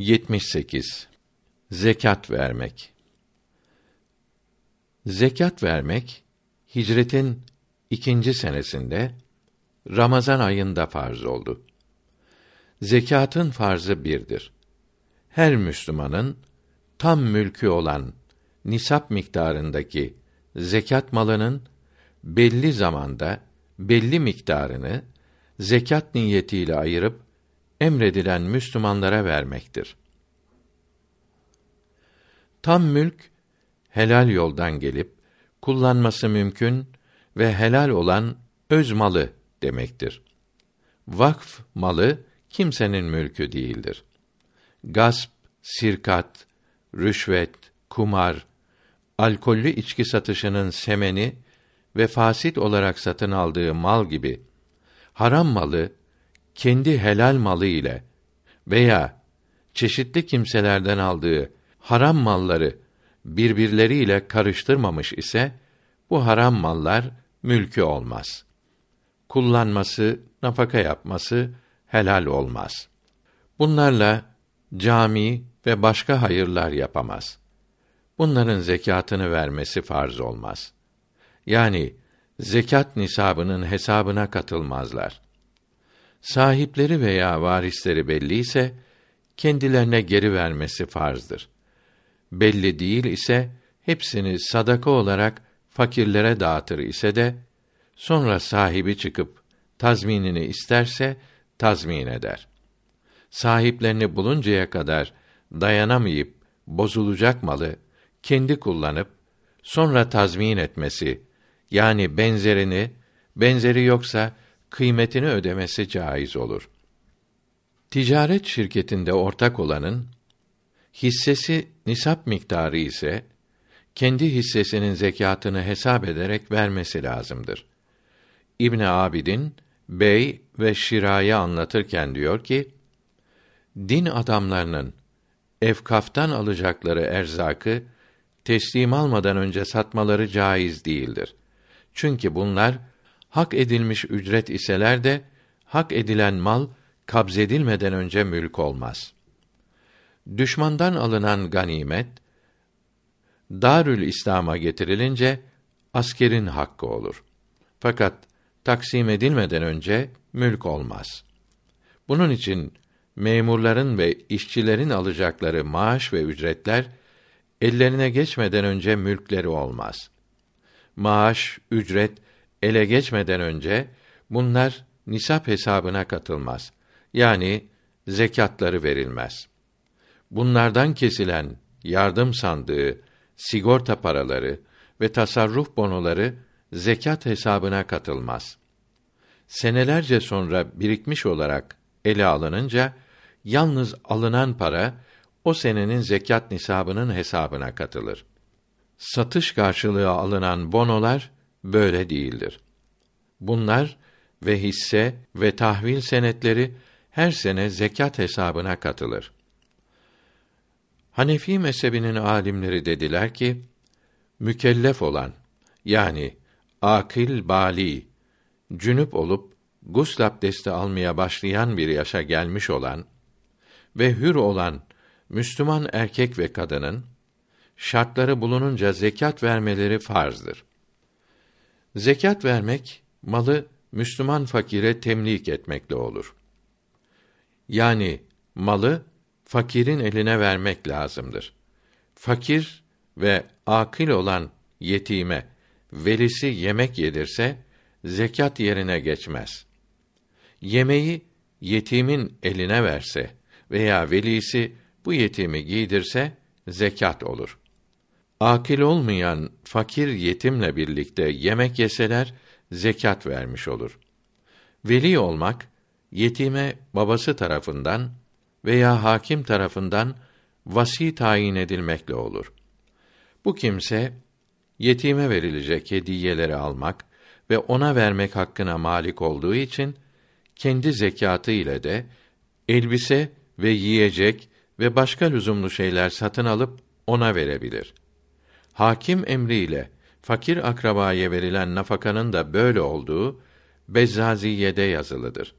78 Zekat vermek. Zekat vermek hicretin ikinci senesinde Ramazan ayında farz oldu. Zekatın farzı birdir. Her Müslümanın tam mülkü olan nisap miktarındaki zekat malının belli zamanda belli miktarını zekat niyetiyle ayırıp emredilen Müslümanlara vermektir. Tam mülk helal yoldan gelip kullanması mümkün ve helal olan öz malı demektir. Vakf malı kimsenin mülkü değildir. Gasp, sirkat, rüşvet, kumar, alkollü içki satışının semeni ve fasit olarak satın aldığı mal gibi haram malı kendi helal malı ile veya çeşitli kimselerden aldığı haram malları birbirleriyle karıştırmamış ise bu haram mallar mülkü olmaz. Kullanması, nafaka yapması helal olmaz. Bunlarla cami ve başka hayırlar yapamaz. Bunların zekatını vermesi farz olmaz. Yani zekat nisabının hesabına katılmazlar. Sahipleri veya varisleri belli ise kendilerine geri vermesi farzdır. Belli değil ise hepsini sadaka olarak fakirlere dağıtır ise de sonra sahibi çıkıp tazminini isterse tazmin eder. Sahiplerini buluncaya kadar dayanamayıp bozulacak malı kendi kullanıp sonra tazmin etmesi yani benzerini benzeri yoksa kıymetini ödemesi caiz olur. Ticaret şirketinde ortak olanın hissesi nisap miktarı ise kendi hissesinin zekatını hesap ederek vermesi lazımdır. İbn Abidin bey ve şirayı anlatırken diyor ki: Din adamlarının efkaftan alacakları erzakı teslim almadan önce satmaları caiz değildir. Çünkü bunlar hak edilmiş ücret iseler de hak edilen mal kabzedilmeden önce mülk olmaz. Düşmandan alınan ganimet Darül İslam'a getirilince askerin hakkı olur. Fakat taksim edilmeden önce mülk olmaz. Bunun için memurların ve işçilerin alacakları maaş ve ücretler ellerine geçmeden önce mülkleri olmaz. Maaş, ücret ele geçmeden önce bunlar nisap hesabına katılmaz. Yani zekatları verilmez. Bunlardan kesilen yardım sandığı, sigorta paraları ve tasarruf bonoları zekat hesabına katılmaz. Senelerce sonra birikmiş olarak ele alınınca yalnız alınan para o senenin zekat nisabının hesabına katılır. Satış karşılığı alınan bonolar böyle değildir. Bunlar ve hisse ve tahvil senetleri her sene zekat hesabına katılır. Hanefi mezhebinin alimleri dediler ki, mükellef olan, yani akil bali, cünüp olup gusl abdesti almaya başlayan bir yaşa gelmiş olan ve hür olan Müslüman erkek ve kadının şartları bulununca zekat vermeleri farzdır. Zekat vermek malı Müslüman fakire temlik etmekle olur. Yani malı fakirin eline vermek lazımdır. Fakir ve akil olan yetime velisi yemek yedirse zekat yerine geçmez. Yemeği yetimin eline verse veya velisi bu yetimi giydirse zekat olur. Akil olmayan fakir yetimle birlikte yemek yeseler zekat vermiş olur. Veli olmak yetime babası tarafından veya hakim tarafından vasi tayin edilmekle olur. Bu kimse yetime verilecek hediyeleri almak ve ona vermek hakkına malik olduğu için kendi zekatı ile de elbise ve yiyecek ve başka lüzumlu şeyler satın alıp ona verebilir. Hakim emriyle fakir akrabaya verilen nafakanın da böyle olduğu Bezzaziye'de yazılıdır.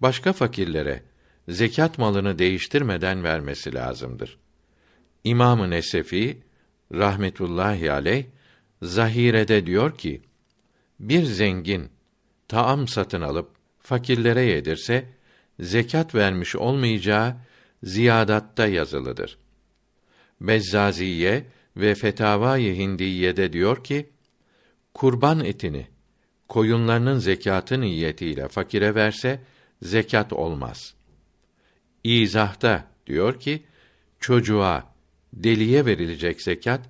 Başka fakirlere zekat malını değiştirmeden vermesi lazımdır. İmam-ı Nesefi rahmetullahi aleyh Zahire'de diyor ki: Bir zengin taam satın alıp fakirlere yedirse zekat vermiş olmayacağı ziyadatta yazılıdır. Bezzaziye ve Fetavai Hindiye'de diyor ki: Kurban etini koyunlarının zekatı niyetiyle fakire verse zekat olmaz. İzahta diyor ki çocuğa deliye verilecek zekat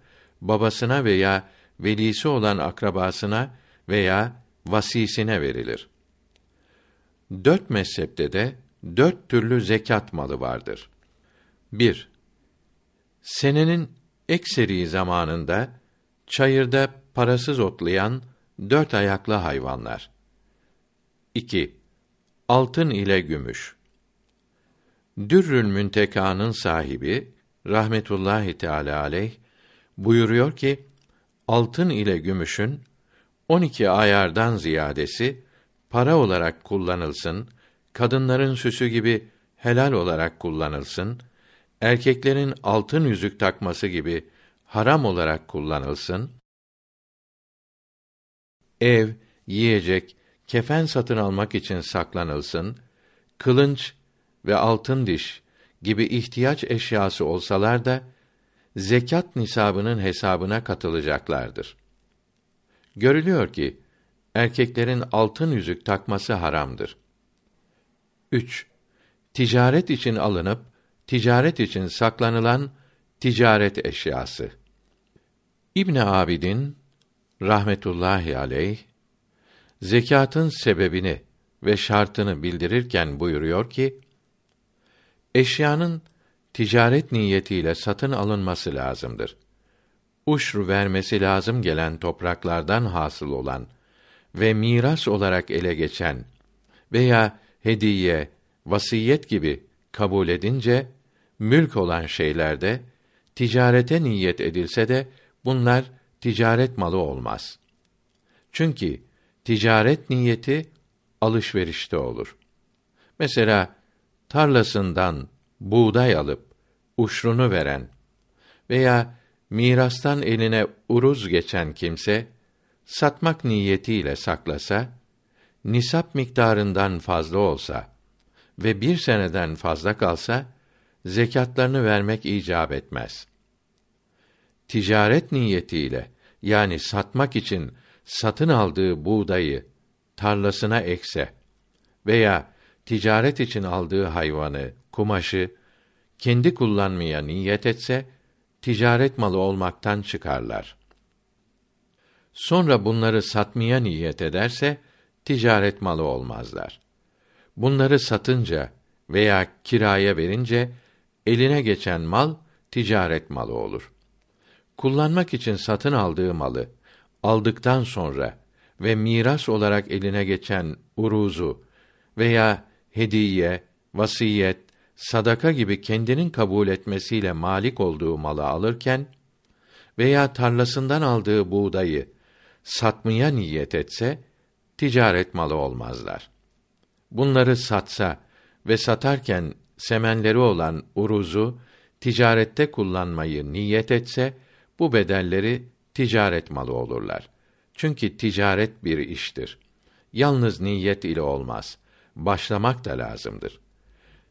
babasına veya velisi olan akrabasına veya vasisine verilir. Dört mezhepte de dört türlü zekat malı vardır. 1. Senenin ekseri zamanında çayırda parasız otlayan dört ayaklı hayvanlar. 2. Altın ile gümüş. Dürrül Münteka'nın sahibi rahmetullahi teala aleyh buyuruyor ki altın ile gümüşün 12 ayardan ziyadesi para olarak kullanılsın, kadınların süsü gibi helal olarak kullanılsın, erkeklerin altın yüzük takması gibi haram olarak kullanılsın, ev, yiyecek, kefen satın almak için saklanılsın, kılınç ve altın diş gibi ihtiyaç eşyası olsalar da zekat nisabının hesabına katılacaklardır. Görülüyor ki erkeklerin altın yüzük takması haramdır. 3. Ticaret için alınıp ticaret için saklanılan ticaret eşyası. İbn Abidin rahmetullahi aleyh zekatın sebebini ve şartını bildirirken buyuruyor ki eşyanın ticaret niyetiyle satın alınması lazımdır. Uşr vermesi lazım gelen topraklardan hasıl olan ve miras olarak ele geçen veya hediye, vasiyet gibi kabul edince mülk olan şeylerde ticarete niyet edilse de bunlar ticaret malı olmaz. Çünkü ticaret niyeti alışverişte olur. Mesela tarlasından buğday alıp uşrunu veren veya mirastan eline uruz geçen kimse satmak niyetiyle saklasa nisap miktarından fazla olsa ve bir seneden fazla kalsa zekatlarını vermek icap etmez. Ticaret niyetiyle yani satmak için satın aldığı buğdayı tarlasına ekse veya ticaret için aldığı hayvanı, kumaşı kendi kullanmaya niyet etse ticaret malı olmaktan çıkarlar. Sonra bunları satmaya niyet ederse ticaret malı olmazlar. Bunları satınca veya kiraya verince eline geçen mal ticaret malı olur. Kullanmak için satın aldığı malı aldıktan sonra ve miras olarak eline geçen uruzu veya hediye, vasiyet, sadaka gibi kendinin kabul etmesiyle malik olduğu malı alırken veya tarlasından aldığı buğdayı satmaya niyet etse ticaret malı olmazlar. Bunları satsa ve satarken semenleri olan uruzu ticarette kullanmayı niyet etse bu bedelleri ticaret malı olurlar. Çünkü ticaret bir iştir. Yalnız niyet ile olmaz. Başlamak da lazımdır.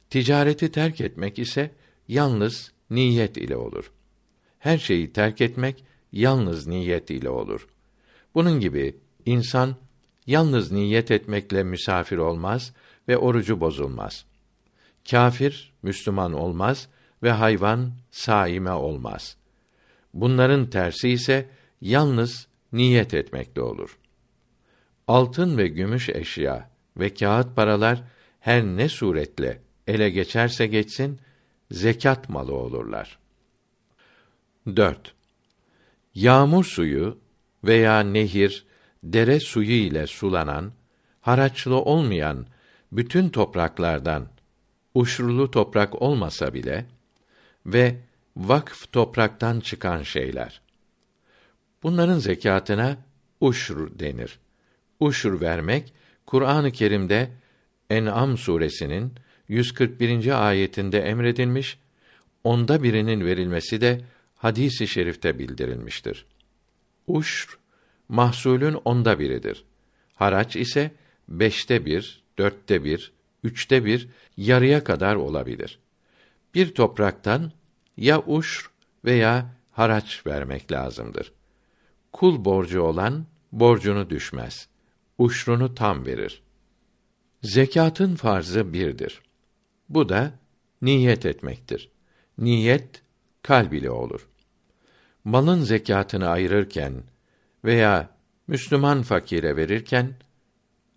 Ticareti terk etmek ise yalnız niyet ile olur. Her şeyi terk etmek yalnız niyet ile olur. Bunun gibi insan yalnız niyet etmekle misafir olmaz ve orucu bozulmaz. Kafir Müslüman olmaz ve hayvan saime olmaz. Bunların tersi ise yalnız niyet etmekle olur. Altın ve gümüş eşya ve kağıt paralar her ne suretle ele geçerse geçsin zekat malı olurlar. 4. Yağmur suyu veya nehir, dere suyu ile sulanan, haraçlı olmayan bütün topraklardan uşrulu toprak olmasa bile ve vakf topraktan çıkan şeyler. Bunların zekatına uşr denir. Uşr vermek Kur'an-ı Kerim'de En'am suresinin 141. ayetinde emredilmiş, onda birinin verilmesi de hadisi şerifte bildirilmiştir. Uşr mahsulün onda biridir. Haraç ise beşte bir, dörtte bir, üçte bir, yarıya kadar olabilir. Bir topraktan ya uşr veya haraç vermek lazımdır. Kul borcu olan borcunu düşmez. Uşrunu tam verir. Zekatın farzı birdir. Bu da niyet etmektir. Niyet kalb ile olur. Malın zekatını ayırırken veya Müslüman fakire verirken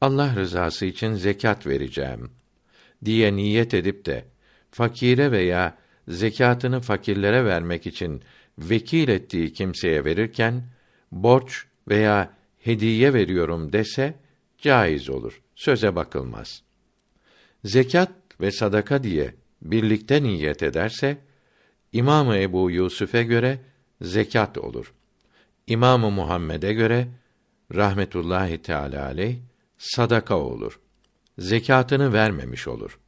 Allah rızası için zekat vereceğim diye niyet edip de fakire veya zekatını fakirlere vermek için vekil ettiği kimseye verirken borç veya hediye veriyorum dese caiz olur. Söze bakılmaz. Zekat ve sadaka diye birlikte niyet ederse İmamı Ebu Yusuf'e göre zekat olur. İmamı Muhammed'e göre rahmetullahi teala aleyh sadaka olur. Zekatını vermemiş olur.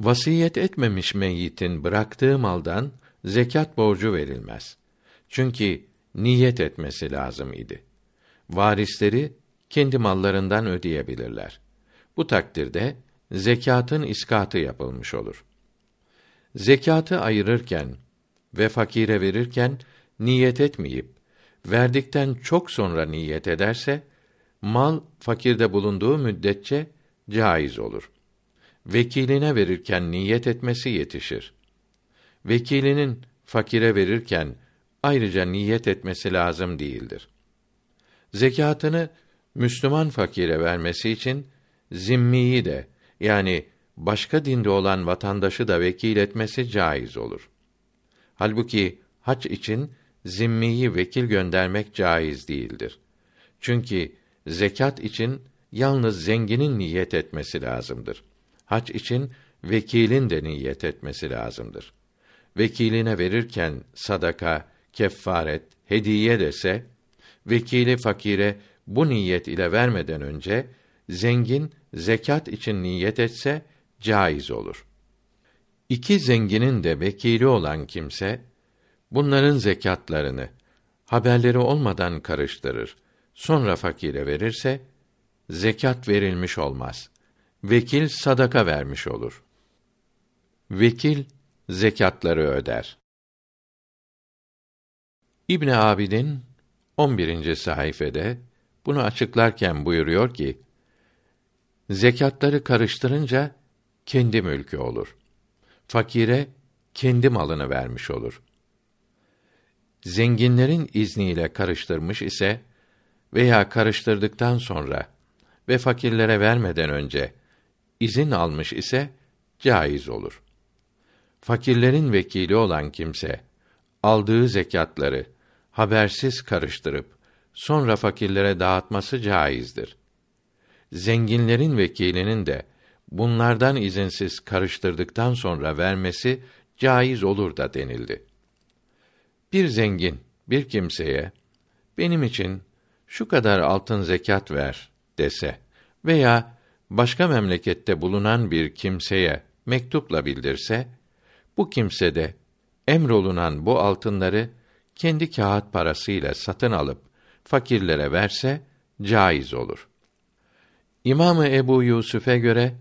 Vasiyet etmemiş meyyitin bıraktığı maldan zekat borcu verilmez. Çünkü niyet etmesi lazım idi. Varisleri kendi mallarından ödeyebilirler. Bu takdirde zekatın iskatı yapılmış olur. Zekatı ayırırken ve fakire verirken niyet etmeyip verdikten çok sonra niyet ederse mal fakirde bulunduğu müddetçe caiz olur. Vekiline verirken niyet etmesi yetişir. Vekilinin fakire verirken ayrıca niyet etmesi lazım değildir. Zekatını Müslüman fakire vermesi için zimmiyi de yani başka dinde olan vatandaşı da vekil etmesi caiz olur. Halbuki hac için zimmiyi vekil göndermek caiz değildir. Çünkü zekat için yalnız zenginin niyet etmesi lazımdır. Hac için vekilin de niyet etmesi lazımdır. Vekiline verirken sadaka, kefaret, hediye dese, vekili fakire bu niyet ile vermeden önce zengin zekat için niyet etse caiz olur. İki zenginin de vekili olan kimse bunların zekatlarını haberleri olmadan karıştırır. Sonra fakire verirse zekat verilmiş olmaz. Vekil sadaka vermiş olur. Vekil zekatları öder. İbn Abidin 11. sayfede bunu açıklarken buyuruyor ki: Zekatları karıştırınca kendi mülkü olur. Fakire kendi malını vermiş olur. Zenginlerin izniyle karıştırmış ise veya karıştırdıktan sonra ve fakirlere vermeden önce izin almış ise caiz olur. Fakirlerin vekili olan kimse aldığı zekatları habersiz karıştırıp sonra fakirlere dağıtması caizdir. Zenginlerin vekilinin de bunlardan izinsiz karıştırdıktan sonra vermesi caiz olur da denildi. Bir zengin bir kimseye benim için şu kadar altın zekat ver dese veya başka memlekette bulunan bir kimseye mektupla bildirse bu kimse de emrolunan bu altınları kendi kağıt parasıyla satın alıp fakirlere verse caiz olur. İmamı Ebu Yusuf'e göre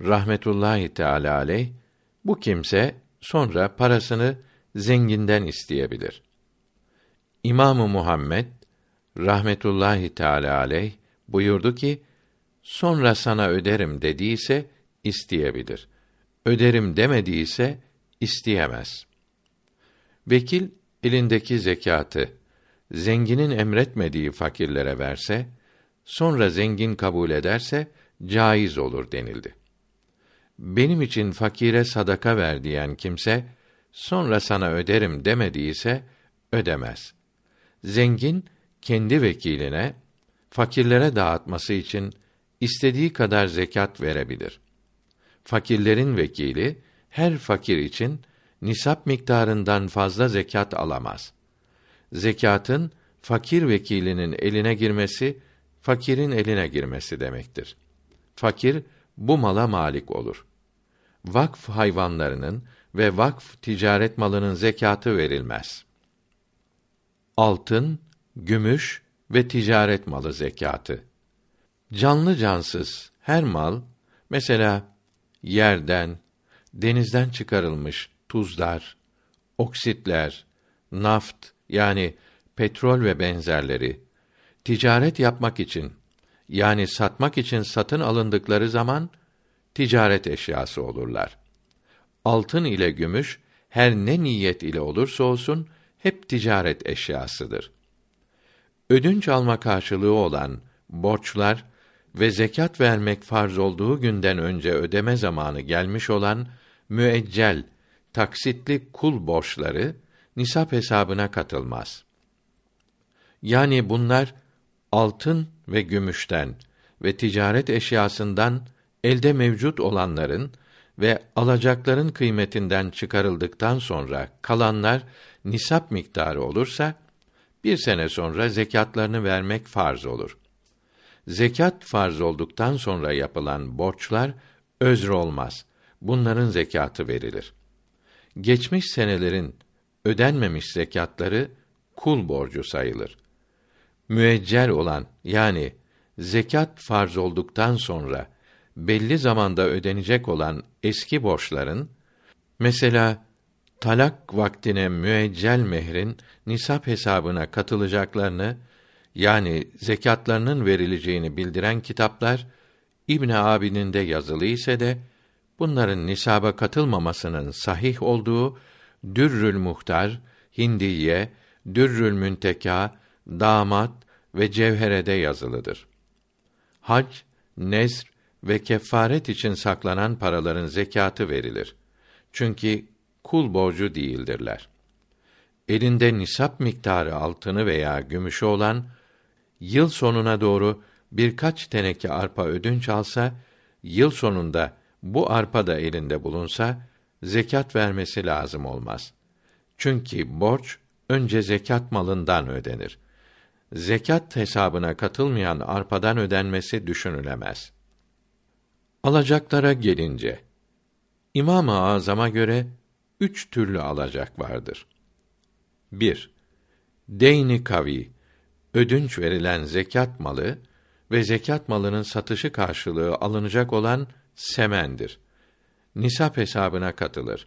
rahmetullahi teala aleyh bu kimse sonra parasını zenginden isteyebilir. İmamı Muhammed rahmetullahi teala aleyh buyurdu ki sonra sana öderim dediyse isteyebilir. Öderim demediyse isteyemez. Vekil elindeki zekatı zenginin emretmediği fakirlere verse, sonra zengin kabul ederse caiz olur denildi. Benim için fakire sadaka ver diyen kimse sonra sana öderim demediyse ödemez. Zengin kendi vekiline fakirlere dağıtması için istediği kadar zekat verebilir. Fakirlerin vekili her fakir için nisap miktarından fazla zekat alamaz. Zekatın fakir vekilinin eline girmesi fakirin eline girmesi demektir. Fakir bu mala malik olur. vakf hayvanlarının ve vakf ticaret malının zekatı verilmez. Altın, gümüş ve ticaret malı zekatı. Canlı cansız her mal, mesela yerden, denizden çıkarılmış tuzlar, oksitler, naft yani petrol ve benzerleri ticaret yapmak için yani satmak için satın alındıkları zaman ticaret eşyası olurlar. Altın ile gümüş her ne niyet ile olursa olsun hep ticaret eşyasıdır. Ödünç alma karşılığı olan borçlar ve zekat vermek farz olduğu günden önce ödeme zamanı gelmiş olan müeccel taksitli kul borçları nisap hesabına katılmaz. Yani bunlar altın ve gümüşten ve ticaret eşyasından elde mevcut olanların ve alacakların kıymetinden çıkarıldıktan sonra kalanlar nisap miktarı olursa bir sene sonra zekatlarını vermek farz olur. Zekat farz olduktan sonra yapılan borçlar özrü olmaz. Bunların zekatı verilir. Geçmiş senelerin ödenmemiş zekatları kul borcu sayılır. Müeccel olan yani zekat farz olduktan sonra belli zamanda ödenecek olan eski borçların mesela talak vaktine müeccel mehrin nisap hesabına katılacaklarını yani zekatlarının verileceğini bildiren kitaplar İbn Abi'nin de yazılı ise de bunların nisaba katılmamasının sahih olduğu Dürrül Muhtar, Hindiye, Dürrül Münteka, Damat ve Cevherede yazılıdır. Hac, nezr ve kefaret için saklanan paraların zekatı verilir. Çünkü kul borcu değildirler. Elinde nisap miktarı altını veya gümüşü olan yıl sonuna doğru birkaç teneke arpa ödünç alsa, yıl sonunda bu arpa da elinde bulunsa, zekat vermesi lazım olmaz. Çünkü borç önce zekat malından ödenir. Zekat hesabına katılmayan arpadan ödenmesi düşünülemez. Alacaklara gelince, İmam-ı Azam'a göre üç türlü alacak vardır. 1. Deyni kavi, ödünç verilen zekat malı ve zekat malının satışı karşılığı alınacak olan semendir. Nisap hesabına katılır.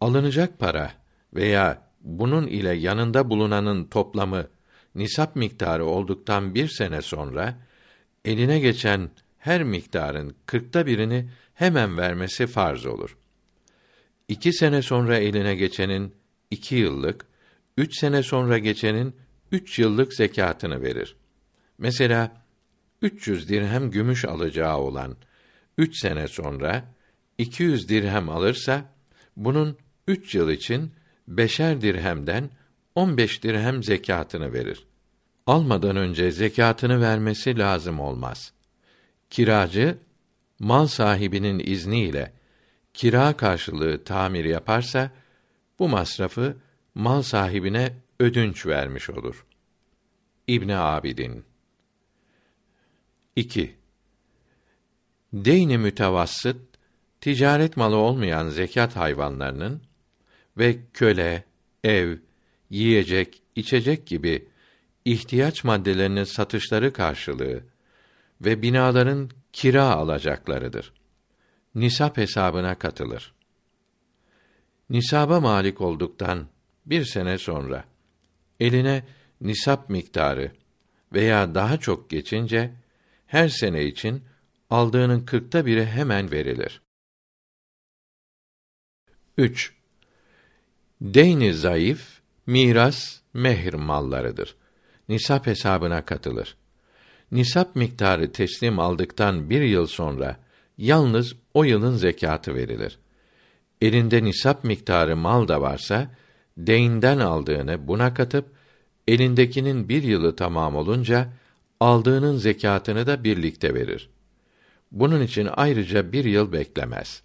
Alınacak para veya bunun ile yanında bulunanın toplamı nisap miktarı olduktan bir sene sonra eline geçen her miktarın kırkta birini hemen vermesi farz olur. İki sene sonra eline geçenin iki yıllık, üç sene sonra geçenin üç yıllık zekatını verir. Mesela 300 dirhem gümüş alacağı olan üç sene sonra 200 dirhem alırsa bunun üç yıl için beşer dirhemden 15 dirhem zekatını verir. Almadan önce zekatını vermesi lazım olmaz. Kiracı mal sahibinin izniyle kira karşılığı tamir yaparsa bu masrafı mal sahibine ödünç vermiş olur. İbn Abidin 2. Deyni mütevassıt ticaret malı olmayan zekat hayvanlarının ve köle, ev, yiyecek, içecek gibi ihtiyaç maddelerinin satışları karşılığı ve binaların kira alacaklarıdır. Nisap hesabına katılır. Nisaba malik olduktan bir sene sonra eline nisap miktarı veya daha çok geçince her sene için aldığının kırkta biri hemen verilir. 3. Deyni zayıf, miras, mehir mallarıdır. Nisap hesabına katılır. Nisap miktarı teslim aldıktan bir yıl sonra yalnız o yılın zekatı verilir. Elinde nisap miktarı mal da varsa, deyinden aldığını buna katıp, elindekinin bir yılı tamam olunca, aldığının zekatını da birlikte verir. Bunun için ayrıca bir yıl beklemez.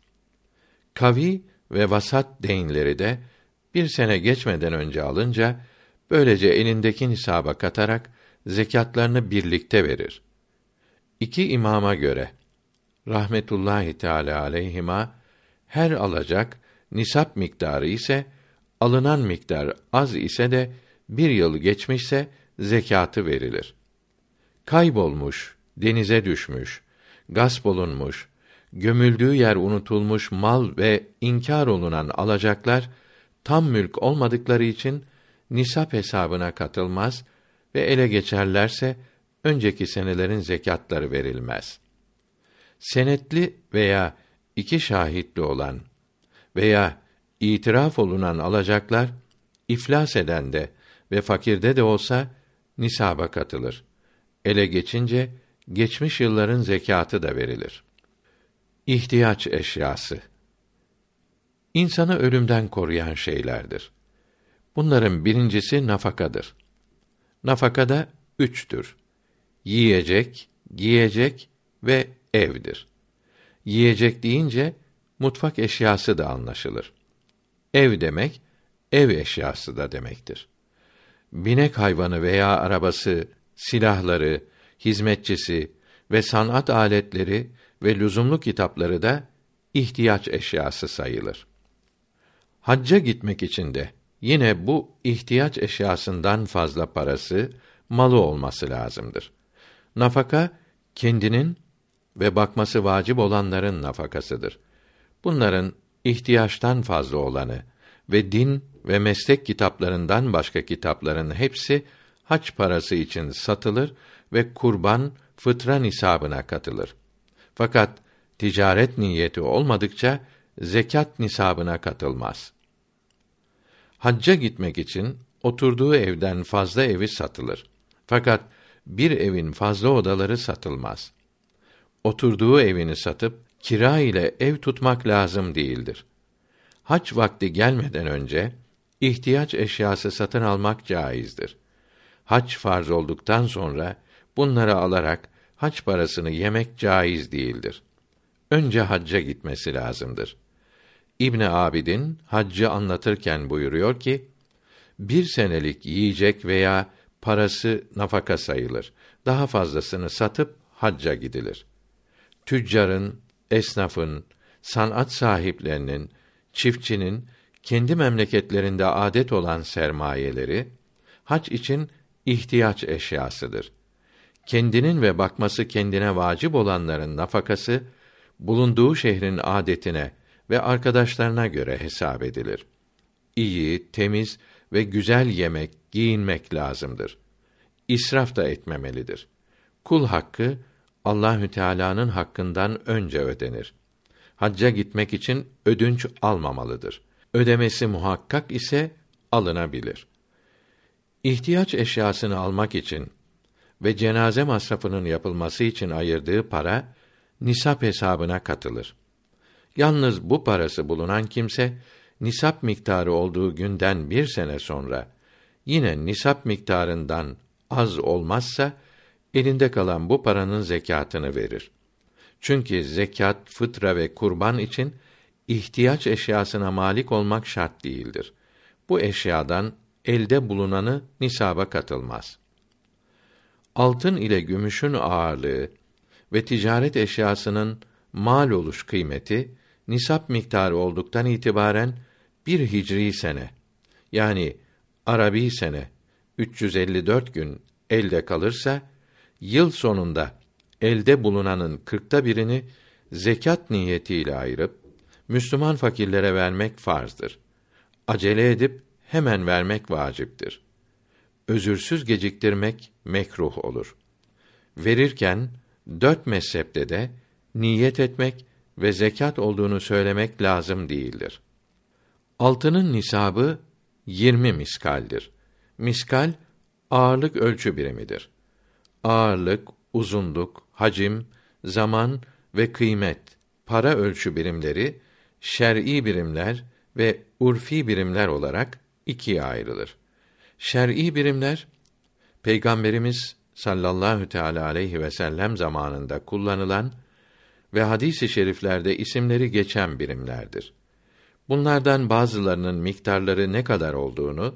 Kavi ve vasat deyinleri de bir sene geçmeden önce alınca, böylece elindeki nisaba katarak zekatlarını birlikte verir. İki imama göre rahmetullahi teala aleyhima Her alacak nisap miktarı ise alınan miktar az ise de bir yıl geçmişse zekatı verilir. Kaybolmuş, denize düşmüş, gasp olunmuş, gömüldüğü yer unutulmuş mal ve inkar olunan alacaklar tam mülk olmadıkları için nisap hesabına katılmaz ve ele geçerlerse önceki senelerin zekatları verilmez. Senetli veya iki şahitli olan veya itiraf olunan alacaklar iflas eden de ve fakirde de olsa nisaba katılır. Ele geçince geçmiş yılların zekatı da verilir. İhtiyaç eşyası İnsanı ölümden koruyan şeylerdir. Bunların birincisi nafakadır. Nafakada üçtür. Yiyecek, giyecek ve evdir. Yiyecek deyince mutfak eşyası da anlaşılır. Ev demek ev eşyası da demektir. Binek hayvanı veya arabası, silahları, hizmetçisi ve sanat aletleri ve lüzumlu kitapları da ihtiyaç eşyası sayılır. Hacca gitmek için de yine bu ihtiyaç eşyasından fazla parası, malı olması lazımdır. Nafaka kendinin ve bakması vacip olanların nafakasıdır. Bunların ihtiyaçtan fazla olanı ve din ve meslek kitaplarından başka kitapların hepsi haç parası için satılır ve kurban fıtra nisabına katılır. Fakat ticaret niyeti olmadıkça zekat nisabına katılmaz. Hacca gitmek için oturduğu evden fazla evi satılır. Fakat bir evin fazla odaları satılmaz. Oturduğu evini satıp kira ile ev tutmak lazım değildir. Hac vakti gelmeden önce ihtiyaç eşyası satın almak caizdir. Hac farz olduktan sonra bunları alarak hac parasını yemek caiz değildir. Önce hacca gitmesi lazımdır. İbn Abidin haccı anlatırken buyuruyor ki: bir senelik yiyecek veya parası nafaka sayılır. Daha fazlasını satıp hacca gidilir. Tüccarın, esnafın, sanat sahiplerinin, çiftçinin kendi memleketlerinde adet olan sermayeleri hac için ihtiyaç eşyasıdır. Kendinin ve bakması kendine vacip olanların nafakası bulunduğu şehrin adetine ve arkadaşlarına göre hesap edilir. İyi, temiz ve güzel yemek, giyinmek lazımdır. İsraf da etmemelidir. Kul hakkı Allahü Teala'nın hakkından önce ödenir. Hacca gitmek için ödünç almamalıdır. Ödemesi muhakkak ise alınabilir. İhtiyaç eşyasını almak için ve cenaze masrafının yapılması için ayırdığı para nisap hesabına katılır. Yalnız bu parası bulunan kimse nisap miktarı olduğu günden bir sene sonra yine nisap miktarından az olmazsa elinde kalan bu paranın zekatını verir. Çünkü zekat, fıtra ve kurban için ihtiyaç eşyasına malik olmak şart değildir. Bu eşyadan elde bulunanı nisaba katılmaz. Altın ile gümüşün ağırlığı ve ticaret eşyasının mal oluş kıymeti nisap miktarı olduktan itibaren bir hicri sene yani Arabi sene 354 gün elde kalırsa yıl sonunda elde bulunanın kırkta birini zekat niyetiyle ayırıp Müslüman fakirlere vermek farzdır. Acele edip hemen vermek vaciptir. Özürsüz geciktirmek mekruh olur. Verirken dört mezhepte de niyet etmek ve zekat olduğunu söylemek lazım değildir. Altının nisabı 20 miskaldir. Miskal ağırlık ölçü birimidir. Ağırlık, uzunluk, hacim, zaman ve kıymet para ölçü birimleri şer'i birimler ve urfi birimler olarak ikiye ayrılır. Şer'i birimler Peygamberimiz sallallahu teala aleyhi ve sellem zamanında kullanılan ve hadis-i şeriflerde isimleri geçen birimlerdir. Bunlardan bazılarının miktarları ne kadar olduğunu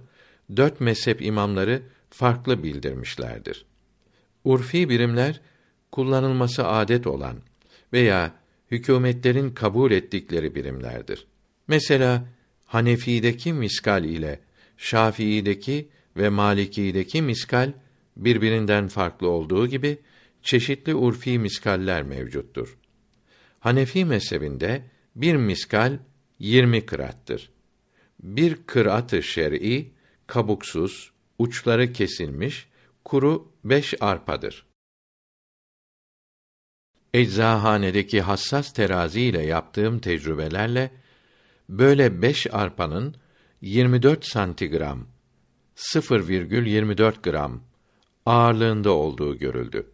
dört mezhep imamları farklı bildirmişlerdir. Urfi birimler kullanılması adet olan veya hükümetlerin kabul ettikleri birimlerdir. Mesela Hanefi'deki miskal ile Şafii'deki ve Maliki'deki miskal birbirinden farklı olduğu gibi çeşitli urfi miskaller mevcuttur. Hanefi mezhebinde bir miskal 20 kırattır. Bir kıratı şer'i kabuksuz, uçları kesilmiş, kuru beş arpadır. Eczahanedeki hassas terazi ile yaptığım tecrübelerle böyle beş arpanın 24 santigram 0,24 gram ağırlığında olduğu görüldü.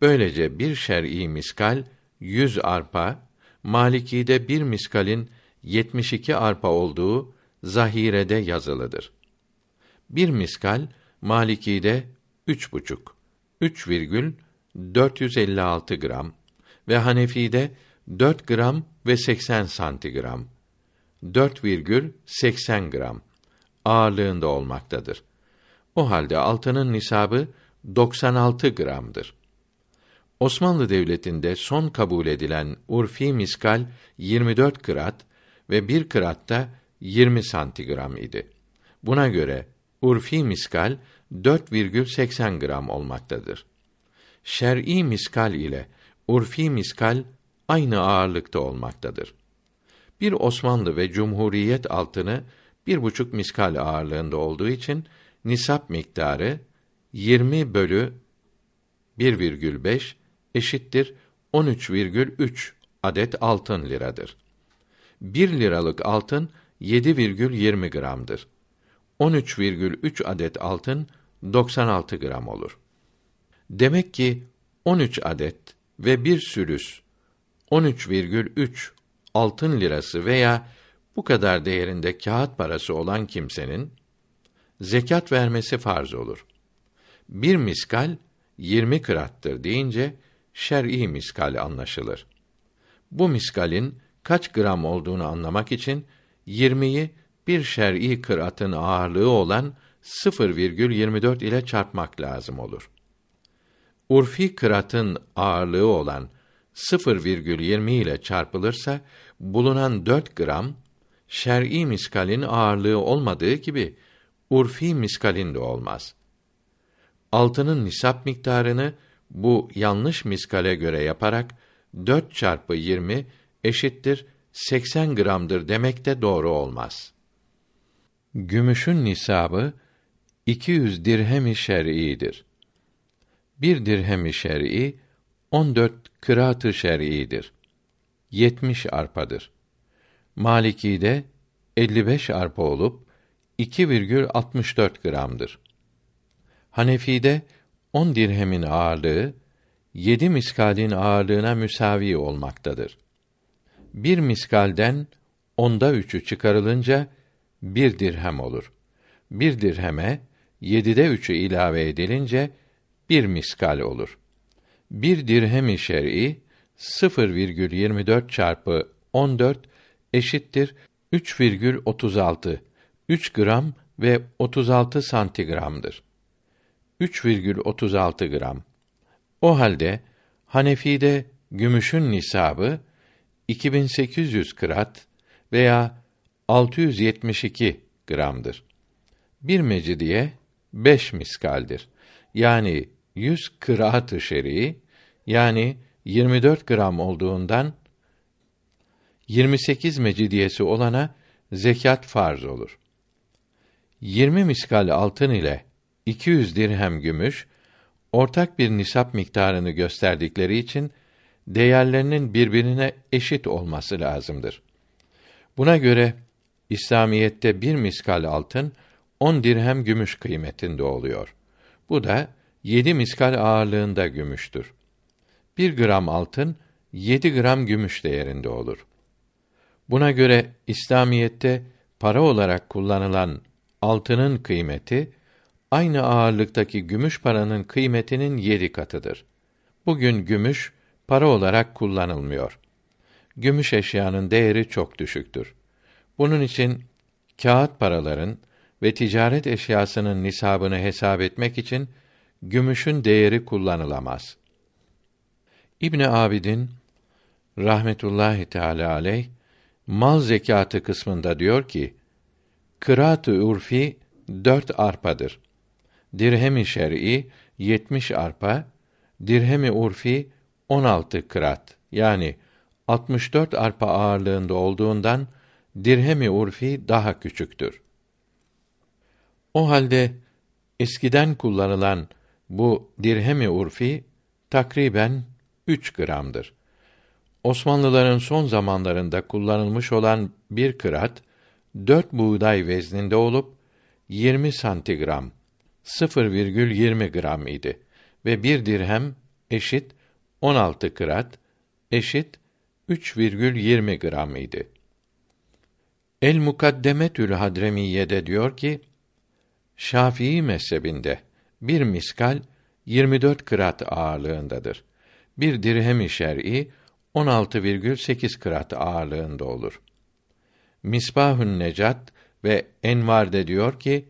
Böylece bir şer'i miskal 100 arpa, Maliki'de bir miskalin 72 arpa olduğu zahirede yazılıdır. Bir miskal Maliki'de üç buçuk, 3,456 gram ve Hanefi'de 4 gram ve 80 santigram, 4,80 gram ağırlığında olmaktadır. O halde altının nisabı 96 gramdır. Osmanlı Devleti'nde son kabul edilen urfi miskal 24 kırat ve bir kıratta 20 santigram idi. Buna göre urfi miskal 4,80 gram olmaktadır. Şer'i miskal ile urfi miskal aynı ağırlıkta olmaktadır. Bir Osmanlı ve Cumhuriyet altını bir buçuk miskal ağırlığında olduğu için nisap miktarı 20 bölü 1,5 eşittir 13,3 adet altın liradır. 1 liralık altın 7,20 gramdır. 13,3 adet altın 96 gram olur. Demek ki 13 adet ve bir sülüs 13,3 altın lirası veya bu kadar değerinde kağıt parası olan kimsenin zekat vermesi farz olur. Bir miskal 20 kırattır deyince şer'i miskal anlaşılır. Bu miskalin kaç gram olduğunu anlamak için 20'yi bir şer'i kıratın ağırlığı olan 0,24 ile çarpmak lazım olur. Urfi kıratın ağırlığı olan 0,20 ile çarpılırsa bulunan 4 gram şer'i miskalin ağırlığı olmadığı gibi urfi miskalin de olmaz. Altının nisap miktarını bu yanlış miskale göre yaparak 4 çarpı 20 eşittir 80 gramdır demek de doğru olmaz. Gümüşün nisabı 200 dirhem-i şer'idir. Bir dirhem-i şer'i 14 kıraat-ı şer'idir. 70 arpadır. Maliki'de 55 arpa olup 2,64 gramdır. Hanefi'de 10 dirhemin ağırlığı 7 miskalin ağırlığına müsavi olmaktadır. Bir miskalden onda üçü çıkarılınca bir dirhem olur. Bir dirheme yedide üçü ilave edilince bir miskal olur. Bir dirhem-i şer'i 0,24 çarpı 14 eşittir 3,36 3 gram ve 36 santigramdır. 3,36 gram. O halde Hanefi'de gümüşün nisabı 2800 krat veya 672 gramdır. Bir mecidiye 5 miskaldir. Yani 100 kıraat-ı şer'i yani 24 gram olduğundan 28 mecidiyesi olana zekat farz olur. 20 miskal altın ile 200 dirhem gümüş ortak bir nisap miktarını gösterdikleri için değerlerinin birbirine eşit olması lazımdır. Buna göre İslamiyette bir miskal altın 10 dirhem gümüş kıymetinde oluyor. Bu da 7 miskal ağırlığında gümüştür. 1 gram altın 7 gram gümüş değerinde olur. Buna göre İslamiyette para olarak kullanılan altının kıymeti aynı ağırlıktaki gümüş paranın kıymetinin yedi katıdır. Bugün gümüş para olarak kullanılmıyor. Gümüş eşyanın değeri çok düşüktür. Bunun için kağıt paraların ve ticaret eşyasının nisabını hesap etmek için gümüşün değeri kullanılamaz. İbn Abidin rahmetullahi teala aleyh mal zekatı kısmında diyor ki kıraat-ı urfi dört arpadır. Dirhem-i şer'i 70 arpa, dirhem-i urfi 16 kırat. Yani 64 arpa ağırlığında olduğundan dirhem-i urfi daha küçüktür. O halde eskiden kullanılan bu dirhem-i urfi takriben 3 gramdır. Osmanlıların son zamanlarında kullanılmış olan bir kırat, dört buğday vezninde olup 20 santigram, 0,20 gram idi ve bir dirhem eşit 16 kırat eşit 3,20 gram idi. El Mukaddemetül Hadremiye'de diyor ki, Şafii mezhebinde bir miskal 24 kırat ağırlığındadır. Bir dirhem-i şer'i 16,8 kırat ağırlığında olur. Misbahün Necat ve Envar'de diyor ki,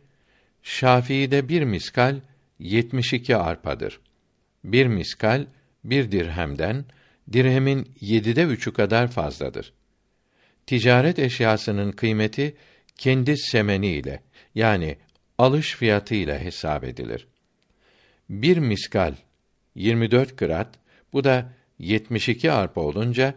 Şafii'de bir miskal 72 arpadır. Bir miskal bir dirhemden dirhemin yedide üçü kadar fazladır. Ticaret eşyasının kıymeti kendi semeni ile yani alış fiyatı ile hesap edilir. Bir miskal 24 kırat, bu da 72 arpa olunca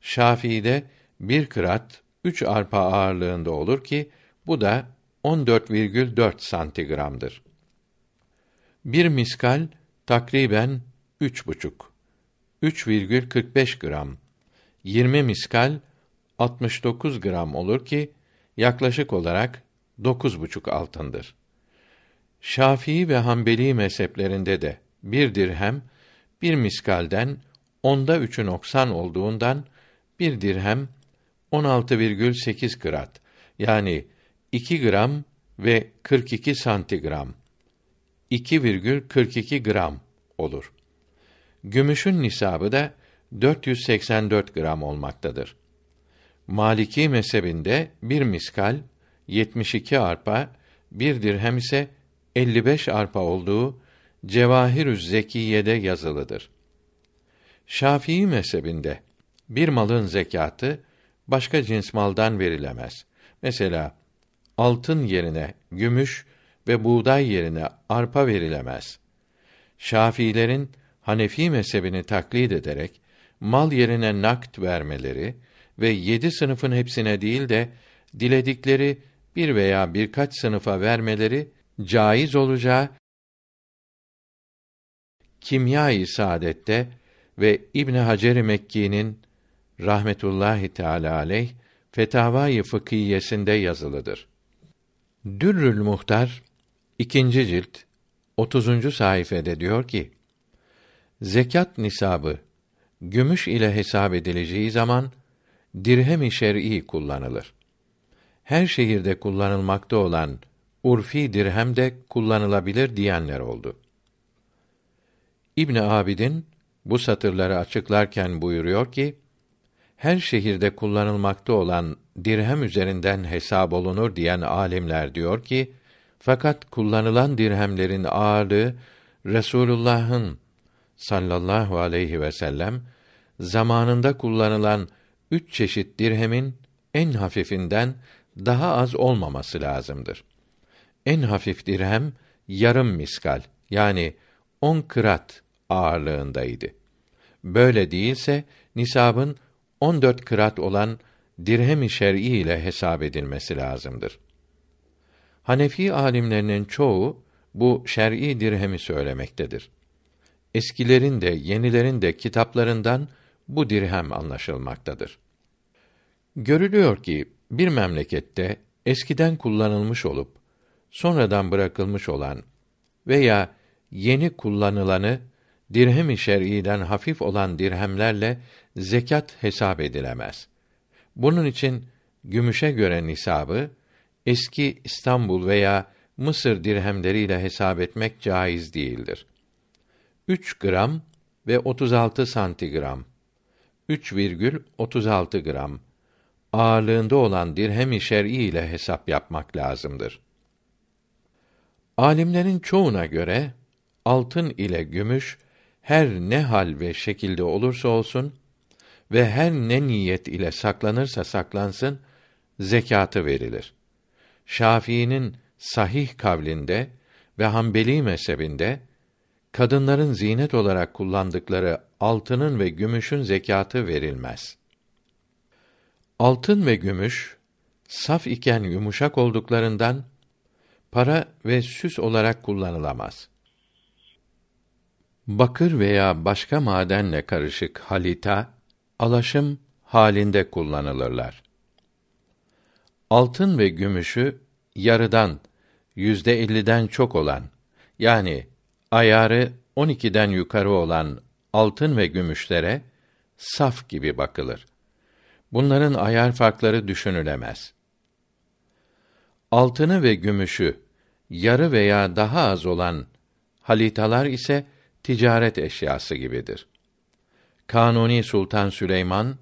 Şafii'de bir kırat 3 arpa ağırlığında olur ki bu da 14,4 santigramdır. Bir miskal takriben üç buçuk, 3,45 gram. 20 miskal 69 gram olur ki yaklaşık olarak dokuz buçuk altındır. Şafii ve Hanbeli mezheplerinde de bir dirhem bir miskalden onda üçü noksan olduğundan bir dirhem 16,8 krat yani 2 gram ve 42 santigram 2,42 gram olur. Gümüşün nisabı da 484 gram olmaktadır. Maliki mezhebinde bir miskal 72 arpa, bir dirhem ise 55 arpa olduğu Cevahirüz Zekiye'de yazılıdır. Şafii mezhebinde bir malın zekatı başka cins maldan verilemez. Mesela altın yerine gümüş ve buğday yerine arpa verilemez. Şafiilerin Hanefi mezhebini taklid ederek mal yerine nakt vermeleri ve yedi sınıfın hepsine değil de diledikleri bir veya birkaç sınıfa vermeleri caiz olacağı Kimya-i Saadet'te ve İbn Hacer Mekki'nin rahmetullahi teala aleyh Fetavai Fıkhiyesinde yazılıdır. Dürrül Muhtar ikinci cilt 30. sayfede diyor ki: Zekat nisabı gümüş ile hesap edileceği zaman dirhem-i şer'i kullanılır. Her şehirde kullanılmakta olan urfi dirhem de kullanılabilir diyenler oldu. İbn Abidin bu satırları açıklarken buyuruyor ki her şehirde kullanılmakta olan dirhem üzerinden hesap olunur diyen alimler diyor ki fakat kullanılan dirhemlerin ağırlığı Resulullah'ın sallallahu aleyhi ve sellem zamanında kullanılan üç çeşit dirhemin en hafifinden daha az olmaması lazımdır. En hafif dirhem yarım miskal yani on kırat ağırlığındaydı. Böyle değilse nisabın 14 kırat olan dirhem-i şer'i ile hesap edilmesi lazımdır. Hanefi alimlerinin çoğu bu şer'i dirhemi söylemektedir. Eskilerin de yenilerin de kitaplarından bu dirhem anlaşılmaktadır. Görülüyor ki bir memlekette eskiden kullanılmış olup sonradan bırakılmış olan veya yeni kullanılanı dirhem-i şer'iden hafif olan dirhemlerle zekat hesap edilemez. Bunun için gümüşe göre nisabı eski İstanbul veya Mısır dirhemleriyle hesap etmek caiz değildir. 3 gram ve 36 santigram 3,36 gram ağırlığında olan dirhem-i şer'i ile hesap yapmak lazımdır. Alimlerin çoğuna göre altın ile gümüş her ne hal ve şekilde olursa olsun ve her ne niyet ile saklanırsa saklansın zekatı verilir. Şafii'nin sahih kavlinde ve Hanbeli mezhebinde kadınların zinet olarak kullandıkları altının ve gümüşün zekatı verilmez. Altın ve gümüş saf iken yumuşak olduklarından para ve süs olarak kullanılamaz. Bakır veya başka madenle karışık halita, alaşım halinde kullanılırlar. Altın ve gümüşü yarıdan, yüzde elliden çok olan, yani ayarı 12'den yukarı olan altın ve gümüşlere saf gibi bakılır. Bunların ayar farkları düşünülemez. Altını ve gümüşü yarı veya daha az olan halitalar ise ticaret eşyası gibidir. Kanuni Sultan Süleyman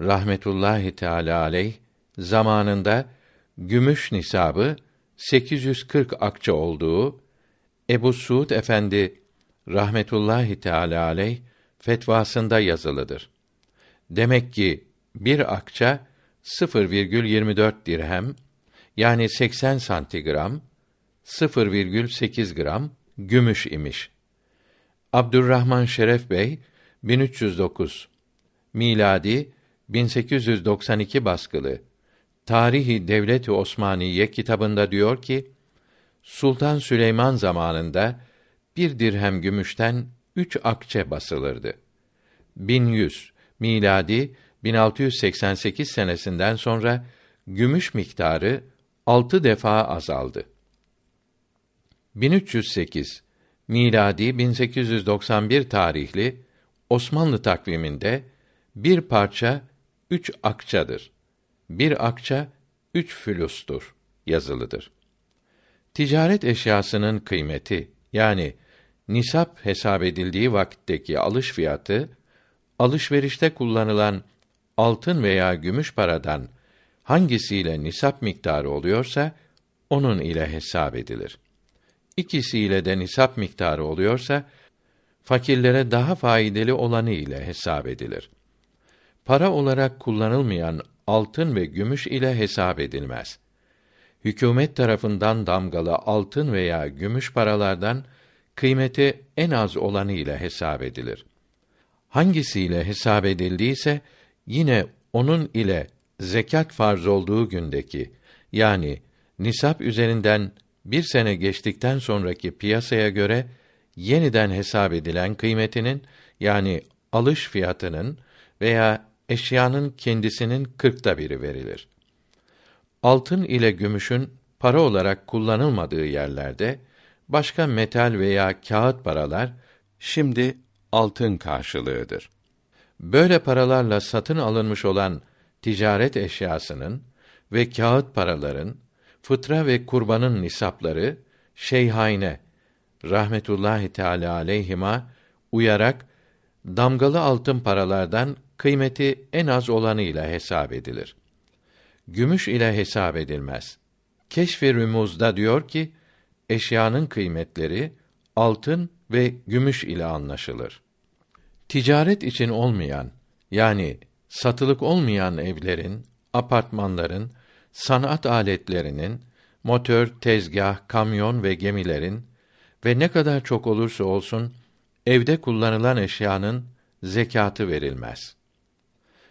rahmetullahi teala aleyh zamanında gümüş nisabı 840 akçe olduğu Ebu Suud Efendi rahmetullahi teala aleyh fetvasında yazılıdır. Demek ki bir akça 0,24 dirhem yani 80 santigram 0,8 gram gümüş imiş. Abdurrahman Şeref Bey 1309 miladi 1892 baskılı Tarihi Devleti Osmaniye kitabında diyor ki Sultan Süleyman zamanında bir dirhem gümüşten üç akçe basılırdı. 1100 miladi 1688 senesinden sonra gümüş miktarı altı defa azaldı. 1308 miladi 1891 tarihli Osmanlı takviminde bir parça üç akçadır. Bir akça üç fülustur yazılıdır. Ticaret eşyasının kıymeti yani nisap hesap edildiği vakitteki alış fiyatı alışverişte kullanılan altın veya gümüş paradan hangisiyle nisap miktarı oluyorsa onun ile hesap edilir. İkisiyle de nisap miktarı oluyorsa fakirlere daha faydalı olanı ile hesap edilir. Para olarak kullanılmayan altın ve gümüş ile hesap edilmez. Hükümet tarafından damgalı altın veya gümüş paralardan kıymeti en az olanı ile hesap edilir. Hangisiyle hesap edildiyse yine onun ile zekat farz olduğu gündeki yani nisap üzerinden bir sene geçtikten sonraki piyasaya göre yeniden hesap edilen kıymetinin yani alış fiyatının veya eşyanın kendisinin kırkta biri verilir. Altın ile gümüşün para olarak kullanılmadığı yerlerde başka metal veya kağıt paralar şimdi altın karşılığıdır. Böyle paralarla satın alınmış olan ticaret eşyasının ve kağıt paraların fıtra ve kurbanın nisapları şeyhayne rahmetullahi teala aleyhima uyarak damgalı altın paralardan kıymeti en az olanı ile hesap edilir. Gümüş ile hesap edilmez. Keşf-i Rümuz'da diyor ki, eşyanın kıymetleri altın ve gümüş ile anlaşılır. Ticaret için olmayan yani satılık olmayan evlerin, apartmanların, sanat aletlerinin, motor, tezgah, kamyon ve gemilerin ve ne kadar çok olursa olsun evde kullanılan eşyanın zekatı verilmez.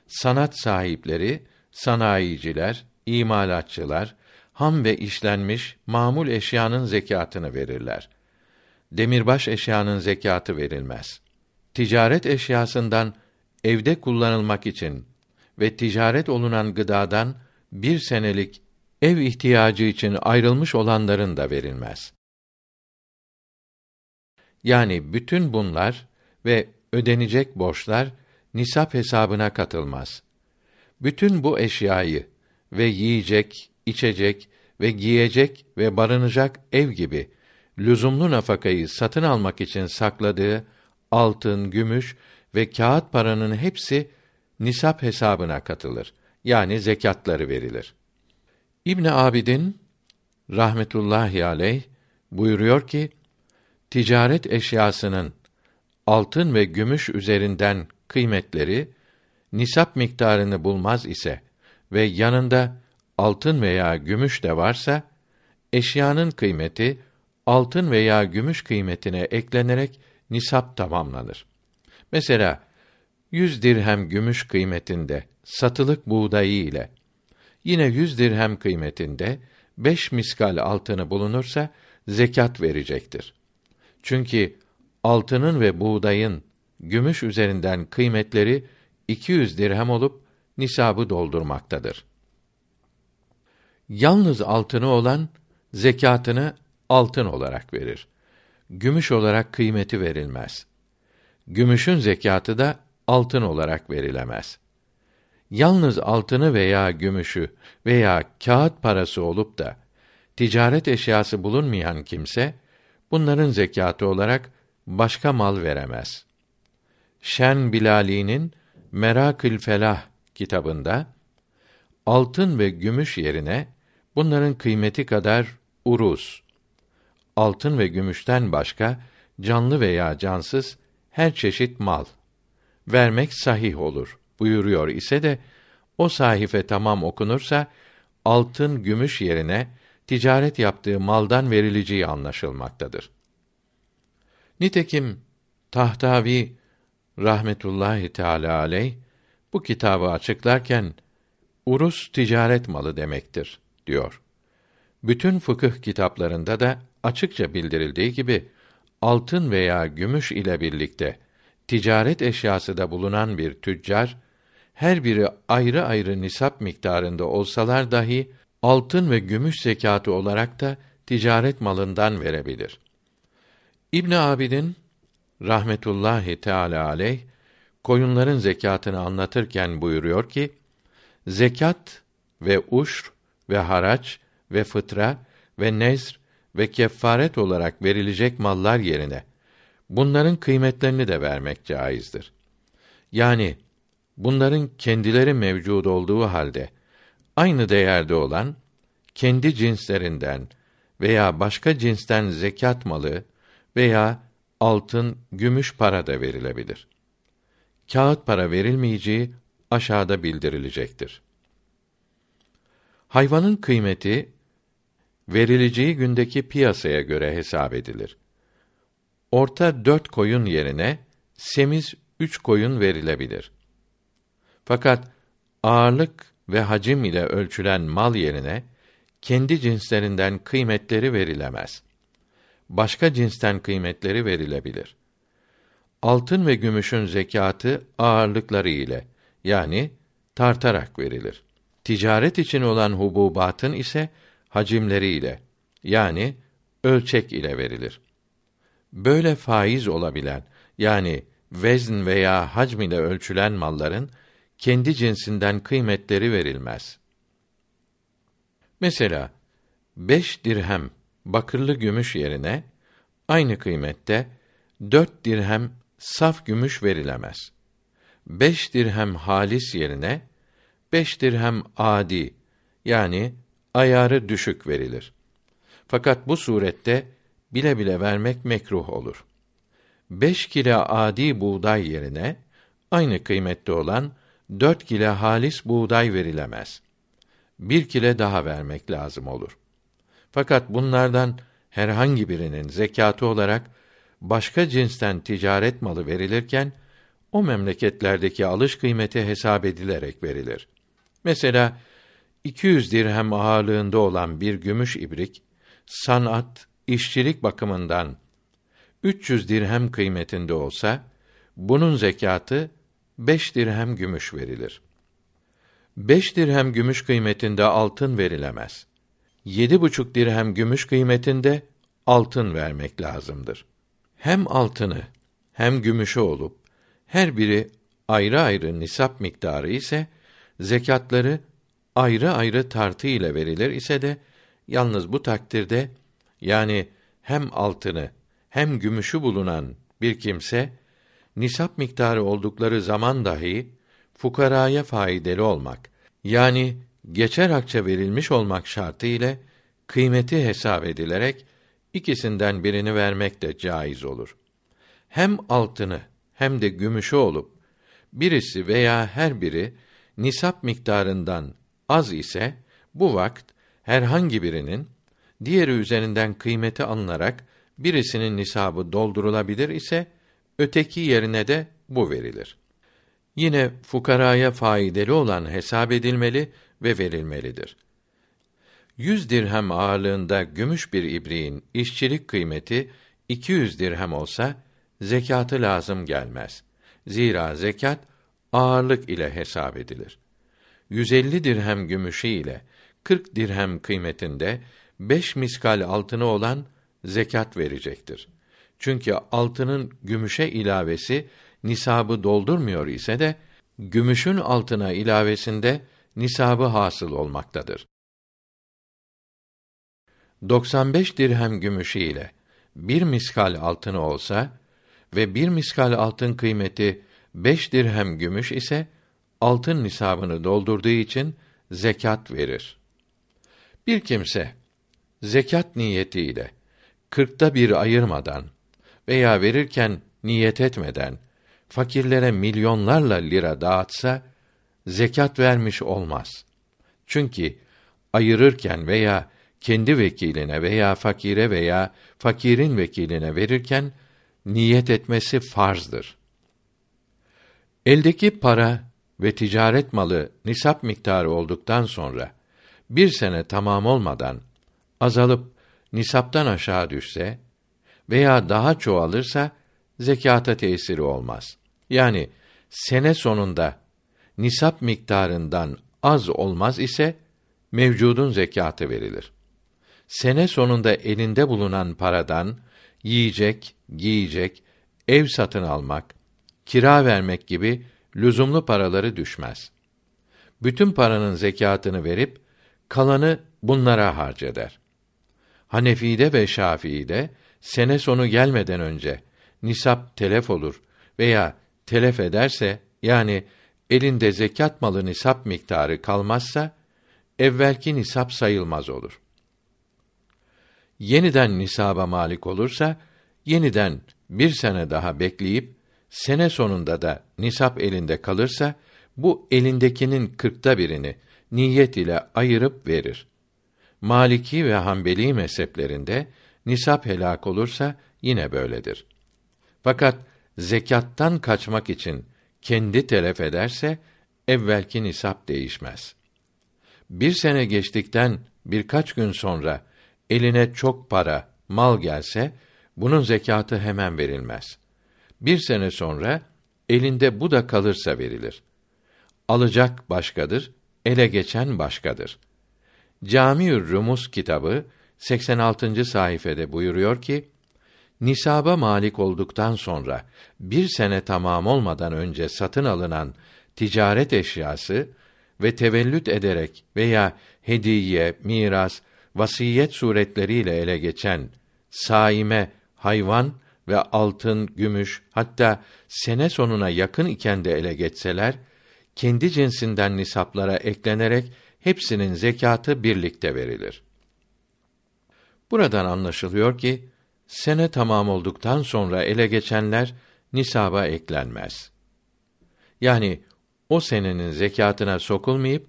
Sanat sahipleri, sanayiciler, imalatçılar ham ve işlenmiş mamul eşyanın zekatını verirler. Demirbaş eşyanın zekatı verilmez. Ticaret eşyasından evde kullanılmak için ve ticaret olunan gıdadan bir senelik ev ihtiyacı için ayrılmış olanların da verilmez. Yani bütün bunlar ve ödenecek borçlar nisap hesabına katılmaz. Bütün bu eşyayı ve yiyecek, içecek ve giyecek ve barınacak ev gibi lüzumlu nafakayı satın almak için sakladığı altın, gümüş ve kağıt paranın hepsi nisap hesabına katılır. Yani zekatları verilir. İbn Abidin rahmetullahi aleyh buyuruyor ki ticaret eşyasının altın ve gümüş üzerinden kıymetleri nisap miktarını bulmaz ise ve yanında altın veya gümüş de varsa eşyanın kıymeti altın veya gümüş kıymetine eklenerek nisap tamamlanır. Mesela 100 dirhem gümüş kıymetinde satılık buğdayı ile yine 100 dirhem kıymetinde 5 miskal altını bulunursa zekat verecektir. Çünkü altının ve buğdayın gümüş üzerinden kıymetleri 200 dirhem olup nisabı doldurmaktadır. Yalnız altını olan zekatını altın olarak verir. Gümüş olarak kıymeti verilmez. Gümüşün zekatı da altın olarak verilemez. Yalnız altını veya gümüşü veya kağıt parası olup da ticaret eşyası bulunmayan kimse bunların zekatı olarak başka mal veremez. Şen Bilali'nin Merakül Felah kitabında altın ve gümüş yerine bunların kıymeti kadar uruz, altın ve gümüşten başka canlı veya cansız her çeşit mal vermek sahih olur buyuruyor ise de o sahife tamam okunursa altın gümüş yerine ticaret yaptığı maldan verileceği anlaşılmaktadır. Nitekim Tahtavi rahmetullahi teala aleyh bu kitabı açıklarken urus ticaret malı demektir diyor. Bütün fıkıh kitaplarında da açıkça bildirildiği gibi altın veya gümüş ile birlikte ticaret eşyası da bulunan bir tüccar her biri ayrı ayrı nisap miktarında olsalar dahi altın ve gümüş zekatı olarak da ticaret malından verebilir. İbn Abidin rahmetullahi teala aleyh koyunların zekatını anlatırken buyuruyor ki zekat ve uşr ve haraç ve fıtra ve nezr ve kefaret olarak verilecek mallar yerine bunların kıymetlerini de vermek caizdir. Yani bunların kendileri mevcud olduğu halde aynı değerde olan kendi cinslerinden veya başka cinsten zekat malı veya altın, gümüş para da verilebilir. Kağıt para verilmeyeceği aşağıda bildirilecektir. Hayvanın kıymeti verileceği gündeki piyasaya göre hesap edilir. Orta dört koyun yerine semiz üç koyun verilebilir. Fakat ağırlık ve hacim ile ölçülen mal yerine kendi cinslerinden kıymetleri verilemez. Başka cinsten kıymetleri verilebilir. Altın ve gümüşün zekatı ağırlıkları ile yani tartarak verilir. Ticaret için olan hububatın ise hacimleri ile yani ölçek ile verilir. Böyle faiz olabilen yani vezn veya hacm ile ölçülen malların kendi cinsinden kıymetleri verilmez. Mesela beş dirhem bakırlı gümüş yerine aynı kıymette dört dirhem saf gümüş verilemez. Beş dirhem halis yerine beş dirhem adi yani ayarı düşük verilir. Fakat bu surette bile bile vermek mekruh olur. Beş kilo adi buğday yerine aynı kıymette olan dört kilo halis buğday verilemez. Bir kile daha vermek lazım olur. Fakat bunlardan herhangi birinin zekatı olarak başka cinsten ticaret malı verilirken o memleketlerdeki alış kıymeti hesap edilerek verilir. Mesela 200 dirhem ağırlığında olan bir gümüş ibrik sanat, işçilik bakımından 300 dirhem kıymetinde olsa bunun zekatı 5 dirhem gümüş verilir. 5 dirhem gümüş kıymetinde altın verilemez. Yedi buçuk dirhem gümüş kıymetinde altın vermek lazımdır. Hem altını hem gümüşü olup her biri ayrı ayrı nisap miktarı ise zekatları ayrı ayrı tartı ile verilir ise de yalnız bu takdirde yani hem altını hem gümüşü bulunan bir kimse nisap miktarı oldukları zaman dahi fukaraya faydalı olmak yani geçer akçe verilmiş olmak şartı ile kıymeti hesap edilerek ikisinden birini vermek de caiz olur. Hem altını hem de gümüşü olup birisi veya her biri nisap miktarından az ise bu vakt herhangi birinin diğeri üzerinden kıymeti alınarak birisinin nisabı doldurulabilir ise öteki yerine de bu verilir. Yine fukaraya faydalı olan hesap edilmeli ve verilmelidir. 100 dirhem ağırlığında gümüş bir ibriğin işçilik kıymeti 200 dirhem olsa zekatı lazım gelmez. Zira zekat ağırlık ile hesap edilir. 150 dirhem gümüşü ile 40 dirhem kıymetinde 5 miskal altını olan zekat verecektir. Çünkü altının gümüşe ilavesi nisabı doldurmuyor ise de gümüşün altına ilavesinde nisabı hasıl olmaktadır. 95 dirhem gümüşü ile bir miskal altını olsa ve bir miskal altın kıymeti beş dirhem gümüş ise altın nisabını doldurduğu için zekat verir. Bir kimse zekat niyetiyle kırkta bir ayırmadan veya verirken niyet etmeden fakirlere milyonlarla lira dağıtsa zekat vermiş olmaz. Çünkü ayırırken veya kendi vekiline veya fakire veya fakirin vekiline verirken niyet etmesi farzdır. Eldeki para ve ticaret malı nisap miktarı olduktan sonra bir sene tamam olmadan azalıp nisaptan aşağı düşse veya daha çoğalırsa zekata tesiri olmaz. Yani sene sonunda nisap miktarından az olmaz ise mevcudun zekatı verilir. Sene sonunda elinde bulunan paradan yiyecek, giyecek, ev satın almak, kira vermek gibi lüzumlu paraları düşmez. Bütün paranın zekatını verip kalanı bunlara harceder. Hanefi'de ve Şafii'de sene sonu gelmeden önce nisap telef olur veya telef ederse yani elinde zekat malı nisap miktarı kalmazsa evvelki nisap sayılmaz olur. Yeniden nisaba malik olursa yeniden bir sene daha bekleyip sene sonunda da nisap elinde kalırsa bu elindekinin kırkta birini niyet ile ayırıp verir. Maliki ve Hanbeli mezheplerinde nisap helak olursa yine böyledir. Fakat zekattan kaçmak için kendi telef ederse evvelki nisap değişmez. Bir sene geçtikten birkaç gün sonra eline çok para, mal gelse bunun zekatı hemen verilmez. Bir sene sonra elinde bu da kalırsa verilir. Alacak başkadır, ele geçen başkadır. Camiül Rumus kitabı 86. sayfede buyuruyor ki: Nisaba malik olduktan sonra bir sene tamam olmadan önce satın alınan ticaret eşyası ve tevellüt ederek veya hediye, miras, vasiyet suretleriyle ele geçen saime, hayvan ve altın, gümüş hatta sene sonuna yakın iken de ele geçseler kendi cinsinden nisaplara eklenerek hepsinin zekatı birlikte verilir. Buradan anlaşılıyor ki sene tamam olduktan sonra ele geçenler nisaba eklenmez. Yani o senenin zekatına sokulmayıp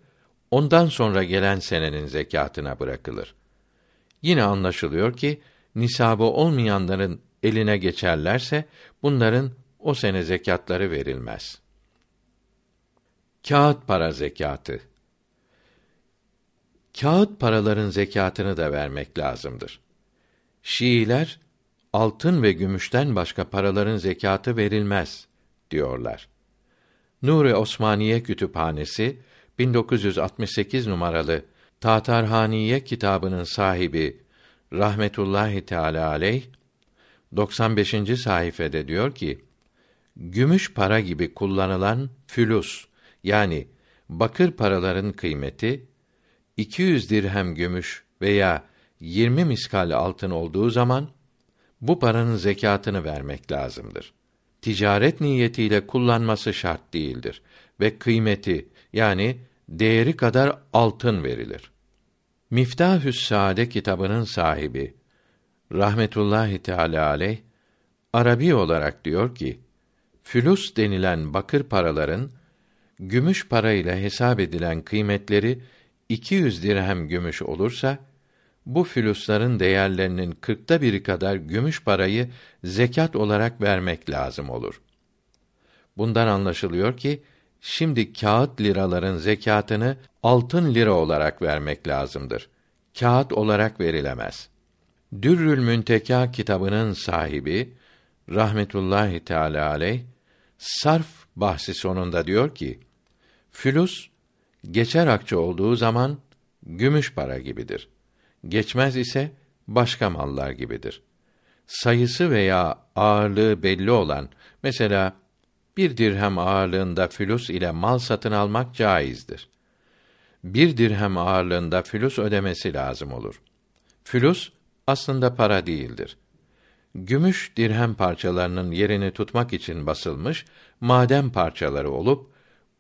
ondan sonra gelen senenin zekatına bırakılır. Yine anlaşılıyor ki nisabı olmayanların eline geçerlerse bunların o sene zekatları verilmez. Kağıt para zekatı. Kağıt paraların zekatını da vermek lazımdır. Şiiler altın ve gümüşten başka paraların zekatı verilmez diyorlar. Nuri Osmaniye Kütüphanesi 1968 numaralı Tatarhaniye kitabının sahibi rahmetullahi teala aleyh 95. sayfede diyor ki: Gümüş para gibi kullanılan fülus yani bakır paraların kıymeti 200 dirhem gümüş veya 20 miskal altın olduğu zaman bu paranın zekatını vermek lazımdır. Ticaret niyetiyle kullanması şart değildir ve kıymeti yani değeri kadar altın verilir. Miftahü's Saade kitabının sahibi rahmetullahi teala aleyh Arabi olarak diyor ki fülus denilen bakır paraların gümüş para ile hesap edilen kıymetleri 200 dirhem gümüş olursa bu fülüslerin değerlerinin kırkta biri kadar gümüş parayı zekat olarak vermek lazım olur. Bundan anlaşılıyor ki şimdi kağıt liraların zekatını altın lira olarak vermek lazımdır. Kağıt olarak verilemez. Dürrül Münteka kitabının sahibi rahmetullahi teala aleyh sarf bahsi sonunda diyor ki fülus geçer akçe olduğu zaman gümüş para gibidir. Geçmez ise başka mallar gibidir. Sayısı veya ağırlığı belli olan mesela bir dirhem ağırlığında fülüs ile mal satın almak caizdir. Bir dirhem ağırlığında fülüs ödemesi lazım olur. Fülüs aslında para değildir. Gümüş dirhem parçalarının yerini tutmak için basılmış maden parçaları olup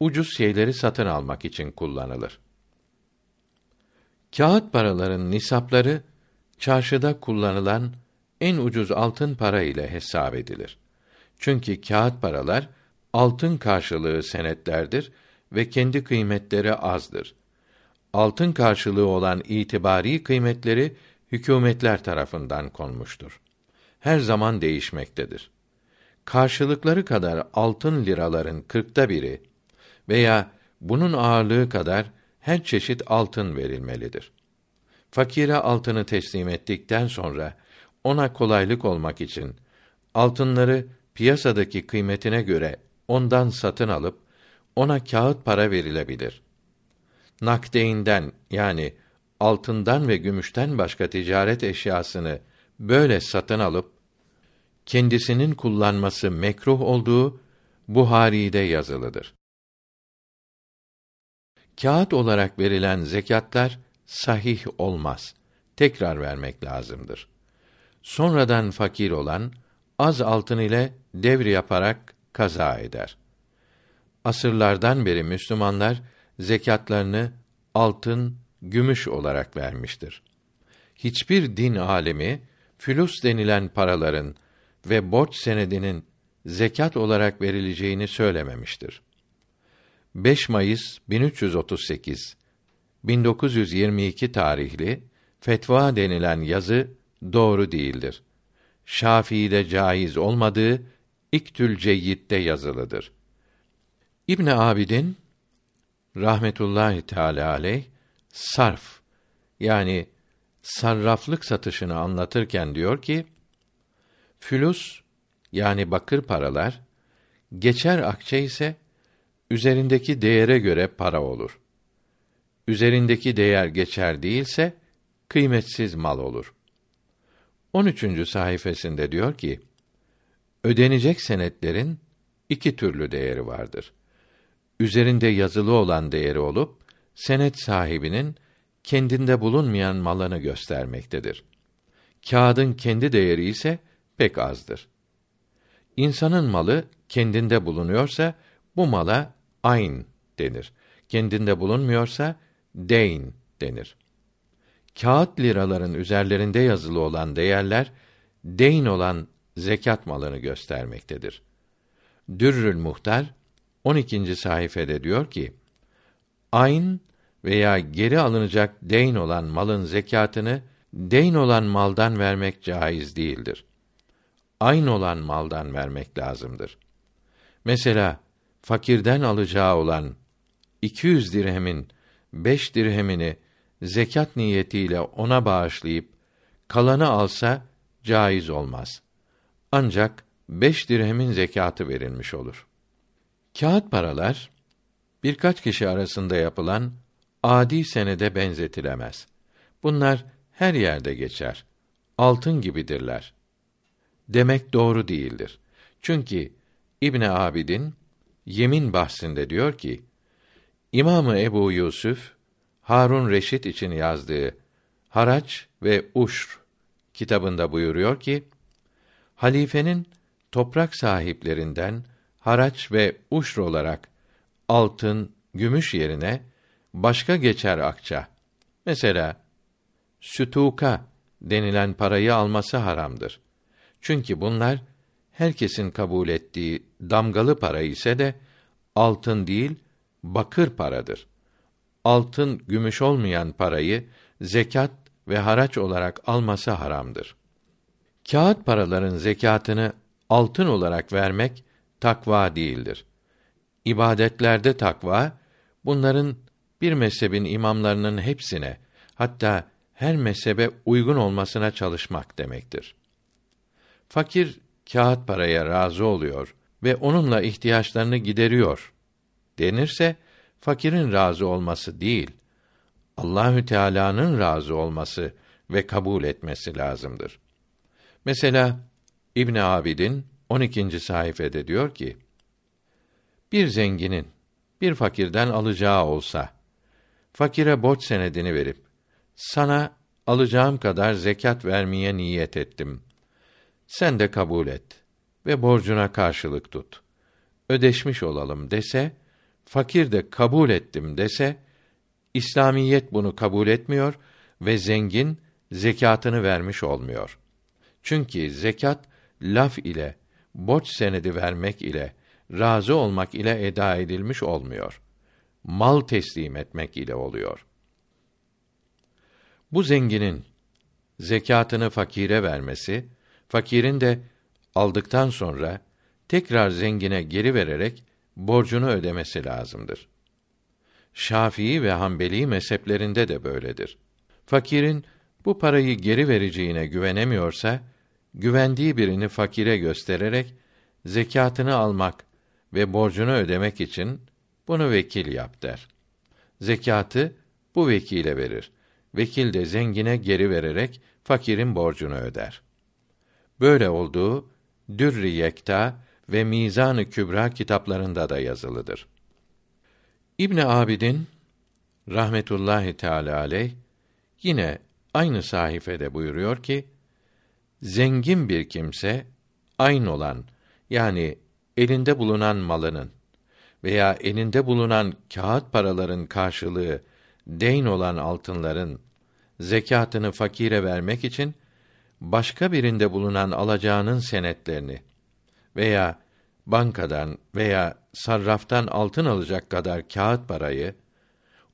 ucuz şeyleri satın almak için kullanılır. Kağıt paraların nisapları çarşıda kullanılan en ucuz altın para ile hesap edilir. Çünkü kağıt paralar altın karşılığı senetlerdir ve kendi kıymetleri azdır. Altın karşılığı olan itibari kıymetleri hükümetler tarafından konmuştur. Her zaman değişmektedir. Karşılıkları kadar altın liraların kırkta biri veya bunun ağırlığı kadar her çeşit altın verilmelidir. Fakire altını teslim ettikten sonra ona kolaylık olmak için altınları piyasadaki kıymetine göre ondan satın alıp ona kağıt para verilebilir. Nakdeyinden yani altından ve gümüşten başka ticaret eşyasını böyle satın alıp kendisinin kullanması mekruh olduğu Buhari'de yazılıdır. Kağıt olarak verilen zekatlar sahih olmaz. Tekrar vermek lazımdır. Sonradan fakir olan az altın ile devri yaparak kaza eder. Asırlardan beri Müslümanlar zekatlarını altın, gümüş olarak vermiştir. Hiçbir din alemi fülus denilen paraların ve borç senedinin zekat olarak verileceğini söylememiştir. 5 Mayıs 1338 1922 tarihli fetva denilen yazı doğru değildir. Şafii'de caiz olmadığı İktül Ceyyid'de yazılıdır. İbn Abidin rahmetullahi teala aleyh sarf yani sarraflık satışını anlatırken diyor ki fülus yani bakır paralar geçer akçe ise üzerindeki değere göre para olur. Üzerindeki değer geçer değilse kıymetsiz mal olur. 13. sayfasında diyor ki: Ödenecek senetlerin iki türlü değeri vardır. Üzerinde yazılı olan değeri olup senet sahibinin kendinde bulunmayan malını göstermektedir. Kağıdın kendi değeri ise pek azdır. İnsanın malı kendinde bulunuyorsa bu mala ayn denir. Kendinde bulunmuyorsa deyn denir. Kağıt liraların üzerlerinde yazılı olan değerler deyn olan zekat malını göstermektedir. Dürrül Muhtar 12. sayfede diyor ki: Ayn veya geri alınacak deyn olan malın zekatını deyn olan maldan vermek caiz değildir. Ayn olan maldan vermek lazımdır. Mesela fakirden alacağı olan 200 dirhemin 5 dirhemini zekat niyetiyle ona bağışlayıp kalanı alsa caiz olmaz. Ancak beş dirhemin zekatı verilmiş olur. Kağıt paralar birkaç kişi arasında yapılan adi senede benzetilemez. Bunlar her yerde geçer. Altın gibidirler. Demek doğru değildir. Çünkü İbn Abidin yemin bahsinde diyor ki: İmamı Ebu Yusuf Harun Reşit için yazdığı Haraç ve Uşr kitabında buyuruyor ki halifenin toprak sahiplerinden haraç ve uşr olarak altın, gümüş yerine başka geçer akça. Mesela sütuka denilen parayı alması haramdır. Çünkü bunlar herkesin kabul ettiği damgalı para ise de altın değil, bakır paradır. Altın, gümüş olmayan parayı zekat ve haraç olarak alması haramdır. Kağıt paraların zekatını altın olarak vermek takva değildir. İbadetlerde takva bunların bir mezhebin imamlarının hepsine hatta her mezhebe uygun olmasına çalışmak demektir. Fakir kağıt paraya razı oluyor ve onunla ihtiyaçlarını gideriyor denirse fakirin razı olması değil, Allahü Teala'nın razı olması ve kabul etmesi lazımdır. Mesela İbn Abidin 12. sayfede diyor ki: Bir zenginin bir fakirden alacağı olsa fakire borç senedini verip sana alacağım kadar zekat vermeye niyet ettim. Sen de kabul et ve borcuna karşılık tut. Ödeşmiş olalım dese, fakir de kabul ettim dese, İslamiyet bunu kabul etmiyor ve zengin zekatını vermiş olmuyor. Çünkü zekat laf ile borç senedi vermek ile razı olmak ile eda edilmiş olmuyor. Mal teslim etmek ile oluyor. Bu zenginin zekatını fakire vermesi, fakirin de aldıktan sonra tekrar zengine geri vererek borcunu ödemesi lazımdır. Şafii ve Hanbeli mezheplerinde de böyledir. Fakirin bu parayı geri vereceğine güvenemiyorsa, güvendiği birini fakire göstererek zekatını almak ve borcunu ödemek için bunu vekil yap der. Zekatı bu vekile verir. Vekil de zengine geri vererek fakirin borcunu öder. Böyle olduğu Dürri Yekta ve Mizan-ı Kübra kitaplarında da yazılıdır. İbn Abidin rahmetullahi teala aleyh yine aynı sayfede buyuruyor ki zengin bir kimse aynı olan yani elinde bulunan malının veya elinde bulunan kağıt paraların karşılığı deyn olan altınların zekatını fakire vermek için başka birinde bulunan alacağının senetlerini veya bankadan veya sarraftan altın alacak kadar kağıt parayı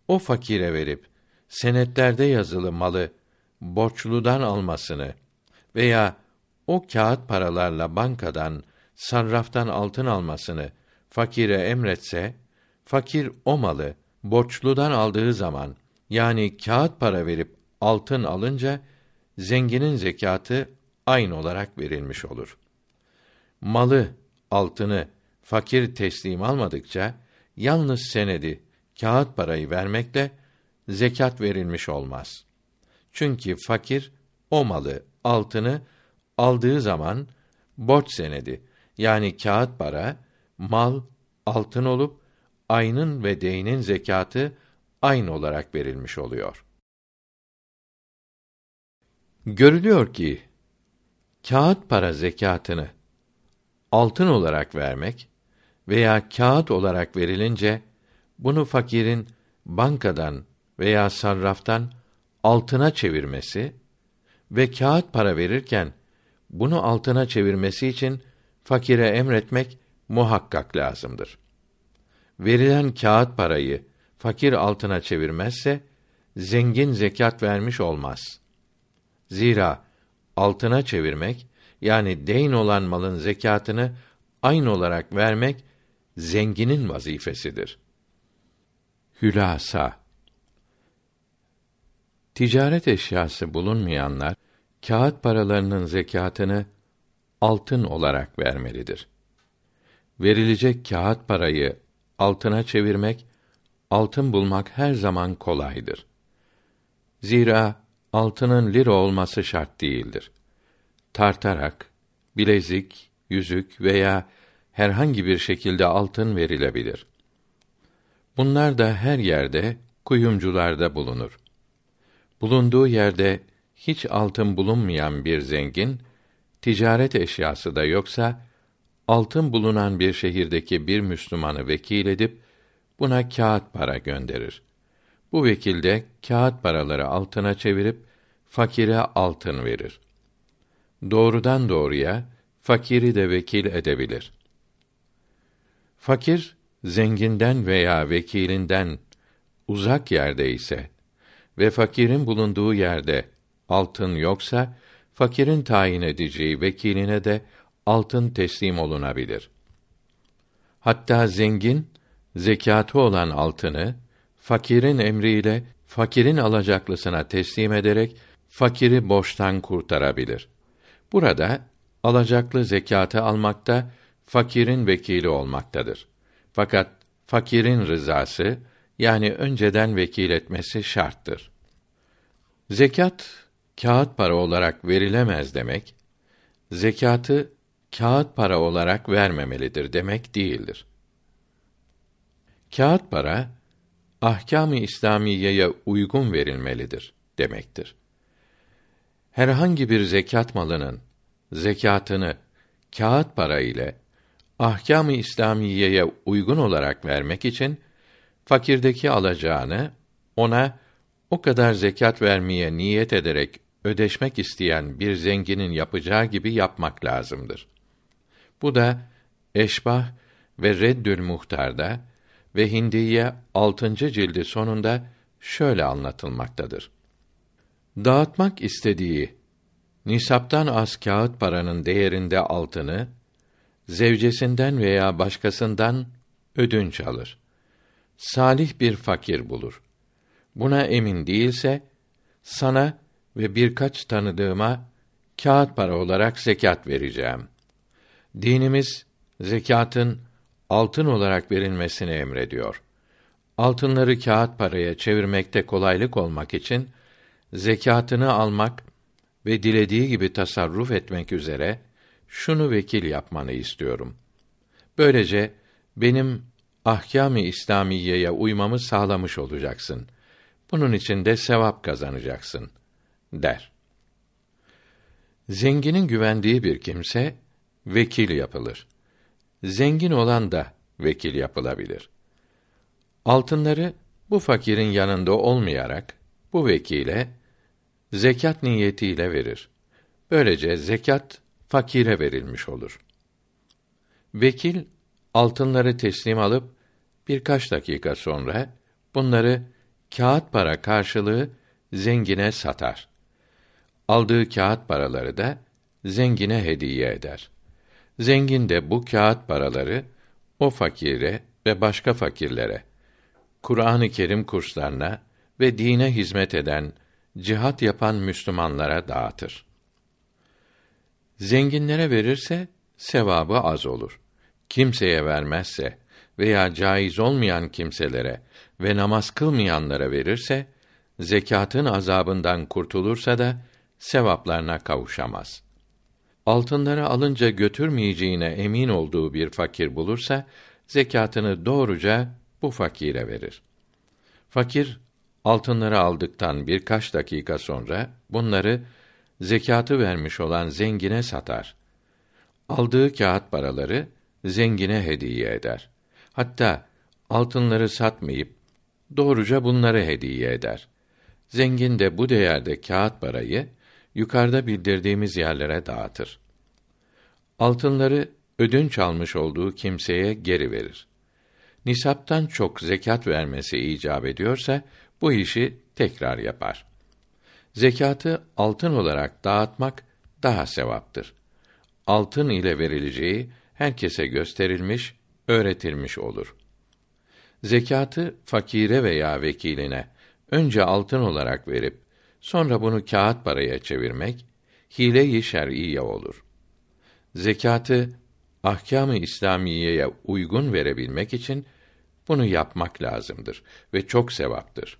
o fakire verip senetlerde yazılı malı borçludan almasını veya o kağıt paralarla bankadan sarraftan altın almasını fakire emretse fakir o malı borçludan aldığı zaman yani kağıt para verip altın alınca zenginin zekatı aynı olarak verilmiş olur. Malı, altını fakir teslim almadıkça yalnız senedi, kağıt parayı vermekle zekat verilmiş olmaz. Çünkü fakir o malı, altını aldığı zaman borç senedi yani kağıt para, mal, altın olup aynın ve deynin zekatı aynı olarak verilmiş oluyor. Görülüyor ki kağıt para zekatını altın olarak vermek veya kağıt olarak verilince bunu fakirin bankadan veya sarraftan altına çevirmesi ve kağıt para verirken bunu altına çevirmesi için fakire emretmek muhakkak lazımdır. Verilen kağıt parayı fakir altına çevirmezse zengin zekat vermiş olmaz. Zira altına çevirmek yani deyn olan malın zekatını aynı olarak vermek zenginin vazifesidir. Hülasa Ticaret eşyası bulunmayanlar kağıt paralarının zekatını altın olarak vermelidir. Verilecek kağıt parayı altına çevirmek, altın bulmak her zaman kolaydır. Zira altının lira olması şart değildir. Tartarak, bilezik, yüzük veya herhangi bir şekilde altın verilebilir. Bunlar da her yerde kuyumcularda bulunur. Bulunduğu yerde hiç altın bulunmayan bir zengin ticaret eşyası da yoksa altın bulunan bir şehirdeki bir Müslümanı vekil edip buna kağıt para gönderir. Bu vekil de kağıt paraları altına çevirip fakire altın verir. Doğrudan doğruya fakiri de vekil edebilir. Fakir zenginden veya vekilinden uzak yerde ise ve fakirin bulunduğu yerde altın yoksa fakirin tayin edeceği vekiline de altın teslim olunabilir. Hatta zengin zekatı olan altını fakirin emriyle fakirin alacaklısına teslim ederek fakiri borçtan kurtarabilir. Burada alacaklı zekatı almakta fakirin vekili olmaktadır. Fakat fakirin rızası yani önceden vekil etmesi şarttır. Zekat kağıt para olarak verilemez demek, zekatı kağıt para olarak vermemelidir demek değildir. Kağıt para ahkâm-ı İslamiyeye uygun verilmelidir demektir. Herhangi bir zekat malının zekatını kağıt para ile ahkâm-ı İslamiyeye uygun olarak vermek için fakirdeki alacağını ona o kadar zekat vermeye niyet ederek ödeşmek isteyen bir zenginin yapacağı gibi yapmak lazımdır. Bu da Eşbah ve Reddül Muhtar'da ve Hindiye 6. cildi sonunda şöyle anlatılmaktadır. Dağıtmak istediği nisaptan az kağıt paranın değerinde altını zevcesinden veya başkasından ödünç alır. Salih bir fakir bulur. Buna emin değilse sana ve birkaç tanıdığıma kağıt para olarak zekat vereceğim. Dinimiz zekatın altın olarak verilmesini emrediyor. Altınları kağıt paraya çevirmekte kolaylık olmak için zekatını almak ve dilediği gibi tasarruf etmek üzere şunu vekil yapmanı istiyorum. Böylece benim ahkâm-ı İslamiyeye uymamı sağlamış olacaksın. Bunun için de sevap kazanacaksın der. Zenginin güvendiği bir kimse vekil yapılır. Zengin olan da vekil yapılabilir. Altınları bu fakirin yanında olmayarak bu vekile zekat niyetiyle verir. Böylece zekat fakire verilmiş olur. Vekil altınları teslim alıp birkaç dakika sonra bunları kağıt para karşılığı zengine satar. Aldığı kağıt paraları da zengine hediye eder. Zengin de bu kağıt paraları o fakire ve başka fakirlere, Kur'an-ı Kerim kurslarına ve dine hizmet eden, cihat yapan Müslümanlara dağıtır. Zenginlere verirse sevabı az olur. Kimseye vermezse veya caiz olmayan kimselere ve namaz kılmayanlara verirse zekatın azabından kurtulursa da sevaplarına kavuşamaz. Altınları alınca götürmeyeceğine emin olduğu bir fakir bulursa zekatını doğruca bu fakire verir. Fakir altınları aldıktan birkaç dakika sonra bunları zekatı vermiş olan zengine satar. Aldığı kağıt paraları zengine hediye eder. Hatta altınları satmayıp doğruca bunları hediye eder. Zengin de bu değerde kağıt parayı yukarıda bildirdiğimiz yerlere dağıtır. Altınları ödünç almış olduğu kimseye geri verir. Nisaptan çok zekat vermesi icap ediyorsa bu işi tekrar yapar. Zekatı altın olarak dağıtmak daha sevaptır. Altın ile verileceği herkese gösterilmiş, öğretilmiş olur. Zekatı fakire veya vekiline önce altın olarak verip sonra bunu kağıt paraya çevirmek hile-i şer'iyye olur. Zekatı ahkâm-ı İslamiyeye uygun verebilmek için bunu yapmak lazımdır ve çok sevaptır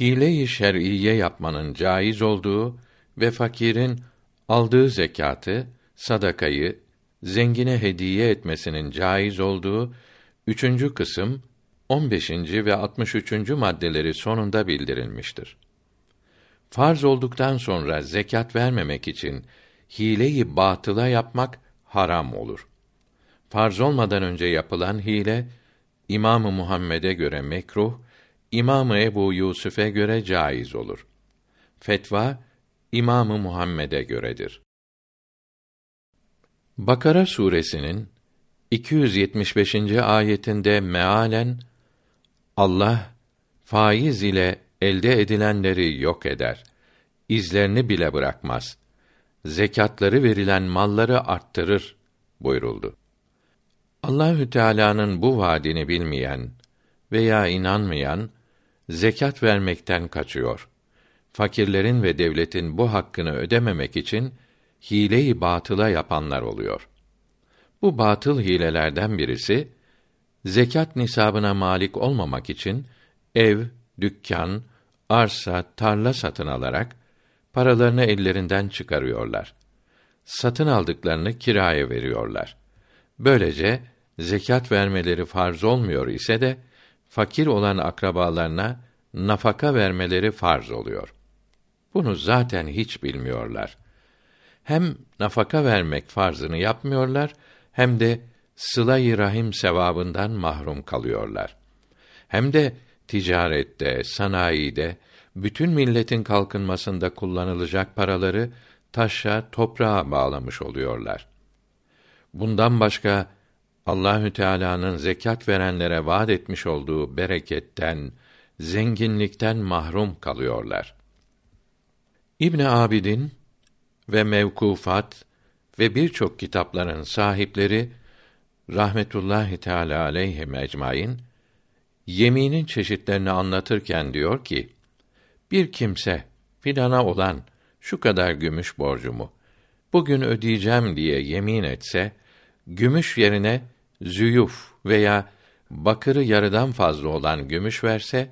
hile-i şer'iye yapmanın caiz olduğu ve fakirin aldığı zekatı, sadakayı zengine hediye etmesinin caiz olduğu üçüncü kısım 15. ve 63. maddeleri sonunda bildirilmiştir. Farz olduktan sonra zekat vermemek için hileyi batıla yapmak haram olur. Farz olmadan önce yapılan hile İmamı Muhammed'e göre mekruh İmamı Ebu Yusuf'e göre caiz olur. Fetva İmamı Muhammed'e göredir. Bakara suresinin 275. ayetinde mealen Allah faiz ile elde edilenleri yok eder. İzlerini bile bırakmaz. Zekatları verilen malları arttırır buyuruldu. Allahü Teala'nın bu vaadini bilmeyen veya inanmayan zekat vermekten kaçıyor. Fakirlerin ve devletin bu hakkını ödememek için hile-i batıla yapanlar oluyor. Bu batıl hilelerden birisi zekat nisabına malik olmamak için ev, dükkan, arsa, tarla satın alarak paralarını ellerinden çıkarıyorlar. Satın aldıklarını kiraya veriyorlar. Böylece zekat vermeleri farz olmuyor ise de fakir olan akrabalarına nafaka vermeleri farz oluyor. Bunu zaten hiç bilmiyorlar. Hem nafaka vermek farzını yapmıyorlar hem de sıla-i rahim sevabından mahrum kalıyorlar. Hem de ticarette, sanayide, bütün milletin kalkınmasında kullanılacak paraları taşa, toprağa bağlamış oluyorlar. Bundan başka Allahü Teala'nın zekat verenlere vaad etmiş olduğu bereketten, zenginlikten mahrum kalıyorlar. İbn Abidin ve Mevkufat ve birçok kitapların sahipleri rahmetullahi teala aleyhi ecmaîn yeminin çeşitlerini anlatırken diyor ki bir kimse filana olan şu kadar gümüş borcumu bugün ödeyeceğim diye yemin etse gümüş yerine züyuf veya bakırı yarıdan fazla olan gümüş verse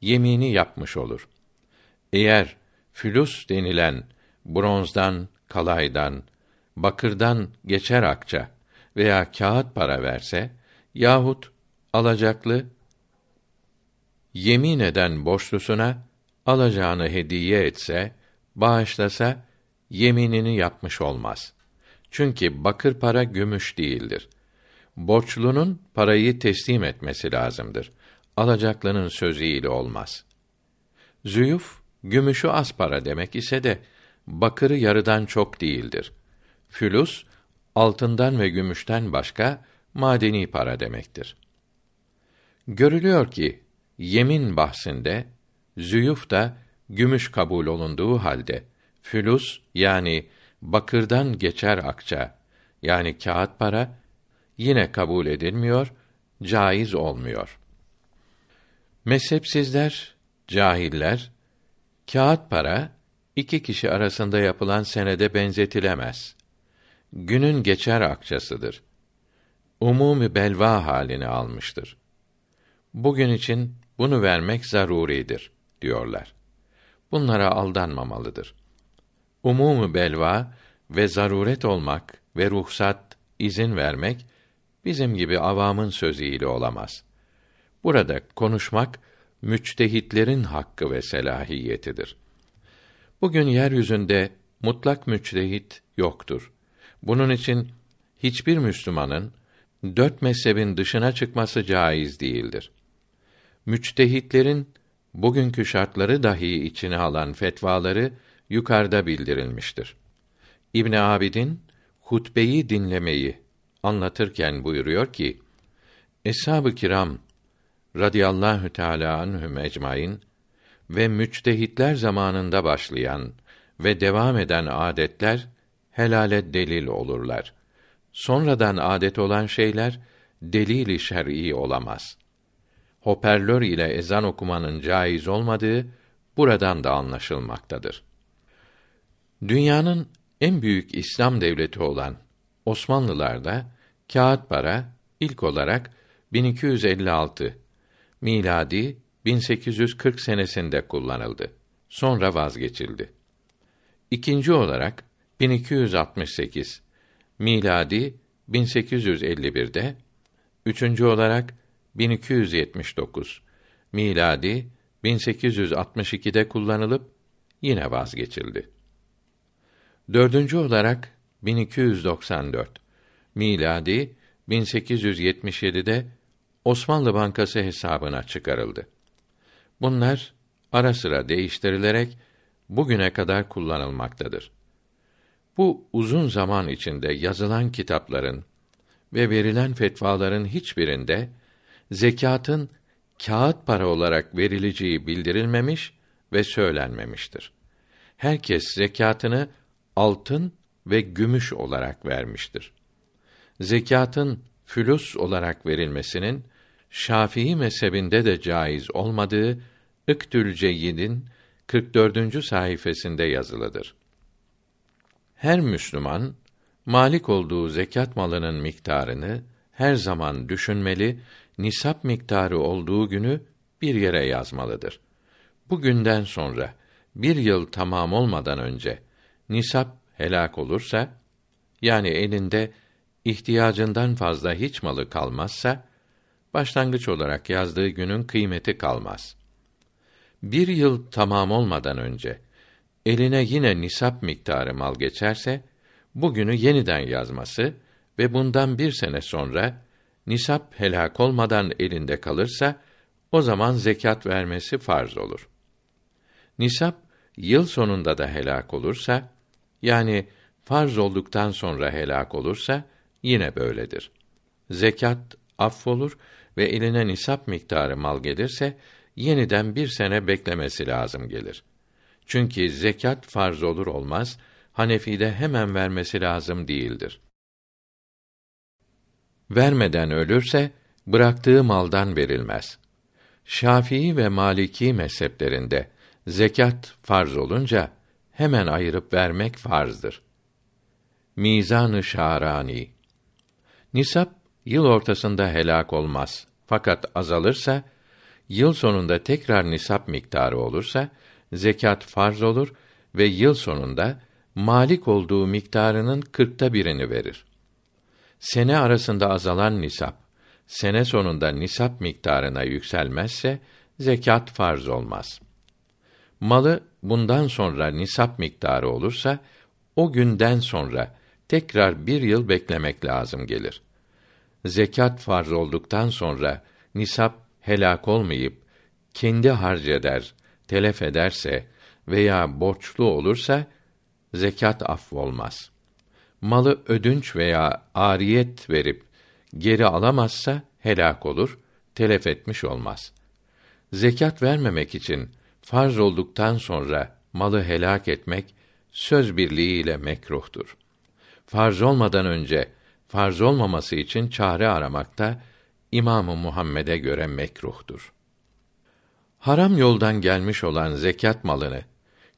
yemini yapmış olur. Eğer fülus denilen bronzdan, kalaydan, bakırdan geçer akça veya kağıt para verse yahut alacaklı yemin eden borçlusuna alacağını hediye etse, bağışlasa yeminini yapmış olmaz. Çünkü bakır para gümüş değildir. Borçlunun parayı teslim etmesi lazımdır. Alacaklının sözüyle olmaz. Züyuf gümüşü az para demek ise de bakırı yarıdan çok değildir. Fülus altından ve gümüşten başka madeni para demektir. Görülüyor ki yemin bahsinde züyuf da gümüş kabul olunduğu halde fülus yani bakırdan geçer akça yani kağıt para yine kabul edilmiyor, caiz olmuyor. Mezhepsizler, cahiller kağıt para iki kişi arasında yapılan senede benzetilemez. Günün geçer akçasıdır. Umumi belva halini almıştır. Bugün için bunu vermek zaruridir diyorlar. Bunlara aldanmamalıdır. Umumu belva ve zaruret olmak ve ruhsat, izin vermek bizim gibi avamın sözüyle olamaz. Burada konuşmak müçtehitlerin hakkı ve selahiyetidir. Bugün yeryüzünde mutlak müçtehit yoktur. Bunun için hiçbir Müslümanın dört mezhebin dışına çıkması caiz değildir. Müçtehitlerin bugünkü şartları dahi içine alan fetvaları yukarıda bildirilmiştir. İbn Abidin hutbeyi dinlemeyi anlatırken buyuruyor ki: Eshab-ı kiram radıyallahu teala anhum ecmaîn ve müçtehitler zamanında başlayan ve devam eden adetler helale delil olurlar. Sonradan adet olan şeyler delili şer'i olamaz. Hoparlör ile ezan okumanın caiz olmadığı buradan da anlaşılmaktadır. Dünyanın en büyük İslam devleti olan Osmanlılarda kağıt para ilk olarak 1256 miladi 1840 senesinde kullanıldı. Sonra vazgeçildi. İkinci olarak 1268 miladi 1851'de, üçüncü olarak 1279 miladi 1862'de kullanılıp yine vazgeçildi. Dördüncü olarak 1294 miladi 1877'de Osmanlı Bankası hesabına çıkarıldı. Bunlar ara sıra değiştirilerek bugüne kadar kullanılmaktadır. Bu uzun zaman içinde yazılan kitapların ve verilen fetvaların hiçbirinde zekatın kağıt para olarak verileceği bildirilmemiş ve söylenmemiştir. Herkes zekatını altın ve gümüş olarak vermiştir. Zekatın fülüs olarak verilmesinin Şafii mezhebinde de caiz olmadığı İktül Ceyyid'in 44. sayfasında yazılıdır. Her Müslüman malik olduğu zekat malının miktarını her zaman düşünmeli, nisap miktarı olduğu günü bir yere yazmalıdır. Bu günden sonra bir yıl tamam olmadan önce nisap helak olursa yani elinde ihtiyacından fazla hiç malı kalmazsa başlangıç olarak yazdığı günün kıymeti kalmaz. Bir yıl tamam olmadan önce eline yine nisap miktarı mal geçerse bugünü yeniden yazması ve bundan bir sene sonra nisap helak olmadan elinde kalırsa o zaman zekat vermesi farz olur. Nisap yıl sonunda da helak olursa yani farz olduktan sonra helak olursa yine böyledir. Zekat affolur ve eline nisap miktarı mal gelirse yeniden bir sene beklemesi lazım gelir. Çünkü zekat farz olur olmaz Hanefi'de hemen vermesi lazım değildir. Vermeden ölürse bıraktığı maldan verilmez. Şafii ve Maliki mezheplerinde zekat farz olunca hemen ayırıp vermek farzdır. Mizan-ı Şarani Nisap yıl ortasında helak olmaz. Fakat azalırsa yıl sonunda tekrar nisap miktarı olursa zekat farz olur ve yıl sonunda malik olduğu miktarının kırkta birini verir. Sene arasında azalan nisap, sene sonunda nisap miktarına yükselmezse zekat farz olmaz. Malı bundan sonra nisap miktarı olursa o günden sonra tekrar bir yıl beklemek lazım gelir. Zekat farz olduktan sonra nisap helak olmayıp kendi harceder, telef ederse veya borçlu olursa zekat affolmaz. Malı ödünç veya ariyet verip geri alamazsa helak olur, telef etmiş olmaz. Zekat vermemek için farz olduktan sonra malı helak etmek söz birliğiyle mekruhtur. Farz olmadan önce farz olmaması için çare aramakta İmamı Muhammed'e göre mekruhtur. Haram yoldan gelmiş olan zekat malını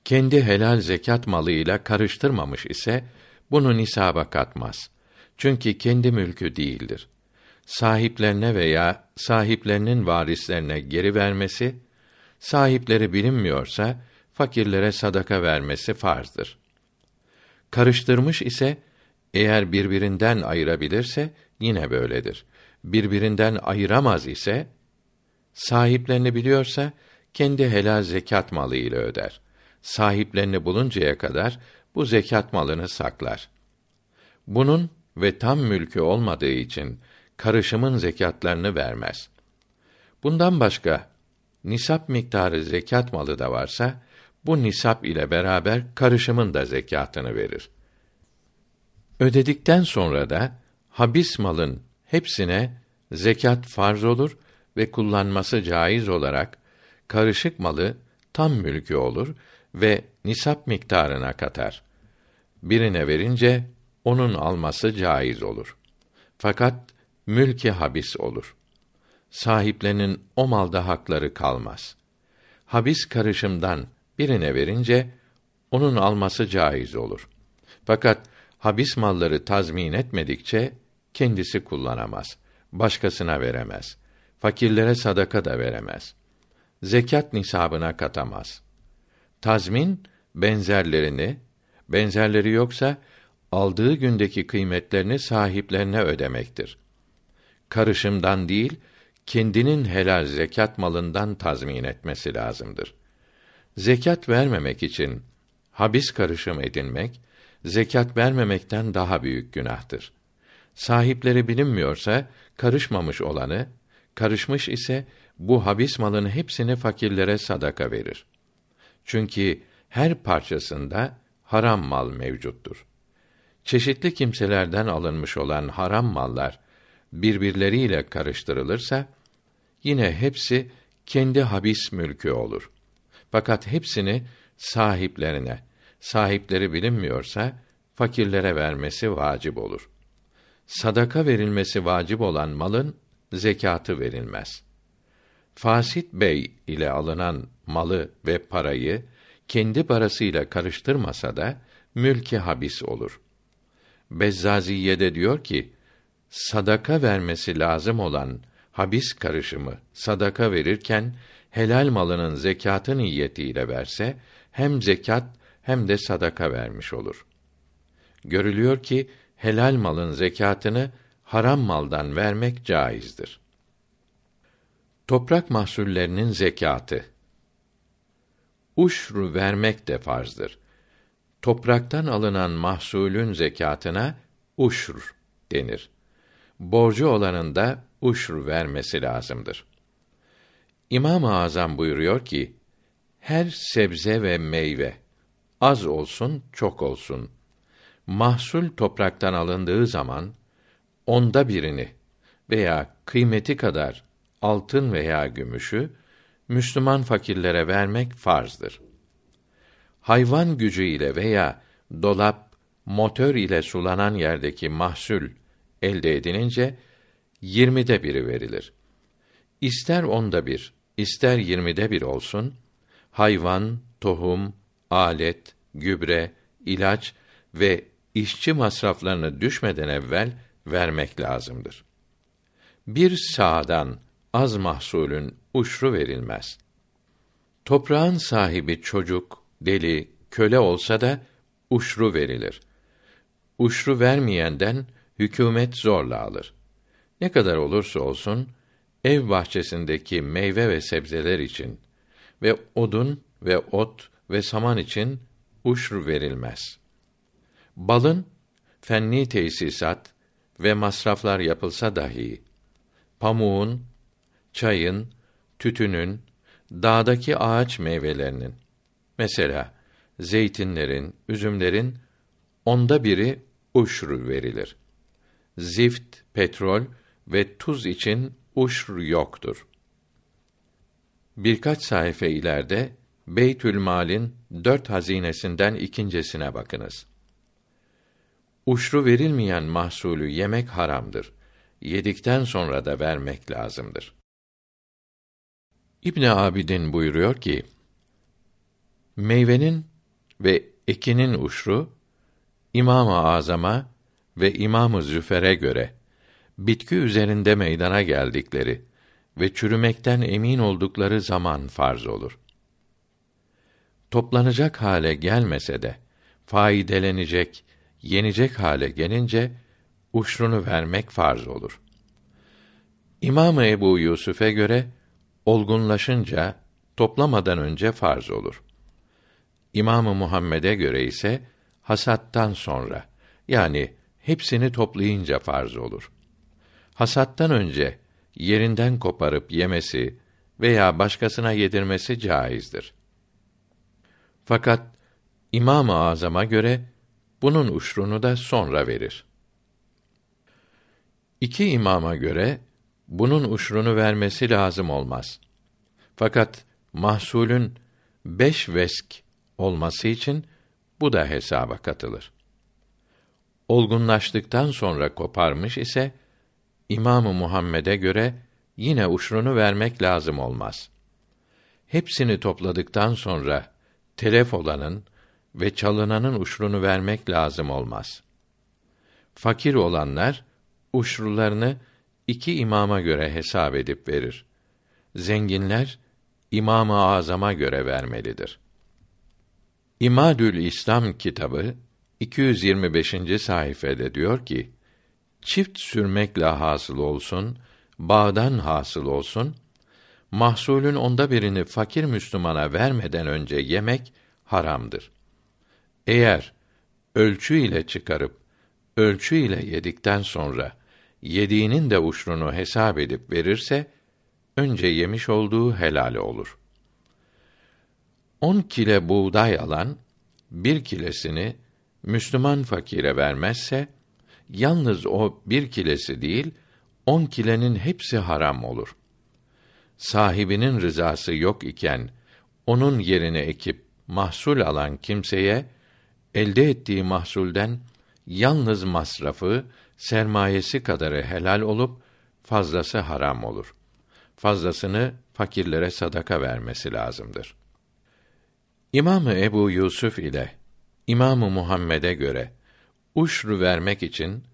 kendi helal zekat malıyla karıştırmamış ise bunu nisaba katmaz. Çünkü kendi mülkü değildir. Sahiplerine veya sahiplerinin varislerine geri vermesi, sahipleri bilinmiyorsa fakirlere sadaka vermesi farzdır. Karıştırmış ise eğer birbirinden ayırabilirse yine böyledir. Birbirinden ayıramaz ise sahiplerini biliyorsa kendi helal zekat malı ile öder. Sahiplerini buluncaya kadar bu zekat malını saklar. Bunun ve tam mülkü olmadığı için karışımın zekatlarını vermez. Bundan başka nisap miktarı zekat malı da varsa bu nisap ile beraber karışımın da zekatını verir. Ödedikten sonra da habis malın hepsine zekat farz olur ve kullanması caiz olarak karışık malı tam mülkü olur ve nisap miktarına katar. Birine verince onun alması caiz olur. Fakat mülki habis olur. Sahiplerinin o malda hakları kalmaz. Habis karışımdan birine verince onun alması caiz olur. Fakat habis malları tazmin etmedikçe kendisi kullanamaz. Başkasına veremez. Fakirlere sadaka da veremez. Zekat nisabına katamaz. Tazmin benzerlerini, benzerleri yoksa aldığı gündeki kıymetlerini sahiplerine ödemektir. Karışımdan değil, kendinin helal zekat malından tazmin etmesi lazımdır. Zekat vermemek için habis karışım edinmek zekat vermemekten daha büyük günahtır. Sahipleri bilinmiyorsa karışmamış olanı, karışmış ise bu habis malın hepsini fakirlere sadaka verir. Çünkü her parçasında haram mal mevcuttur. çeşitli kimselerden alınmış olan haram mallar birbirleriyle karıştırılırsa yine hepsi kendi habis mülkü olur. Fakat hepsini sahiplerine, sahipleri bilinmiyorsa fakirlere vermesi vacip olur. Sadaka verilmesi vacip olan malın zekatı verilmez. Fasit bey ile alınan malı ve parayı kendi parasıyla karıştırmasa da mülki habis olur. Bezzaziye'de diyor ki, sadaka vermesi lazım olan habis karışımı sadaka verirken helal malının zekatı niyetiyle verse hem zekat hem de sadaka vermiş olur. Görülüyor ki helal malın zekatını haram maldan vermek caizdir. Toprak mahsullerinin zekatı Uşru vermek de farzdır. Topraktan alınan mahsulün zekatına uşr denir. Borcu olanın da uşr vermesi lazımdır. İmam-ı Azam buyuruyor ki: Her sebze ve meyve az olsun, çok olsun. Mahsul topraktan alındığı zaman onda birini veya kıymeti kadar altın veya gümüşü Müslüman fakirlere vermek farzdır. Hayvan gücü ile veya dolap, motor ile sulanan yerdeki mahsul elde edilince yirmide biri verilir. İster onda bir, ister yirmide bir olsun, hayvan, tohum, alet, gübre, ilaç ve işçi masraflarını düşmeden evvel vermek lazımdır. Bir sağdan az mahsulün uşru verilmez. Toprağın sahibi çocuk, deli, köle olsa da uşru verilir. Uşru vermeyenden hükümet zorla alır. Ne kadar olursa olsun ev bahçesindeki meyve ve sebzeler için ve odun ve ot ve saman için uşr verilmez. Balın fenni tesisat ve masraflar yapılsa dahi pamuğun, çayın, tütünün, dağdaki ağaç meyvelerinin mesela zeytinlerin, üzümlerin onda biri uşr verilir. Zift, petrol ve tuz için uşr yoktur. Birkaç sayfa ileride Beytül Mal'in dört hazinesinden ikincisine bakınız. Uşru verilmeyen mahsulü yemek haramdır. Yedikten sonra da vermek lazımdır. İbn Abidin buyuruyor ki: Meyvenin ve ekinin uşru İmam-ı Azam'a ve İmam-ı Züfer'e göre bitki üzerinde meydana geldikleri ve çürümekten emin oldukları zaman farz olur. Toplanacak hale gelmese de faydelenecek, yenecek hale gelince uşrunu vermek farz olur. İmam Ebu Yusuf'e göre olgunlaşınca toplamadan önce farz olur. İmamı Muhammed'e göre ise hasattan sonra yani hepsini toplayınca farz olur. Hasattan önce yerinden koparıp yemesi veya başkasına yedirmesi caizdir. Fakat İmam-ı Azam'a göre bunun uşrunu da sonra verir. İki imama göre bunun uşrunu vermesi lazım olmaz. Fakat mahsulün beş vesk olması için bu da hesaba katılır. Olgunlaştıktan sonra koparmış ise İmamı Muhammed'e göre yine uşrunu vermek lazım olmaz. Hepsini topladıktan sonra telef olanın ve çalınanın uşrunu vermek lazım olmaz. Fakir olanlar uşrularını iki imama göre hesap edip verir. Zenginler İmam-ı Azam'a göre vermelidir. İmadül İslam kitabı 225. sayfede diyor ki: Çift sürmekle hasıl olsun, bağdan hasıl olsun, mahsulün onda birini fakir Müslümana vermeden önce yemek haramdır. Eğer ölçü ile çıkarıp ölçü ile yedikten sonra yediğinin de uşrunu hesap edip verirse önce yemiş olduğu helal olur. On kile buğday alan bir kilesini Müslüman fakire vermezse yalnız o bir kilesi değil, on kilenin hepsi haram olur. Sahibinin rızası yok iken onun yerine ekip mahsul alan kimseye elde ettiği mahsulden yalnız masrafı, sermayesi kadarı helal olup fazlası haram olur. Fazlasını fakirlere sadaka vermesi lazımdır. İmamı Ebu Yusuf ile İmamı Muhammed'e göre uşru vermek için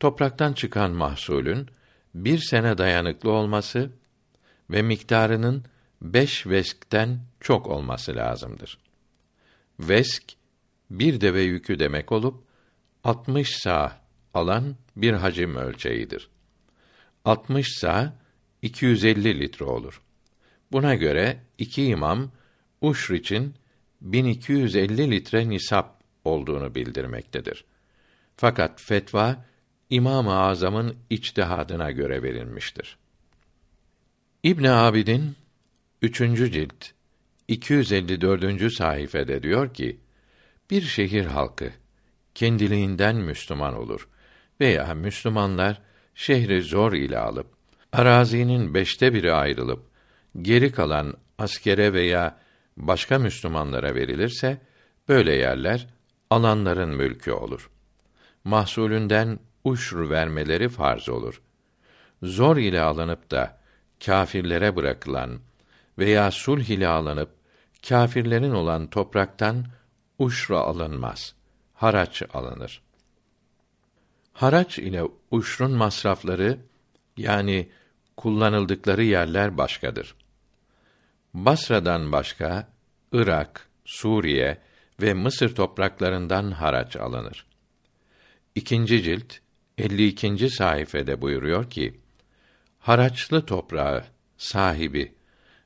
topraktan çıkan mahsulün bir sene dayanıklı olması ve miktarının beş veskten çok olması lazımdır. Vesk, bir deve yükü demek olup, 60 sağ alan bir hacim ölçeğidir. 60 sağ, 250 litre olur. Buna göre iki imam, uşr için 1250 litre nisap olduğunu bildirmektedir. Fakat fetva İmam-ı Azam'ın içtihadına göre verilmiştir. İbn Abidin 3. cilt 254. sayfede diyor ki: Bir şehir halkı kendiliğinden Müslüman olur veya Müslümanlar şehri zor ile alıp arazinin beşte biri ayrılıp geri kalan askere veya başka Müslümanlara verilirse böyle yerler alanların mülkü olur. Mahsulünden uşr vermeleri farz olur. Zor ile alınıp da kâfirlere bırakılan veya sulh ile alınıp kâfirlerin olan topraktan uşra alınmaz. Haraç alınır. Haraç ile uşrun masrafları yani kullanıldıkları yerler başkadır. Basra'dan başka Irak, Suriye ve Mısır topraklarından haraç alınır. İkinci cilt 52. sayfede buyuruyor ki: Haraçlı toprağı sahibi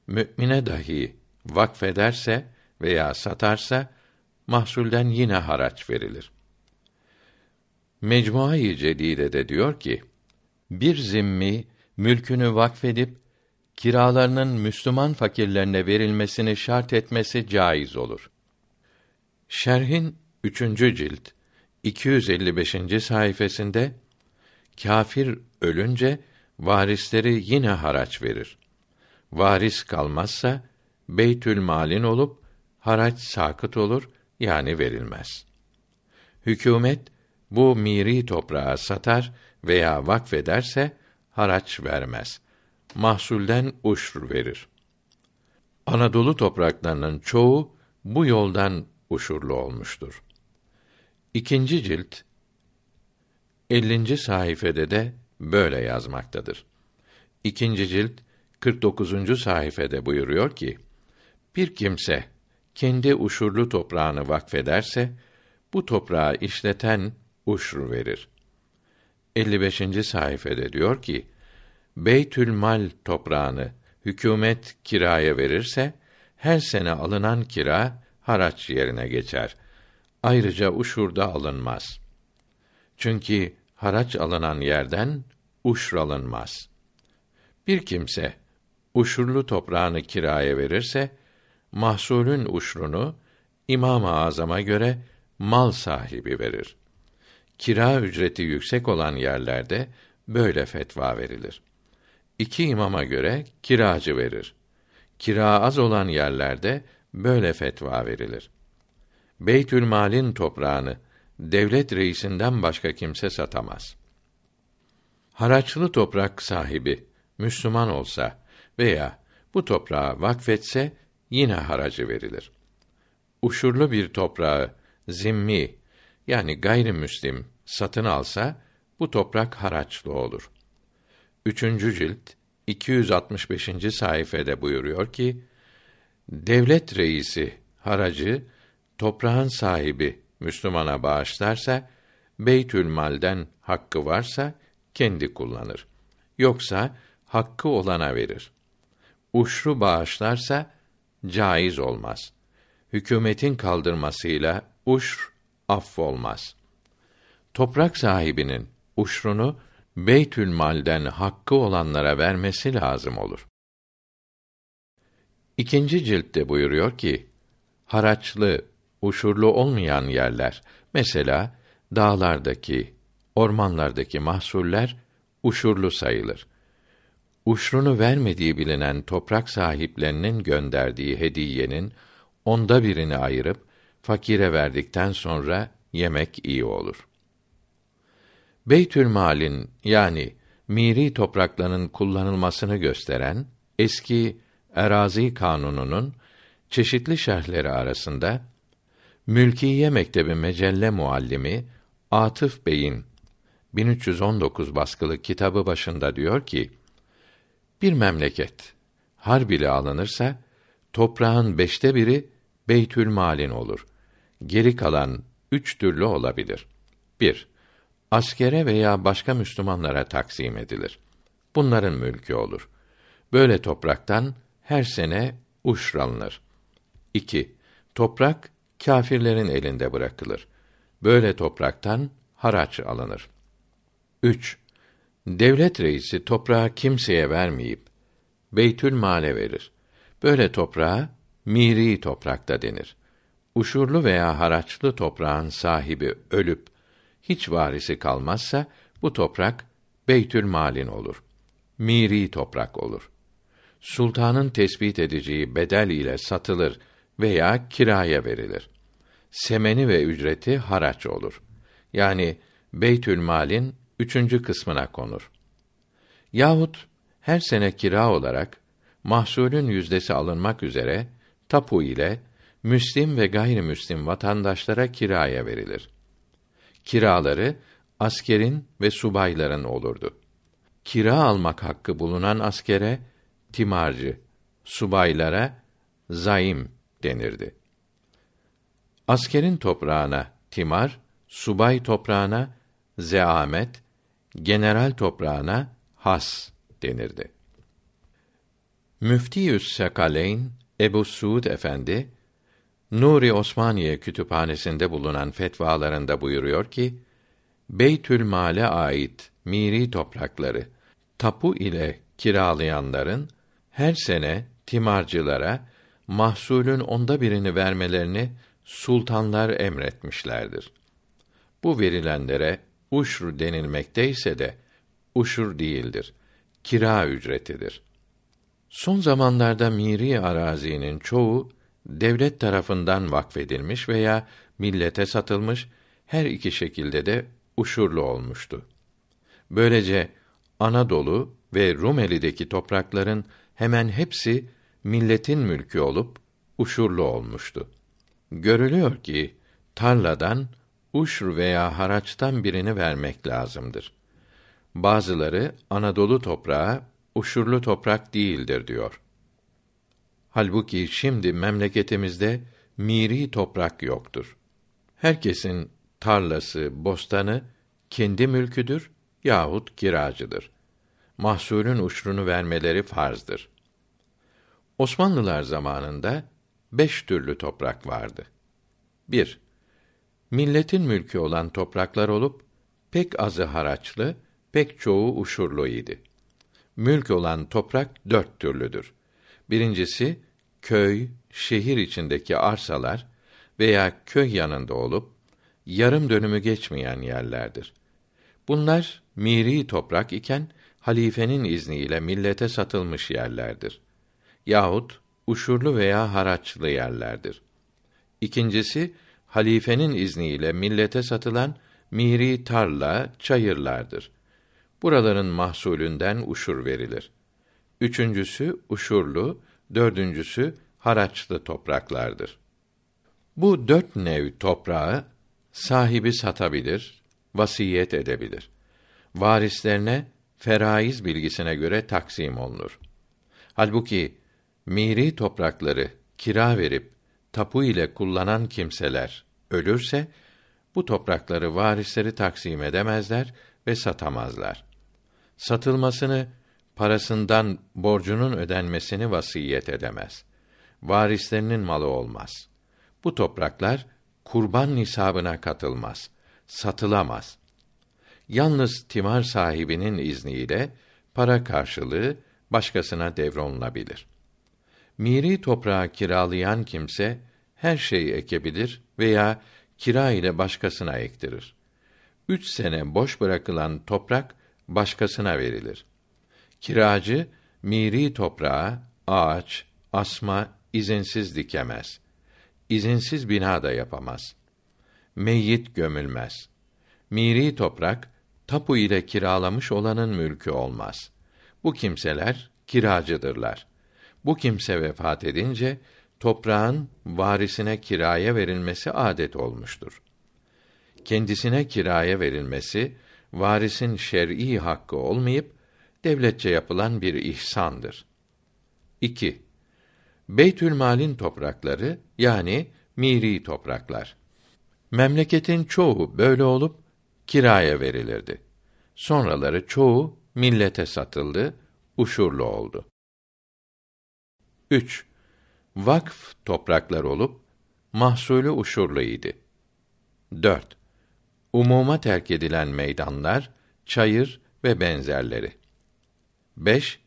mümine dahi vakfederse veya satarsa mahsulden yine haraç verilir. Mecmuayı Cedide de diyor ki: Bir zimmi mülkünü vakfedip kiralarının Müslüman fakirlerine verilmesini şart etmesi caiz olur. Şerhin 3. cilt 255. sayfasında kafir ölünce varisleri yine haraç verir. Varis kalmazsa Beytül Malin olup haraç sakıt olur yani verilmez. Hükümet bu miri toprağı satar veya vakfederse haraç vermez. Mahsulden uşr verir. Anadolu topraklarının çoğu bu yoldan uşurlu olmuştur. İkinci cilt 50. sayfede de böyle yazmaktadır. İkinci cilt 49. sayfede buyuruyor ki: Bir kimse kendi uşurlu toprağını vakfederse bu toprağı işleten uşru verir. 55. sayfede diyor ki: Beytül Mal toprağını hükümet kiraya verirse her sene alınan kira haraç yerine geçer. Ayrıca uşurda alınmaz. Çünkü haraç alınan yerden uşr alınmaz. Bir kimse uşurlu toprağını kiraya verirse mahsulün uşrunu İmam-ı Azam'a göre mal sahibi verir. Kira ücreti yüksek olan yerlerde böyle fetva verilir. İki imama göre kiracı verir. Kira az olan yerlerde böyle fetva verilir. Beytül Mal'in toprağını devlet reisinden başka kimse satamaz. Haraçlı toprak sahibi Müslüman olsa veya bu toprağı vakfetse yine haracı verilir. Uşurlu bir toprağı zimmi yani gayrimüslim satın alsa bu toprak haraçlı olur. Üçüncü cilt 265. sayfede buyuruyor ki devlet reisi haracı toprağın sahibi Müslümana bağışlarsa Beytül Mal'den hakkı varsa kendi kullanır. Yoksa hakkı olana verir. Uşru bağışlarsa caiz olmaz. Hükümetin kaldırmasıyla uşr affolmaz. Toprak sahibinin uşrunu Beytül Mal'den hakkı olanlara vermesi lazım olur. İkinci ciltte buyuruyor ki, haraçlı uşurlu olmayan yerler, mesela dağlardaki, ormanlardaki mahsuller uşurlu sayılır. Uşrunu vermediği bilinen toprak sahiplerinin gönderdiği hediyenin onda birini ayırıp fakire verdikten sonra yemek iyi olur. Beytül Mal'in yani miri toprakların kullanılmasını gösteren eski Erazi Kanunu'nun çeşitli şerhleri arasında Mülkiye Mektebi Mecelle muallimi Atıf Bey'in 1319 baskılı kitabı başında diyor ki: Bir memleket harb ile alınırsa toprağın beşte biri Beytül Malin olur. Geri kalan üç türlü olabilir. 1. Askere veya başka Müslümanlara taksim edilir. Bunların mülkü olur. Böyle topraktan her sene uşr alınır. 2. Toprak kâfirlerin elinde bırakılır. Böyle topraktan haraç alınır. 3. Devlet reisi toprağı kimseye vermeyip Beytül Male verir. Böyle toprağa miri toprakta denir. Uşurlu veya haraçlı toprağın sahibi ölüp hiç varisi kalmazsa bu toprak Beytül Malin olur. Miri toprak olur. Sultanın tespit edeceği bedel ile satılır veya kiraya verilir. Semeni ve ücreti haraç olur. Yani Beytül Mal'in üçüncü kısmına konur. Yahut her sene kira olarak mahsulün yüzdesi alınmak üzere tapu ile Müslim ve gayrimüslim vatandaşlara kiraya verilir. Kiraları askerin ve subayların olurdu. Kira almak hakkı bulunan askere timarcı, subaylara zaim denirdi. Askerin toprağına timar, subay toprağına zeamet, general toprağına has denirdi. Müftiyüs Sekaleyn Ebu Suud Efendi Nuri Osmaniye Kütüphanesi'nde bulunan fetvalarında buyuruyor ki Beytül Mal'e ait miri toprakları tapu ile kiralayanların her sene timarcılara mahsulün onda birini vermelerini sultanlar emretmişlerdir. Bu verilenlere uşr denilmekteyse de uşur değildir. Kira ücretidir. Son zamanlarda miri arazinin çoğu devlet tarafından vakfedilmiş veya millete satılmış, her iki şekilde de uşurlu olmuştu. Böylece Anadolu ve Rumeli'deki toprakların hemen hepsi milletin mülkü olup uşurlu olmuştu. Görülüyor ki tarladan uşr veya haraçtan birini vermek lazımdır. Bazıları Anadolu toprağı uşurlu toprak değildir diyor. Halbuki şimdi memleketimizde miri toprak yoktur. Herkesin tarlası, bostanı kendi mülküdür yahut kiracıdır. Mahsulün uşrunu vermeleri farzdır. Osmanlılar zamanında beş türlü toprak vardı. 1. Milletin mülkü olan topraklar olup pek azı haraçlı, pek çoğu uşurlu idi. Mülk olan toprak dört türlüdür. Birincisi köy, şehir içindeki arsalar veya köy yanında olup yarım dönümü geçmeyen yerlerdir. Bunlar miri toprak iken halifenin izniyle millete satılmış yerlerdir. Yahut uşurlu veya haraçlı yerlerdir. İkincisi halifenin izniyle millete satılan miri tarla, çayırlardır. Buraların mahsulünden uşur verilir. Üçüncüsü uşurlu, dördüncüsü haraçlı topraklardır. Bu dört nev toprağı sahibi satabilir, vasiyet edebilir. Varislerine feraiz bilgisine göre taksim olunur. Halbuki miri toprakları kira verip tapu ile kullanan kimseler ölürse bu toprakları varisleri taksim edemezler ve satamazlar. Satılmasını parasından borcunun ödenmesini vasiyet edemez. Varislerinin malı olmaz. Bu topraklar kurban nisabına katılmaz, satılamaz. Yalnız timar sahibinin izniyle para karşılığı başkasına devrolunabilir. Miri toprağı kiralayan kimse her şeyi ekebilir veya kira ile başkasına ektirir. Üç sene boş bırakılan toprak başkasına verilir. Kiracı miri toprağa ağaç, asma izinsiz dikemez. İzinsiz bina da yapamaz. Meyyit gömülmez. Miri toprak tapu ile kiralamış olanın mülkü olmaz. Bu kimseler kiracıdırlar. Bu kimse vefat edince toprağın varisine kiraya verilmesi adet olmuştur. Kendisine kiraya verilmesi varisin şer'i hakkı olmayıp devletçe yapılan bir ihsandır. 2. Beytülmal'in toprakları yani miri topraklar. Memleketin çoğu böyle olup kiraya verilirdi. Sonraları çoğu millete satıldı, uşurlu oldu. 3. Vakf topraklar olup mahsulü uşurlu idi. 4. Umuma terk edilen meydanlar, çayır ve benzerleri. 5.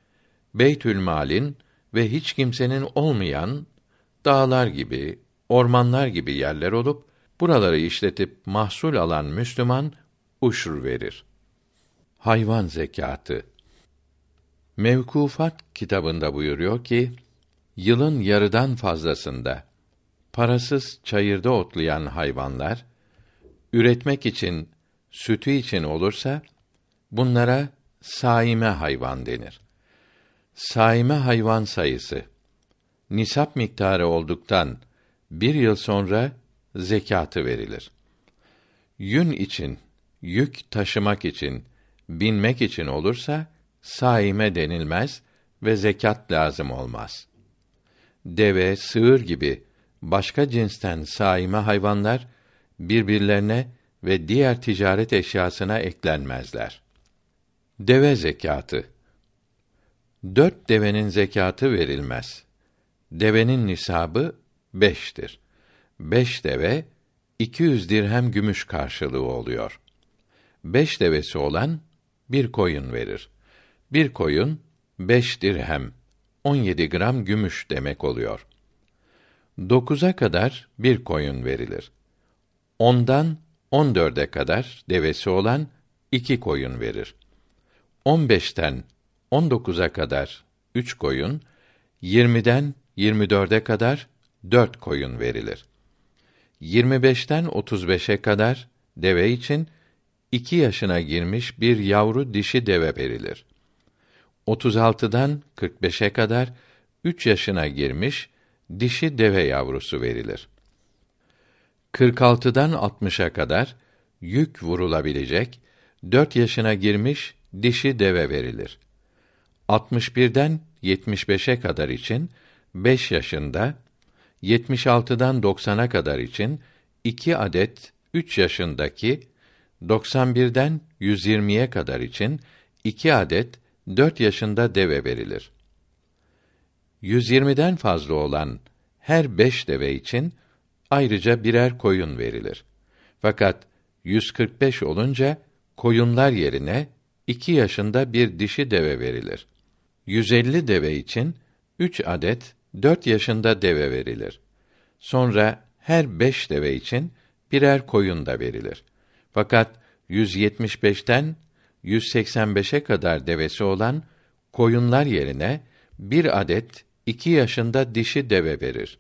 Beytülmal'in ve hiç kimsenin olmayan dağlar gibi, ormanlar gibi yerler olup buraları işletip mahsul alan Müslüman uşur verir. Hayvan zekatı Mevkufat kitabında buyuruyor ki, yılın yarıdan fazlasında parasız çayırda otlayan hayvanlar üretmek için, sütü için olursa bunlara saime hayvan denir. Saime hayvan sayısı nisap miktarı olduktan bir yıl sonra zekatı verilir. Yün için, yük taşımak için, binmek için olursa saime denilmez ve zekat lazım olmaz. Deve, sığır gibi başka cinsten saime hayvanlar birbirlerine ve diğer ticaret eşyasına eklenmezler. Deve zekatı Dört devenin zekatı verilmez. Devenin nisabı beştir. Beş deve, iki yüz dirhem gümüş karşılığı oluyor. Beş devesi olan bir koyun verir. Bir koyun beş dirhem, on yedi gram gümüş demek oluyor. Dokuza kadar bir koyun verilir. Ondan on dörde kadar devesi olan iki koyun verir. On beşten 19'a kadar 3 koyun, 20'den 24'e kadar 4 koyun verilir. 25'ten 35'e kadar deve için 2 yaşına girmiş bir yavru dişi deve verilir. 36'dan 45'e kadar 3 yaşına girmiş dişi deve yavrusu verilir. 46'dan 60'a kadar yük vurulabilecek 4 yaşına girmiş dişi deve verilir. 61'den 75'e kadar için 5 yaşında, 76'dan 90'a kadar için 2 adet 3 yaşındaki, 91'den 120'ye kadar için 2 adet 4 yaşında deve verilir. 120'den fazla olan her 5 deve için ayrıca birer koyun verilir. Fakat 145 olunca koyunlar yerine 2 yaşında bir dişi deve verilir. 150 deve için 3 adet 4 yaşında deve verilir. Sonra her 5 deve için birer koyun da verilir. Fakat 175'ten 185'e kadar devesi olan koyunlar yerine bir adet 2 yaşında dişi deve verir.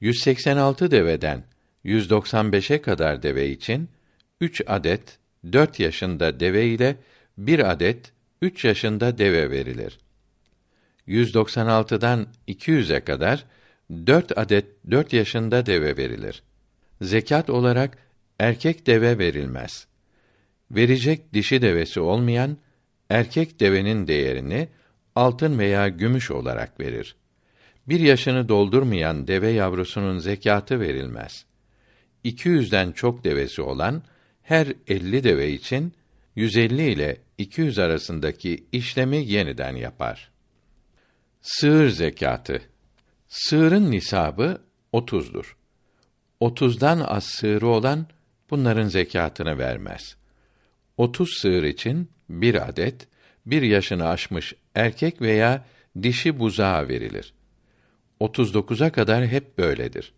186 deveden 195'e kadar deve için 3 adet 4 yaşında deve ile bir adet 3 yaşında deve verilir. 196'dan 200'e kadar 4 adet 4 yaşında deve verilir. Zekat olarak erkek deve verilmez. Verecek dişi devesi olmayan erkek devenin değerini altın veya gümüş olarak verir. Bir yaşını doldurmayan deve yavrusunun zekatı verilmez. 200'den çok devesi olan her 50 deve için 150 ile 200 arasındaki işlemi yeniden yapar. Sığır zekatı. Sığırın nisabı otuzdur. Otuzdan az sığırı olan bunların zekatını vermez. Otuz sığır için bir adet, bir yaşını aşmış erkek veya dişi buzağa verilir. Otuz dokuza kadar hep böyledir.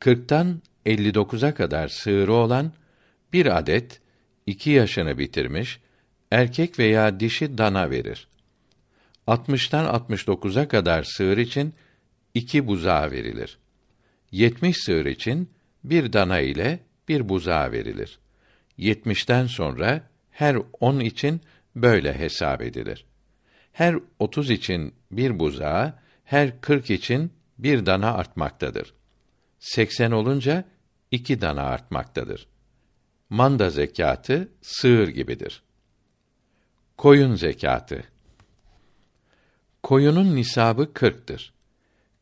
40'tan 59'a kadar sığırı olan bir adet iki yaşını bitirmiş erkek veya dişi dana verir. 60'tan 69'a kadar sığır için iki buzağı verilir. 70 sığır için bir dana ile bir buzağı verilir. 70'ten sonra her 10 için böyle hesap edilir. Her 30 için bir buzağı, her 40 için bir dana artmaktadır. 80 olunca iki dana artmaktadır. Manda zekatı sığır gibidir. Koyun zekatı Koyunun nisabı kırktır.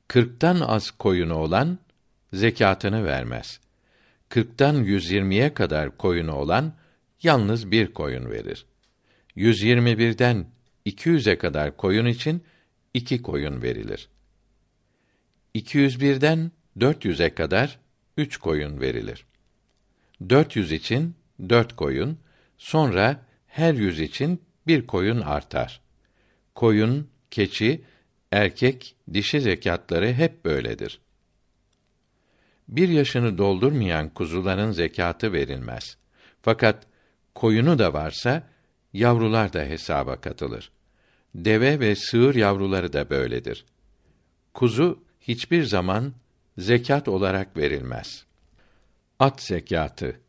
Kırktan az koyunu olan zekatını vermez. Kırktan yüz yirmiye kadar koyunu olan yalnız bir koyun verir. Yüz yirmi birden iki yüze kadar koyun için iki koyun verilir. İki yüz birden dört yüze kadar üç koyun verilir. Dört yüz için dört koyun, sonra her yüz için bir koyun artar. Koyun, keçi, erkek, dişi zekatları hep böyledir. Bir yaşını doldurmayan kuzuların zekatı verilmez. Fakat koyunu da varsa yavrular da hesaba katılır. Deve ve sığır yavruları da böyledir. Kuzu hiçbir zaman zekat olarak verilmez. At zekatı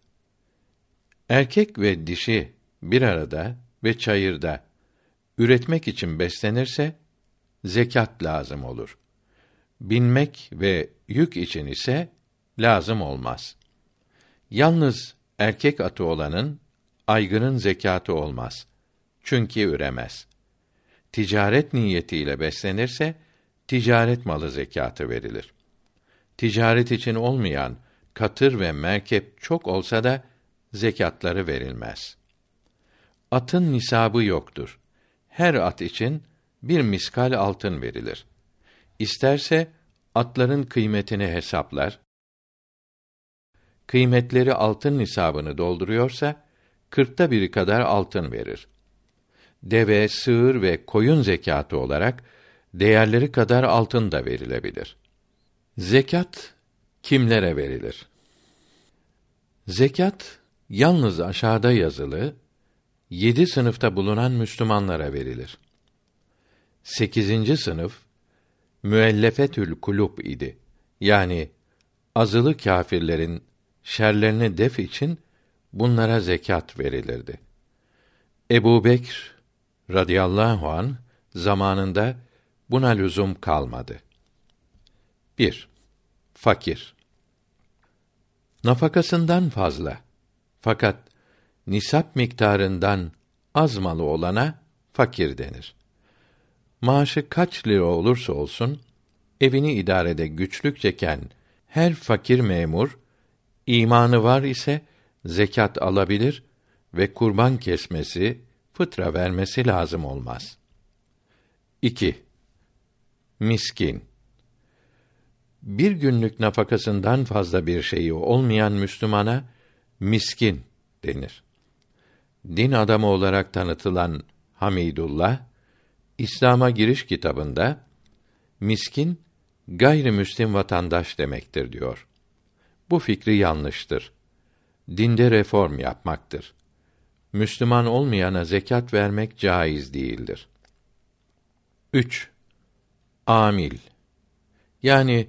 Erkek ve dişi bir arada ve çayırda üretmek için beslenirse zekat lazım olur. Binmek ve yük için ise lazım olmaz. Yalnız erkek atı olanın aygının zekatı olmaz. Çünkü üremez. Ticaret niyetiyle beslenirse ticaret malı zekatı verilir. Ticaret için olmayan katır ve merkep çok olsa da zekatları verilmez. Atın nisabı yoktur. Her at için bir miskal altın verilir. İsterse atların kıymetini hesaplar. Kıymetleri altın nisabını dolduruyorsa kırkta biri kadar altın verir. Deve, sığır ve koyun zekatı olarak değerleri kadar altın da verilebilir. Zekat kimlere verilir? Zekat yalnız aşağıda yazılı yedi sınıfta bulunan Müslümanlara verilir. Sekizinci sınıf müellefetül kulub idi. Yani azılı kâfirlerin şerlerini def için bunlara zekat verilirdi. Ebu Bekr radıyallahu an zamanında buna lüzum kalmadı. 1. Fakir Nafakasından fazla fakat nisap miktarından az malı olana fakir denir. Maaşı kaç lira olursa olsun evini idarede güçlük çeken her fakir memur imanı var ise zekat alabilir ve kurban kesmesi, fıtra vermesi lazım olmaz. 2. Miskin Bir günlük nafakasından fazla bir şeyi olmayan Müslümana miskin denir. Din adamı olarak tanıtılan Hamidullah İslam'a giriş kitabında miskin gayrimüslim vatandaş demektir diyor. Bu fikri yanlıştır. Dinde reform yapmaktır. Müslüman olmayana zekat vermek caiz değildir. 3. Amil yani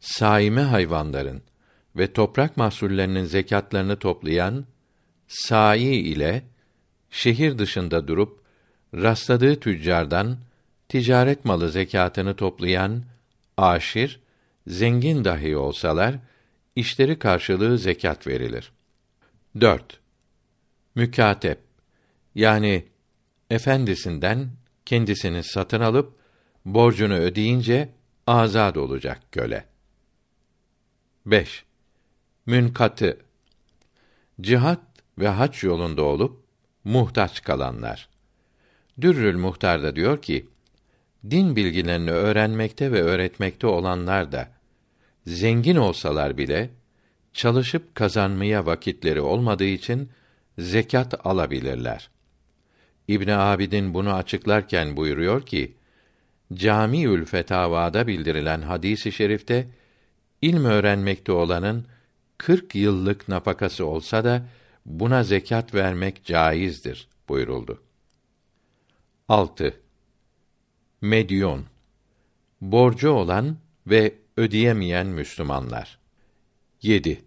saime hayvanların ve toprak mahsullerinin zekatlarını toplayan sai ile şehir dışında durup rastladığı tüccardan ticaret malı zekatını toplayan aşir zengin dahi olsalar işleri karşılığı zekat verilir. 4. Mükatep yani efendisinden kendisini satın alıp borcunu ödeyince azad olacak köle. 5. Münkatı Cihat ve hac yolunda olup muhtaç kalanlar. Dürrül Muhtar da diyor ki: Din bilgilerini öğrenmekte ve öğretmekte olanlar da zengin olsalar bile çalışıp kazanmaya vakitleri olmadığı için zekat alabilirler. İbn Abidin bunu açıklarken buyuruyor ki: Camiül Fetavada bildirilen hadisi i şerifte ilm öğrenmekte olanın 40 yıllık nafakası olsa da buna zekat vermek caizdir buyuruldu. 6. Medyon borcu olan ve ödeyemeyen Müslümanlar. 7.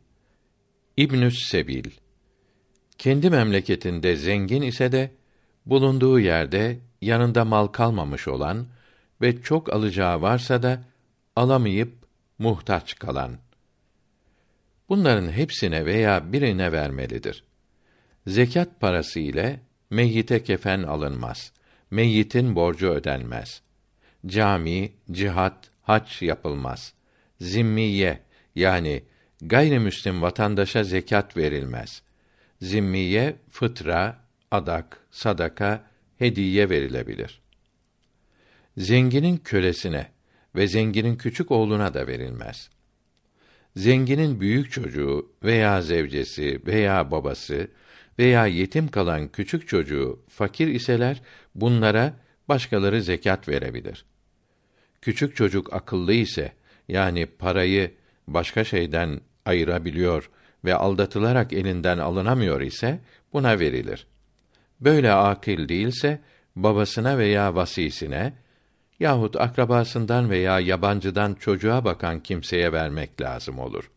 İbnüs Sebil kendi memleketinde zengin ise de bulunduğu yerde yanında mal kalmamış olan ve çok alacağı varsa da alamayıp muhtaç kalan. Bunların hepsine veya birine vermelidir. Zekat parası ile meyyite kefen alınmaz. Meyyitin borcu ödenmez. Cami, cihat, hac yapılmaz. Zimmiye yani gayrimüslim vatandaşa zekat verilmez. Zimmiye fıtra, adak, sadaka, hediye verilebilir. Zenginin kölesine ve zenginin küçük oğluna da verilmez. Zenginin büyük çocuğu veya zevcesi veya babası veya yetim kalan küçük çocuğu fakir iseler bunlara başkaları zekat verebilir. Küçük çocuk akıllı ise yani parayı başka şeyden ayırabiliyor ve aldatılarak elinden alınamıyor ise buna verilir. Böyle akil değilse babasına veya vasisine yahut akrabasından veya yabancıdan çocuğa bakan kimseye vermek lazım olur.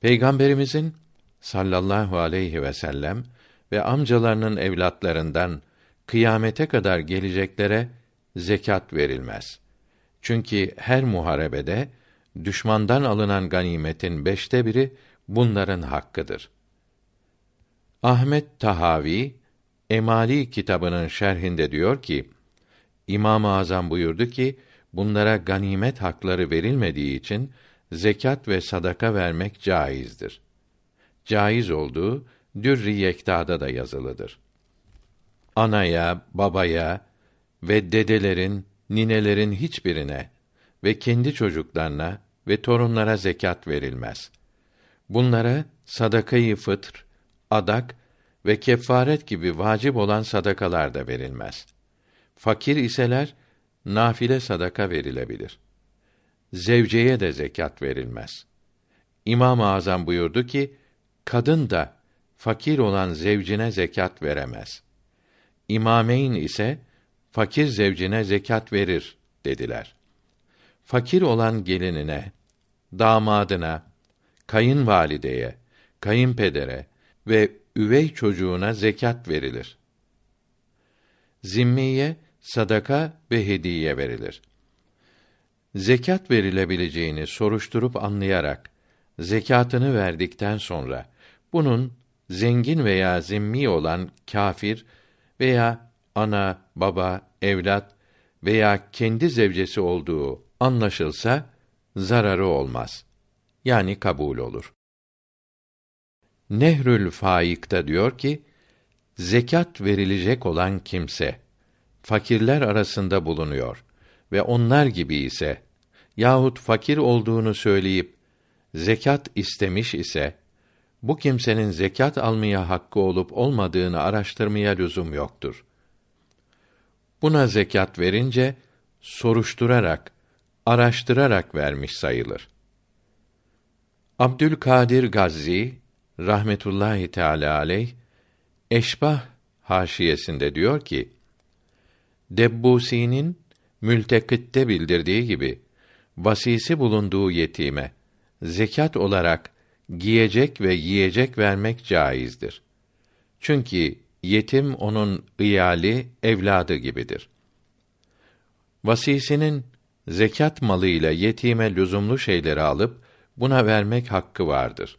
Peygamberimizin sallallahu aleyhi ve sellem ve amcalarının evlatlarından kıyamete kadar geleceklere zekat verilmez. Çünkü her muharebede düşmandan alınan ganimetin beşte biri bunların hakkıdır. Ahmet Tahavi Emali kitabının şerhinde diyor ki İmam-ı Azam buyurdu ki bunlara ganimet hakları verilmediği için zekat ve sadaka vermek caizdir. Caiz olduğu Dürri Yekta'da da yazılıdır. Anaya, babaya ve dedelerin, ninelerin hiçbirine ve kendi çocuklarına ve torunlara zekat verilmez. Bunlara sadakayı fıtr, adak ve kefaret gibi vacip olan sadakalar da verilmez. Fakir iseler nafile sadaka verilebilir. Zevceye de zekat verilmez. İmam-ı Azam buyurdu ki, kadın da fakir olan zevcine zekat veremez. İmameyn ise fakir zevcine zekat verir dediler. Fakir olan gelinine, damadına, kayınvalideye, kayınpedere ve üvey çocuğuna zekat verilir. Zimmiye sadaka ve hediye verilir. Zekat verilebileceğini soruşturup anlayarak zekatını verdikten sonra bunun zengin veya zimmi olan kafir veya ana, baba, evlat veya kendi zevcesi olduğu anlaşılsa zararı olmaz. Yani kabul olur. Nehrül Faik'ta diyor ki, zekat verilecek olan kimse fakirler arasında bulunuyor ve onlar gibi ise yahut fakir olduğunu söyleyip zekat istemiş ise bu kimsenin zekat almaya hakkı olup olmadığını araştırmaya lüzum yoktur. Buna zekat verince soruşturarak, araştırarak vermiş sayılır. Abdülkadir Gazzi rahmetullahi teala aleyh Eşbah haşiyesinde diyor ki Debbusi'nin Mültekitte bildirdiği gibi vasisi bulunduğu yetime zekat olarak giyecek ve yiyecek vermek caizdir. Çünkü yetim onun iyali, evladı gibidir. Vasisinin zekat malıyla yetime lüzumlu şeyleri alıp buna vermek hakkı vardır.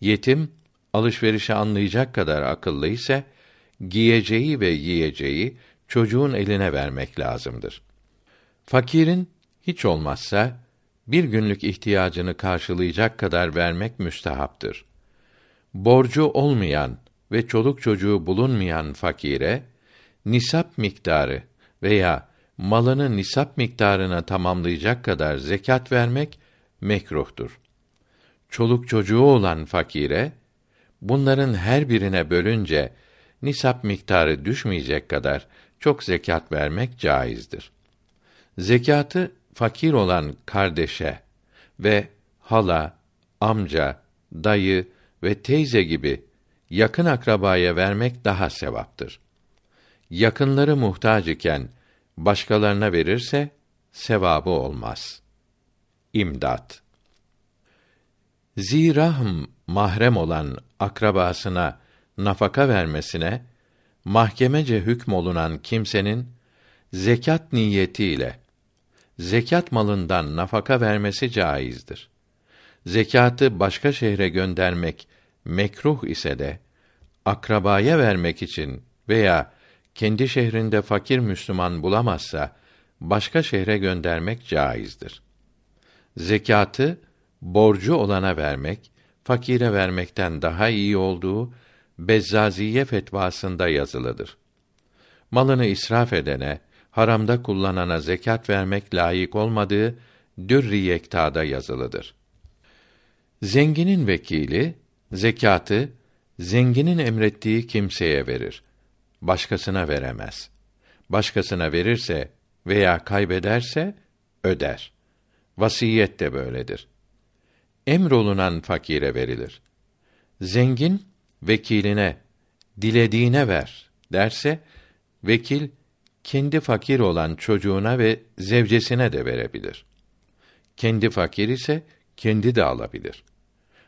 Yetim alışverişi anlayacak kadar akıllı ise giyeceği ve yiyeceği çocuğun eline vermek lazımdır. Fakirin hiç olmazsa bir günlük ihtiyacını karşılayacak kadar vermek müstehaptır. Borcu olmayan ve çoluk çocuğu bulunmayan fakire nisap miktarı veya malını nisap miktarına tamamlayacak kadar zekat vermek mekruhtur. Çoluk çocuğu olan fakire bunların her birine bölünce nisap miktarı düşmeyecek kadar çok zekat vermek caizdir. Zekatı fakir olan kardeşe ve hala, amca, dayı ve teyze gibi yakın akrabaya vermek daha sevaptır. Yakınları muhtaç iken başkalarına verirse sevabı olmaz. İmdat Zirahm mahrem olan akrabasına nafaka vermesine mahkemece hükmolunan kimsenin zekat niyetiyle zekat malından nafaka vermesi caizdir. Zekatı başka şehre göndermek mekruh ise de akrabaya vermek için veya kendi şehrinde fakir Müslüman bulamazsa başka şehre göndermek caizdir. Zekatı borcu olana vermek, fakire vermekten daha iyi olduğu Bezzaziye fetvasında yazılıdır. Malını israf edene, haramda kullanana zekat vermek layık olmadığı Dürri Yekta'da yazılıdır. Zenginin vekili zekatı zenginin emrettiği kimseye verir. Başkasına veremez. Başkasına verirse veya kaybederse öder. Vasiyet de böyledir. Emrolunan fakire verilir. Zengin vekiline dilediğine ver derse vekil kendi fakir olan çocuğuna ve zevcesine de verebilir. Kendi fakir ise kendi de alabilir.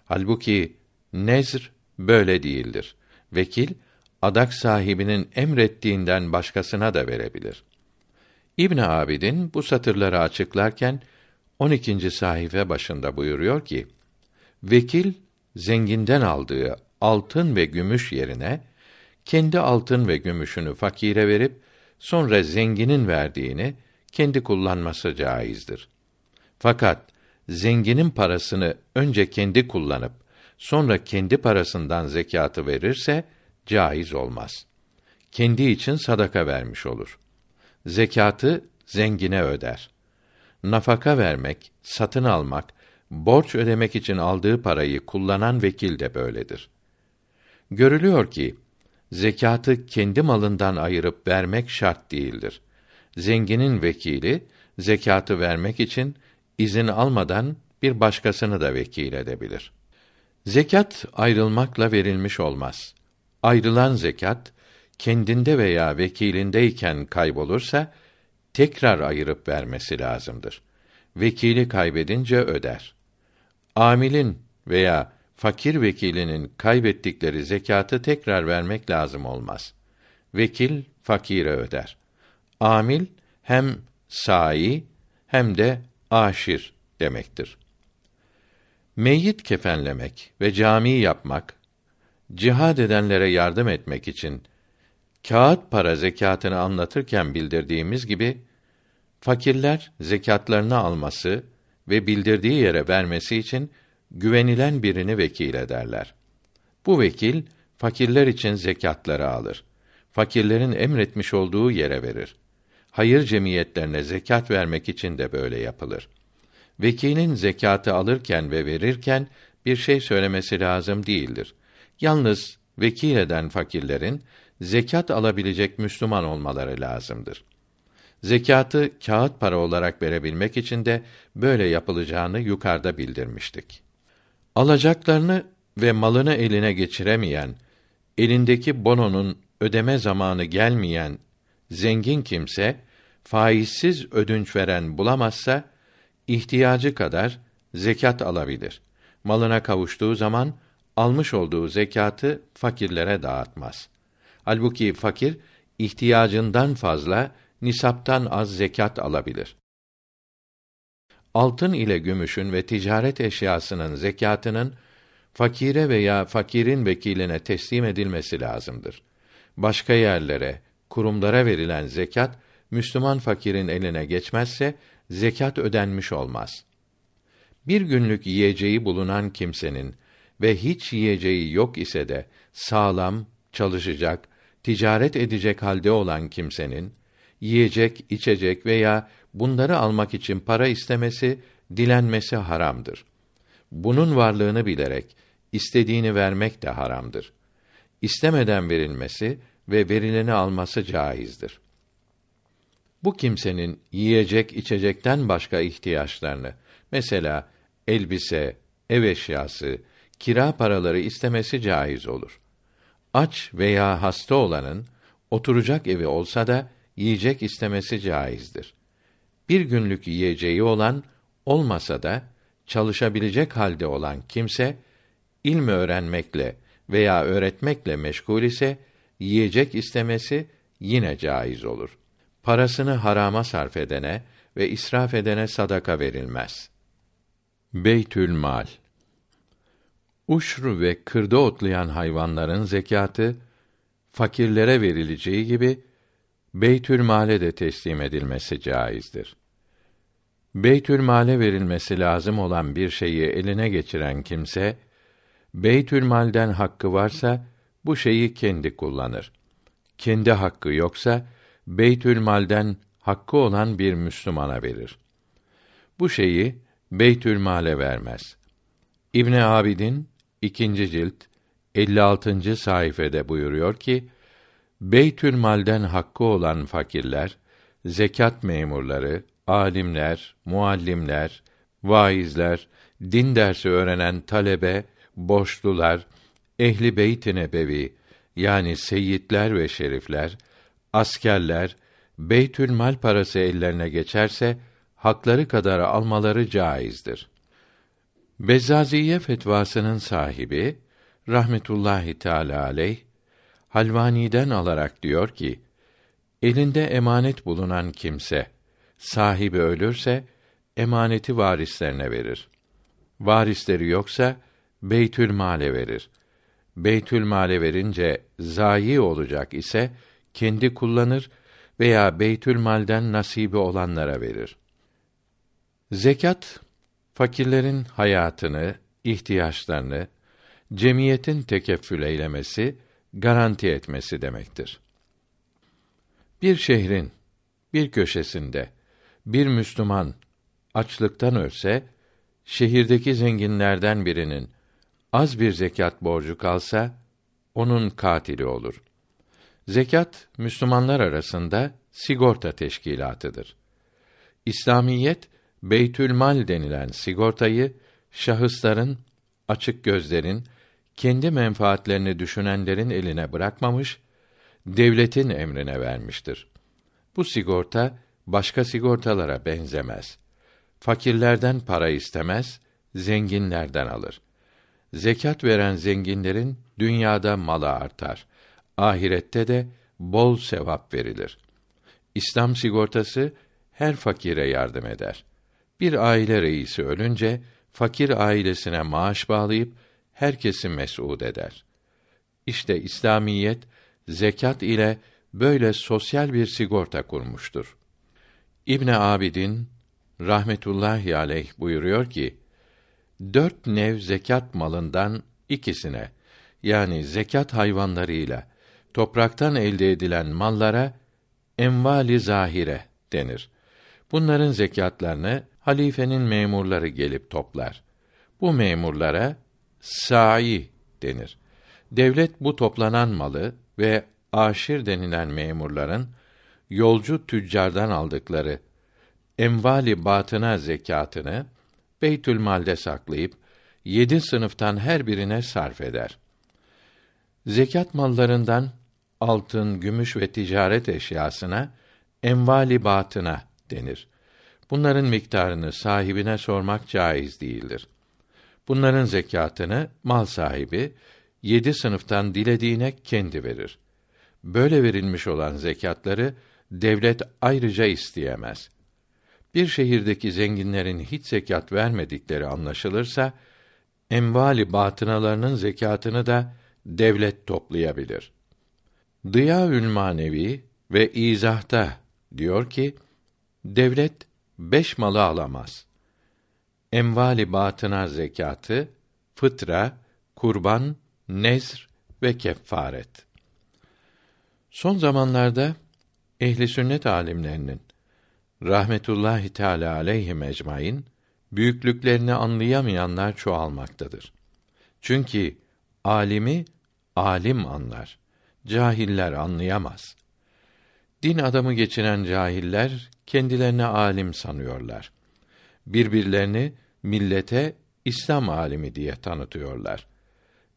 Halbuki nezr böyle değildir. Vekil adak sahibinin emrettiğinden başkasına da verebilir. İbn Abidin bu satırları açıklarken 12. sayfa başında buyuruyor ki: Vekil zenginden aldığı altın ve gümüş yerine kendi altın ve gümüşünü fakire verip sonra zenginin verdiğini kendi kullanması caizdir. Fakat zenginin parasını önce kendi kullanıp sonra kendi parasından zekatı verirse caiz olmaz. Kendi için sadaka vermiş olur. Zekatı zengine öder. Nafaka vermek, satın almak, borç ödemek için aldığı parayı kullanan vekil de böyledir. Görülüyor ki zekatı kendi malından ayırıp vermek şart değildir. Zenginin vekili zekatı vermek için izin almadan bir başkasını da vekil edebilir. Zekat ayrılmakla verilmiş olmaz. Ayrılan zekat kendinde veya vekilindeyken kaybolursa tekrar ayırıp vermesi lazımdır. Vekili kaybedince öder. Amilin veya fakir vekilinin kaybettikleri zekatı tekrar vermek lazım olmaz. Vekil fakire öder. Amil hem sai hem de aşir demektir. Meyyit kefenlemek ve cami yapmak, cihad edenlere yardım etmek için kağıt para zekatını anlatırken bildirdiğimiz gibi fakirler zekatlarını alması ve bildirdiği yere vermesi için güvenilen birini vekil ederler. Bu vekil fakirler için zekatları alır. Fakirlerin emretmiş olduğu yere verir. Hayır cemiyetlerine zekat vermek için de böyle yapılır. Vekilin zekatı alırken ve verirken bir şey söylemesi lazım değildir. Yalnız vekil eden fakirlerin zekat alabilecek Müslüman olmaları lazımdır. Zekatı kağıt para olarak verebilmek için de böyle yapılacağını yukarıda bildirmiştik. Alacaklarını ve malını eline geçiremeyen, elindeki bononun ödeme zamanı gelmeyen zengin kimse faizsiz ödünç veren bulamazsa ihtiyacı kadar zekat alabilir. Malına kavuştuğu zaman almış olduğu zekatı fakirlere dağıtmaz. Halbuki fakir ihtiyacından fazla nisaptan az zekat alabilir. Altın ile gümüşün ve ticaret eşyasının zekatının fakire veya fakirin vekiline teslim edilmesi lazımdır. Başka yerlere, kurumlara verilen zekat Müslüman fakirin eline geçmezse zekat ödenmiş olmaz. Bir günlük yiyeceği bulunan kimsenin ve hiç yiyeceği yok ise de sağlam, çalışacak, ticaret edecek halde olan kimsenin yiyecek, içecek veya bunları almak için para istemesi, dilenmesi haramdır. Bunun varlığını bilerek istediğini vermek de haramdır. İstemeden verilmesi ve verileni alması caizdir. Bu kimsenin yiyecek, içecekten başka ihtiyaçlarını, mesela elbise, ev eşyası, kira paraları istemesi caiz olur. Aç veya hasta olanın oturacak evi olsa da yiyecek istemesi caizdir. Bir günlük yiyeceği olan olmasa da çalışabilecek halde olan kimse ilmi öğrenmekle veya öğretmekle meşgul ise yiyecek istemesi yine caiz olur. Parasını harama sarf edene ve israf edene sadaka verilmez. Beytül mal Uşru ve kırda otlayan hayvanların zekatı fakirlere verileceği gibi Beytül male de teslim edilmesi caizdir. Beytül male verilmesi lazım olan bir şeyi eline geçiren kimse Beytül malden hakkı varsa bu şeyi kendi kullanır. Kendi hakkı yoksa Beytül malden hakkı olan bir Müslümana verir. Bu şeyi Beytül male vermez. İbn Abidin ikinci cilt 56. sayfede buyuruyor ki Beytül malden hakkı olan fakirler, zekat memurları, alimler, muallimler, vaizler, din dersi öğrenen talebe, borçlular, ehli beyt-i nebevi yani seyyidler ve şerifler, askerler Beytül mal parası ellerine geçerse hakları kadar almaları caizdir. Bezzaziye fetvasının sahibi rahmetullahi teala aleyh Halvani'den alarak diyor ki: Elinde emanet bulunan kimse sahibi ölürse emaneti varislerine verir. Varisleri yoksa Beytül Male verir. Beytül Male verince zayi olacak ise kendi kullanır veya Beytül Mal'den nasibi olanlara verir. Zekat fakirlerin hayatını, ihtiyaçlarını cemiyetin tekeffül eylemesi, garanti etmesi demektir. Bir şehrin bir köşesinde bir Müslüman açlıktan ölse, şehirdeki zenginlerden birinin az bir zekat borcu kalsa, onun katili olur. Zekat, Müslümanlar arasında sigorta teşkilatıdır. İslamiyet, Beytülmal denilen sigortayı, şahısların, açık gözlerin, kendi menfaatlerini düşünenlerin eline bırakmamış, devletin emrine vermiştir. Bu sigorta, başka sigortalara benzemez. Fakirlerden para istemez, zenginlerden alır. Zekat veren zenginlerin dünyada malı artar. Ahirette de bol sevap verilir. İslam sigortası her fakire yardım eder. Bir aile reisi ölünce fakir ailesine maaş bağlayıp herkesi mes'ud eder. İşte İslamiyet zekat ile böyle sosyal bir sigorta kurmuştur. İbn Abidin rahmetullahi aleyh buyuruyor ki: Dört nev zekat malından ikisine yani zekat hayvanlarıyla topraktan elde edilen mallara envali zahire denir. Bunların zekatlarını halifenin memurları gelip toplar. Bu memurlara sa'i denir. Devlet bu toplanan malı ve aşir denilen memurların yolcu tüccardan aldıkları emvali batına zekatını Beytül Mal'de saklayıp yedi sınıftan her birine sarf eder. Zekat mallarından altın, gümüş ve ticaret eşyasına envali batına denir. Bunların miktarını sahibine sormak caiz değildir. Bunların zekatını mal sahibi yedi sınıftan dilediğine kendi verir. Böyle verilmiş olan zekatları devlet ayrıca isteyemez. Bir şehirdeki zenginlerin hiç zekat vermedikleri anlaşılırsa, envali batınalarının zekatını da devlet toplayabilir. Dıyaül Manevi ve İzah'ta diyor ki, devlet beş malı alamaz. Envali batına zekatı, fıtra, kurban, nezr ve kefaret. Son zamanlarda ehli sünnet alimlerinin rahmetullahi teala aleyhi ecmaîn büyüklüklerini anlayamayanlar çoğalmaktadır. Çünkü alimi alim anlar. Cahiller anlayamaz. Din adamı geçinen cahiller kendilerini alim sanıyorlar. Birbirlerini millete İslam alimi diye tanıtıyorlar.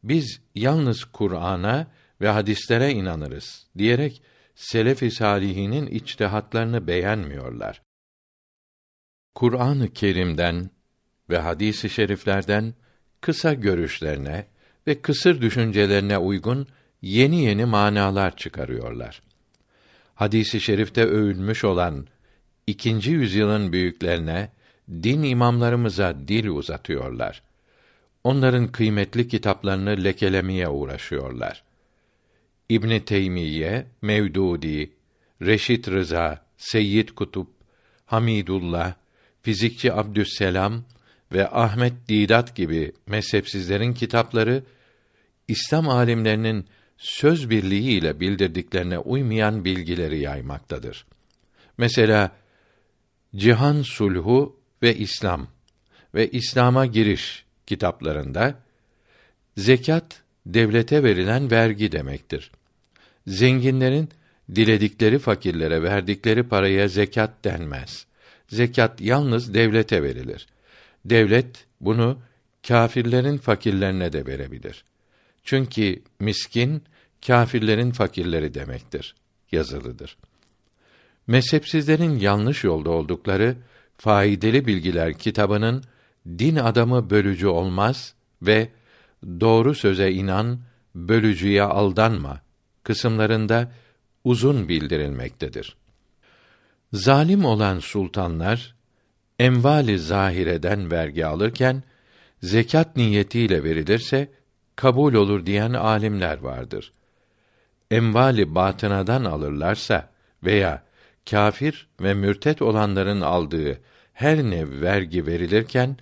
Biz yalnız Kur'an'a ve hadislere inanırız diyerek selef-i salihinin içtihatlarını beğenmiyorlar. Kur'an-ı Kerim'den ve hadis-i şeriflerden kısa görüşlerine ve kısır düşüncelerine uygun yeni yeni manalar çıkarıyorlar. Hadisi şerifte övülmüş olan ikinci yüzyılın büyüklerine, din imamlarımıza dil uzatıyorlar. Onların kıymetli kitaplarını lekelemeye uğraşıyorlar. İbn Teymiye, Mevdudi, Reşit Rıza, Seyyid Kutup, Hamidullah, fizikçi Abdüsselam ve Ahmet Didat gibi mezhepsizlerin kitapları İslam alimlerinin söz birliği ile bildirdiklerine uymayan bilgileri yaymaktadır. Mesela Cihan Sulhu ve İslam ve İslam'a giriş kitaplarında zekat devlete verilen vergi demektir. Zenginlerin diledikleri fakirlere verdikleri paraya zekat denmez. Zekat yalnız devlete verilir. Devlet bunu kâfirlerin fakirlerine de verebilir. Çünkü miskin kâfirlerin fakirleri demektir. Yazılıdır. Mezhepsizlerin yanlış yolda oldukları faydalı bilgiler kitabının din adamı bölücü olmaz ve doğru söze inan, bölücüye aldanma kısımlarında uzun bildirilmektedir. Zalim olan sultanlar envali zahireden vergi alırken zekat niyetiyle verilirse kabul olur diyen alimler vardır. Envali batınadan alırlarsa veya kafir ve mürtet olanların aldığı her nev vergi verilirken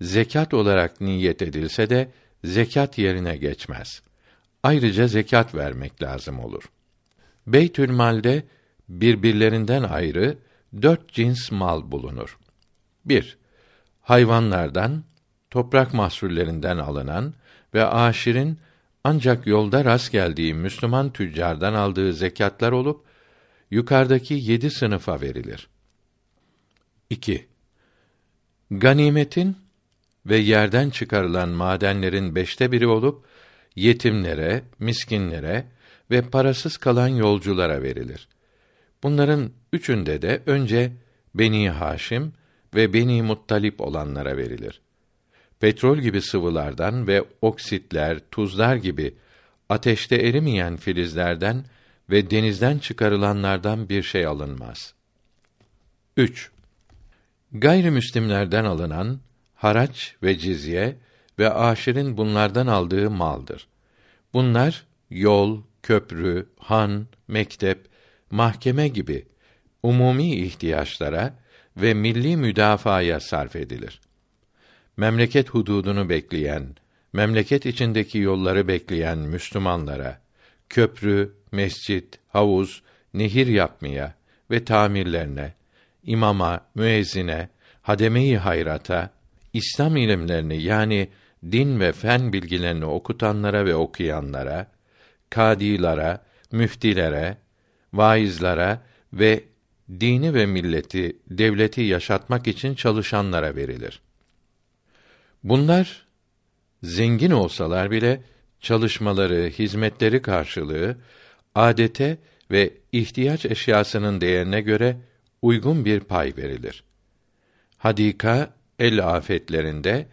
zekat olarak niyet edilse de zekat yerine geçmez. Ayrıca zekat vermek lazım olur. Beytülmal'de birbirlerinden ayrı dört cins mal bulunur. 1. Hayvanlardan, toprak mahsullerinden alınan ve aşirin ancak yolda rast geldiği Müslüman tüccardan aldığı zekatlar olup yukarıdaki yedi sınıfa verilir. 2. Ganimetin ve yerden çıkarılan madenlerin beşte biri olup yetimlere, miskinlere ve parasız kalan yolculara verilir. Bunların üçünde de önce Beni Haşim ve Beni Muttalip olanlara verilir. Petrol gibi sıvılardan ve oksitler, tuzlar gibi ateşte erimeyen filizlerden ve denizden çıkarılanlardan bir şey alınmaz. 3. Gayrimüslimlerden alınan haraç ve cizye ve aşirin bunlardan aldığı maldır. Bunlar yol, köprü, han, mektep, mahkeme gibi umumi ihtiyaçlara ve milli müdafaaya sarf edilir. Memleket hududunu bekleyen, memleket içindeki yolları bekleyen Müslümanlara köprü, mescit, havuz, nehir yapmaya ve tamirlerine, imama, müezzine, hademe-i hayrata, İslam ilimlerini yani din ve fen bilgilerini okutanlara ve okuyanlara, kadilara, müftilere, vaizlara ve dini ve milleti, devleti yaşatmak için çalışanlara verilir. Bunlar zengin olsalar bile çalışmaları, hizmetleri karşılığı adete ve ihtiyaç eşyasının değerine göre uygun bir pay verilir. Hadika el afetlerinde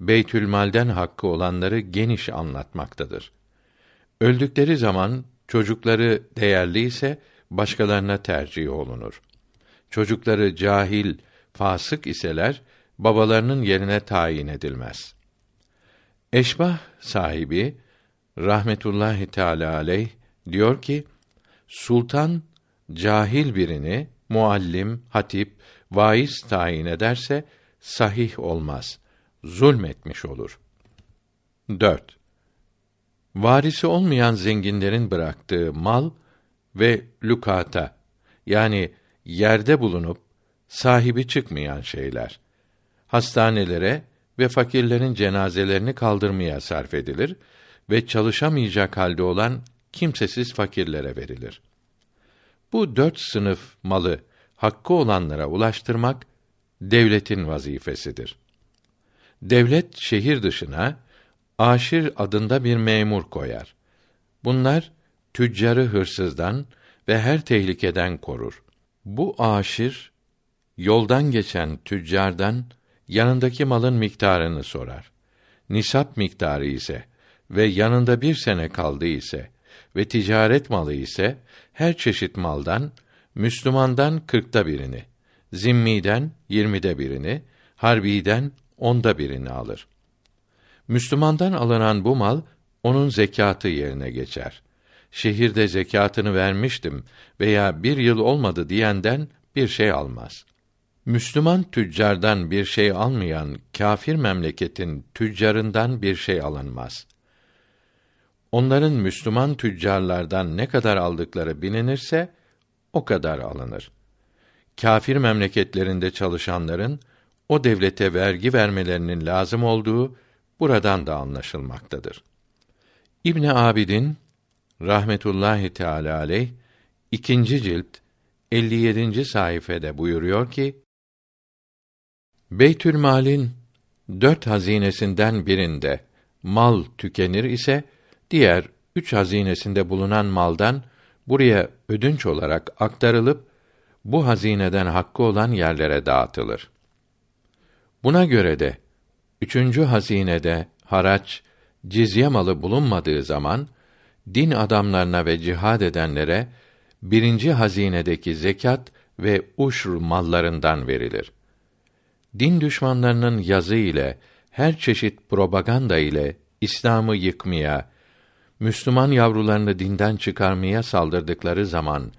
Beytülmal'den hakkı olanları geniş anlatmaktadır. Öldükleri zaman çocukları değerli ise başkalarına tercih olunur. Çocukları cahil, fasık iseler babalarının yerine tayin edilmez. Eşbah sahibi rahmetullahi teala aleyh diyor ki sultan cahil birini muallim, hatip, vaiz tayin ederse sahih olmaz. Zulmetmiş olur. 4. Varisi olmayan zenginlerin bıraktığı mal ve lukata yani yerde bulunup sahibi çıkmayan şeyler hastanelere ve fakirlerin cenazelerini kaldırmaya sarf edilir ve çalışamayacak halde olan kimsesiz fakirlere verilir. Bu dört sınıf malı hakkı olanlara ulaştırmak devletin vazifesidir. Devlet şehir dışına aşir adında bir memur koyar. Bunlar tüccarı hırsızdan ve her tehlikeden korur. Bu aşir yoldan geçen tüccardan yanındaki malın miktarını sorar. Nisap miktarı ise ve yanında bir sene kaldı ise ve ticaret malı ise her çeşit maldan Müslümandan kırkta birini, zimmiden yirmide birini, harbiden onda birini alır. Müslümandan alınan bu mal onun zekatı yerine geçer. Şehirde zekatını vermiştim veya bir yıl olmadı diyenden bir şey almaz. Müslüman tüccardan bir şey almayan kâfir memleketin tüccarından bir şey alınmaz. Onların Müslüman tüccarlardan ne kadar aldıkları bilinirse o kadar alınır. Kâfir memleketlerinde çalışanların o devlete vergi vermelerinin lazım olduğu buradan da anlaşılmaktadır. İbn Abidin rahmetullahi teala aleyh ikinci cilt 57. sayfede buyuruyor ki Beytülmal'in dört hazinesinden birinde mal tükenir ise diğer üç hazinesinde bulunan maldan buraya ödünç olarak aktarılıp bu hazineden hakkı olan yerlere dağıtılır. Buna göre de üçüncü hazinede haraç, cizye malı bulunmadığı zaman din adamlarına ve cihad edenlere birinci hazinedeki zekat ve uşr mallarından verilir. Din düşmanlarının yazı ile her çeşit propaganda ile İslam'ı yıkmaya, Müslüman yavrularını dinden çıkarmaya saldırdıkları zaman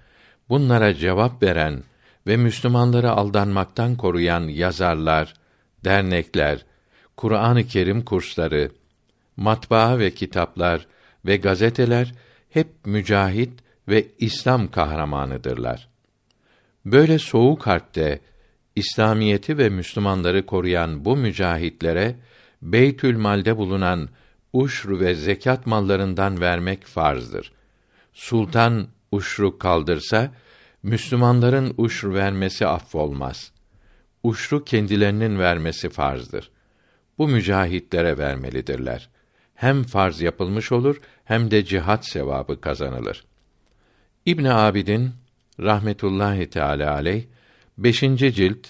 bunlara cevap veren ve Müslümanları aldanmaktan koruyan yazarlar, dernekler, Kur'an-ı Kerim kursları, matbaa ve kitaplar ve gazeteler hep mücahit ve İslam kahramanıdırlar. Böyle soğuk harpte İslamiyeti ve Müslümanları koruyan bu mücahitlere Beytül Mal'de bulunan uşru ve zekat mallarından vermek farzdır. Sultan uşru kaldırsa Müslümanların uşru vermesi affolmaz. Uşru kendilerinin vermesi farzdır. Bu mücahitlere vermelidirler. Hem farz yapılmış olur hem de cihat sevabı kazanılır. İbn Abidin rahmetullahi teala aleyh 5. cilt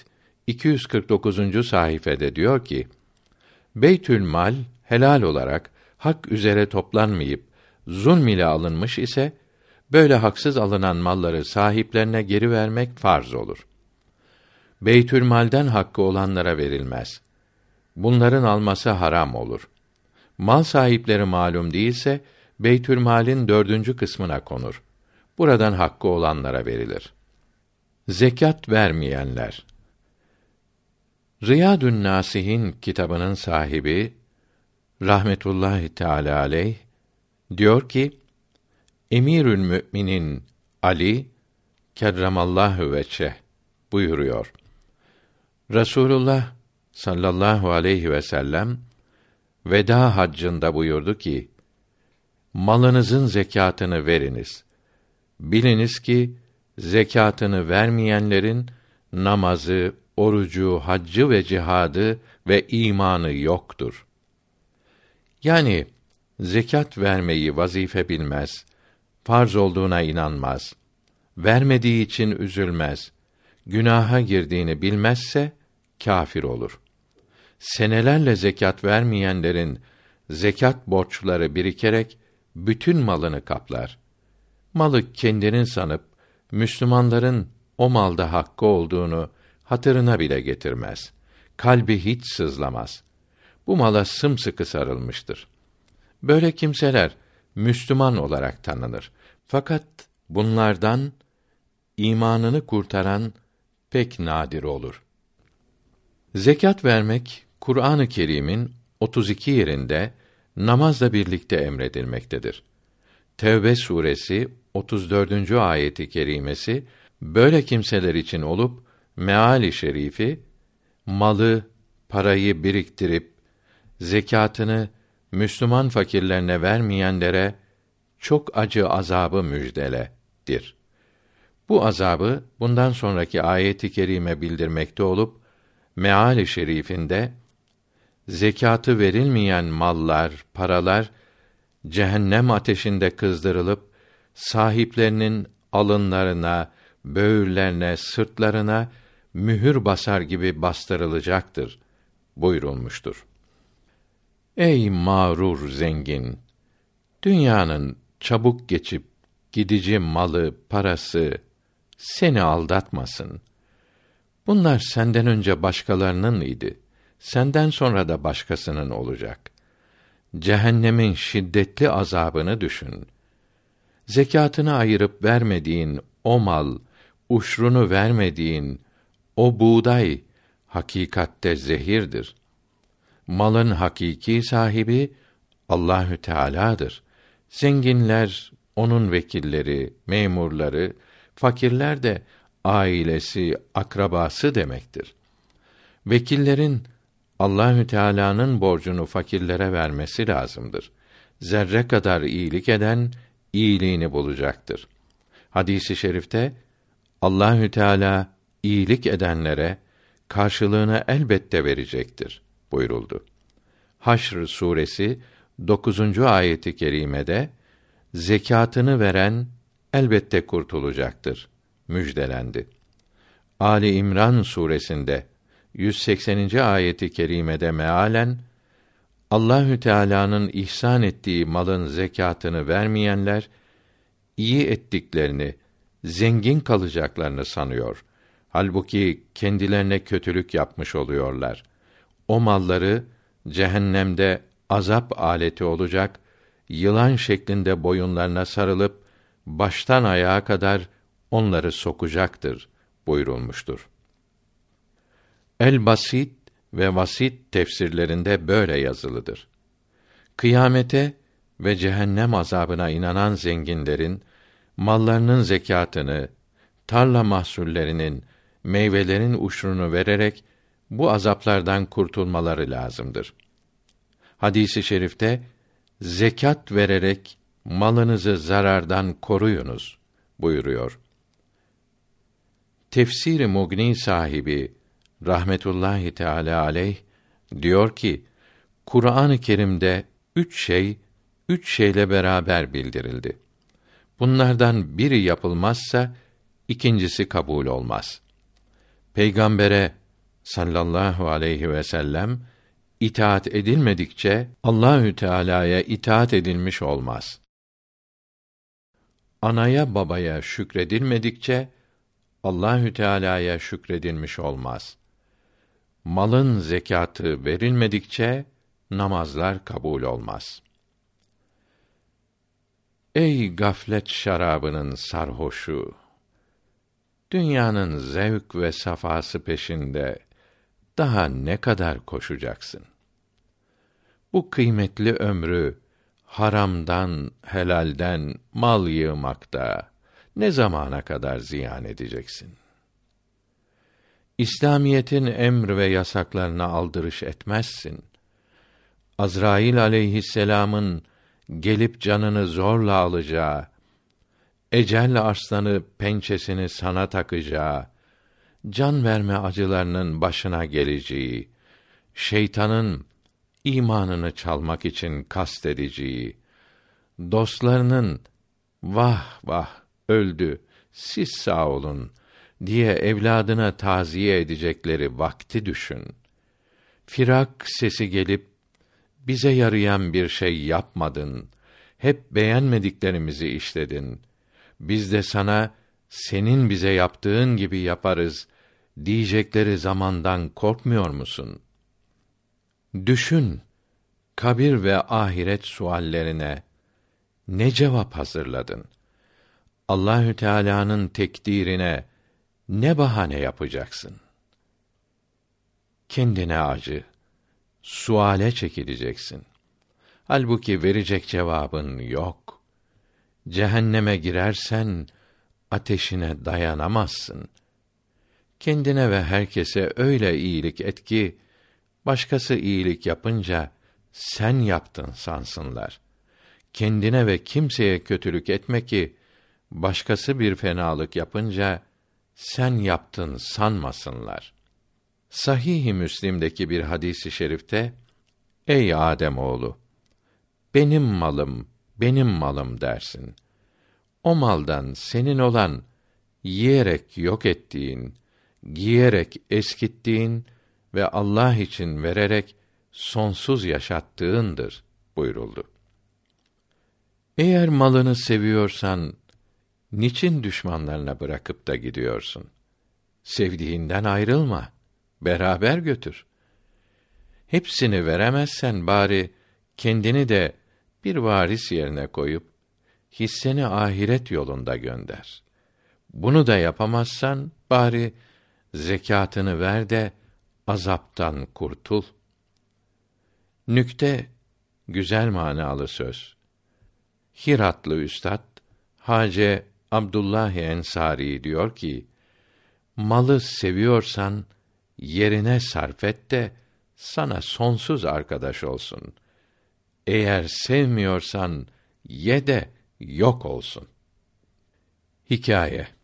249. sayfede diyor ki: Beytül mal helal olarak hak üzere toplanmayıp zulm ile alınmış ise böyle haksız alınan malları sahiplerine geri vermek farz olur. Beytül malden hakkı olanlara verilmez. Bunların alması haram olur. Mal sahipleri malum değilse Beytül malin dördüncü kısmına konur. Buradan hakkı olanlara verilir. Zekat vermeyenler Riyadun Nasihin kitabının sahibi rahmetullahi teala aleyh diyor ki Emirül Müminin Ali kerremallahu veçe buyuruyor. Resulullah sallallahu aleyhi ve sellem veda haccında buyurdu ki: Malınızın zekatını veriniz. Biliniz ki zekatını vermeyenlerin namazı, orucu, haccı ve cihadı ve imanı yoktur. Yani zekat vermeyi vazife bilmez, farz olduğuna inanmaz, vermediği için üzülmez, günaha girdiğini bilmezse kâfir olur. Senelerle zekat vermeyenlerin zekat borçları birikerek bütün malını kaplar. Malı kendinin sanıp Müslümanların o malda hakkı olduğunu hatırına bile getirmez. Kalbi hiç sızlamaz bu mala sımsıkı sarılmıştır. Böyle kimseler Müslüman olarak tanınır. Fakat bunlardan imanını kurtaran pek nadir olur. Zekat vermek Kur'an-ı Kerim'in 32 yerinde namazla birlikte emredilmektedir. Tevbe suresi 34. ayeti kerimesi böyle kimseler için olup meali şerifi malı, parayı biriktirip zekatını Müslüman fakirlerine vermeyenlere çok acı azabı müjdeledir. Bu azabı bundan sonraki ayeti kerime bildirmekte olup meali şerifinde zekatı verilmeyen mallar, paralar cehennem ateşinde kızdırılıp sahiplerinin alınlarına, böğürlerine, sırtlarına mühür basar gibi bastırılacaktır buyurulmuştur. Ey mağrur zengin! Dünyanın çabuk geçip gidici malı, parası seni aldatmasın. Bunlar senden önce başkalarının idi. Senden sonra da başkasının olacak. Cehennemin şiddetli azabını düşün. Zekatını ayırıp vermediğin o mal, uşrunu vermediğin o buğday hakikatte zehirdir. Malın hakiki sahibi Allahü Teala'dır. Zenginler onun vekilleri, memurları, fakirler de ailesi, akrabası demektir. Vekillerin Allahü Teala'nın borcunu fakirlere vermesi lazımdır. Zerre kadar iyilik eden iyiliğini bulacaktır. Hadisi şerifte Allahü Teala iyilik edenlere karşılığını elbette verecektir buyuruldu. Haşr suresi 9. ayeti kerimede zekatını veren elbette kurtulacaktır müjdelendi. Ali İmran suresinde 180. ayeti kerimede mealen Allahü Teala'nın ihsan ettiği malın zekatını vermeyenler iyi ettiklerini, zengin kalacaklarını sanıyor. Halbuki kendilerine kötülük yapmış oluyorlar. O malları cehennemde azap aleti olacak, yılan şeklinde boyunlarına sarılıp baştan ayağa kadar onları sokacaktır buyurulmuştur. El Basit ve Vasit tefsirlerinde böyle yazılıdır. Kıyamete ve cehennem azabına inanan zenginlerin mallarının zekatını, tarla mahsullerinin, meyvelerin uşrunu vererek bu azaplardan kurtulmaları lazımdır. Hadisi şerifte zekat vererek malınızı zarardan koruyunuz buyuruyor. Tefsir-i Mugni sahibi rahmetullahi teala aleyh diyor ki Kur'an-ı Kerim'de üç şey üç şeyle beraber bildirildi. Bunlardan biri yapılmazsa ikincisi kabul olmaz. Peygambere sallallahu aleyhi ve sellem itaat edilmedikçe Allahü Teala'ya itaat edilmiş olmaz. Anaya babaya şükredilmedikçe Allahü Teala'ya şükredilmiş olmaz. Malın zekatı verilmedikçe namazlar kabul olmaz. Ey gaflet şarabının sarhoşu! Dünyanın zevk ve safası peşinde daha ne kadar koşacaksın? Bu kıymetli ömrü haramdan, helalden mal yığmakta ne zamana kadar ziyan edeceksin? İslamiyetin emr ve yasaklarına aldırış etmezsin. Azrail aleyhisselam'ın gelip canını zorla alacağı, ecel arslanı pençesini sana takacağı, can verme acılarının başına geleceği, şeytanın imanını çalmak için kastedeceği, dostlarının vah vah öldü, siz sağ olun diye evladına taziye edecekleri vakti düşün. Firak sesi gelip bize yarayan bir şey yapmadın. Hep beğenmediklerimizi işledin. Biz de sana senin bize yaptığın gibi yaparız diyecekleri zamandan korkmuyor musun? Düşün, kabir ve ahiret suallerine ne cevap hazırladın? Allahü Teala'nın tekdirine ne bahane yapacaksın? Kendine acı, suale çekileceksin. Halbuki verecek cevabın yok. Cehenneme girersen ateşine dayanamazsın. Kendine ve herkese öyle iyilik et ki başkası iyilik yapınca sen yaptın sansınlar. Kendine ve kimseye kötülük etme ki başkası bir fenalık yapınca sen yaptın sanmasınlar. Sahih-i Müslim'deki bir hadisi i şerifte Ey Adem oğlu, benim malım, benim malım dersin. O maldan senin olan yiyerek yok ettiğin, giyerek eskittiğin ve Allah için vererek sonsuz yaşattığındır buyuruldu. Eğer malını seviyorsan niçin düşmanlarına bırakıp da gidiyorsun? Sevdiğinden ayrılma, beraber götür. Hepsini veremezsen bari kendini de bir varis yerine koyup hisseni ahiret yolunda gönder. Bunu da yapamazsan bari zekatını ver de azaptan kurtul. Nükte güzel manalı söz. Hiratlı üstad Hace Abdullah Ensari diyor ki: Malı seviyorsan yerine sarf et de sana sonsuz arkadaş olsun. Eğer sevmiyorsan ye de yok olsun. Hikaye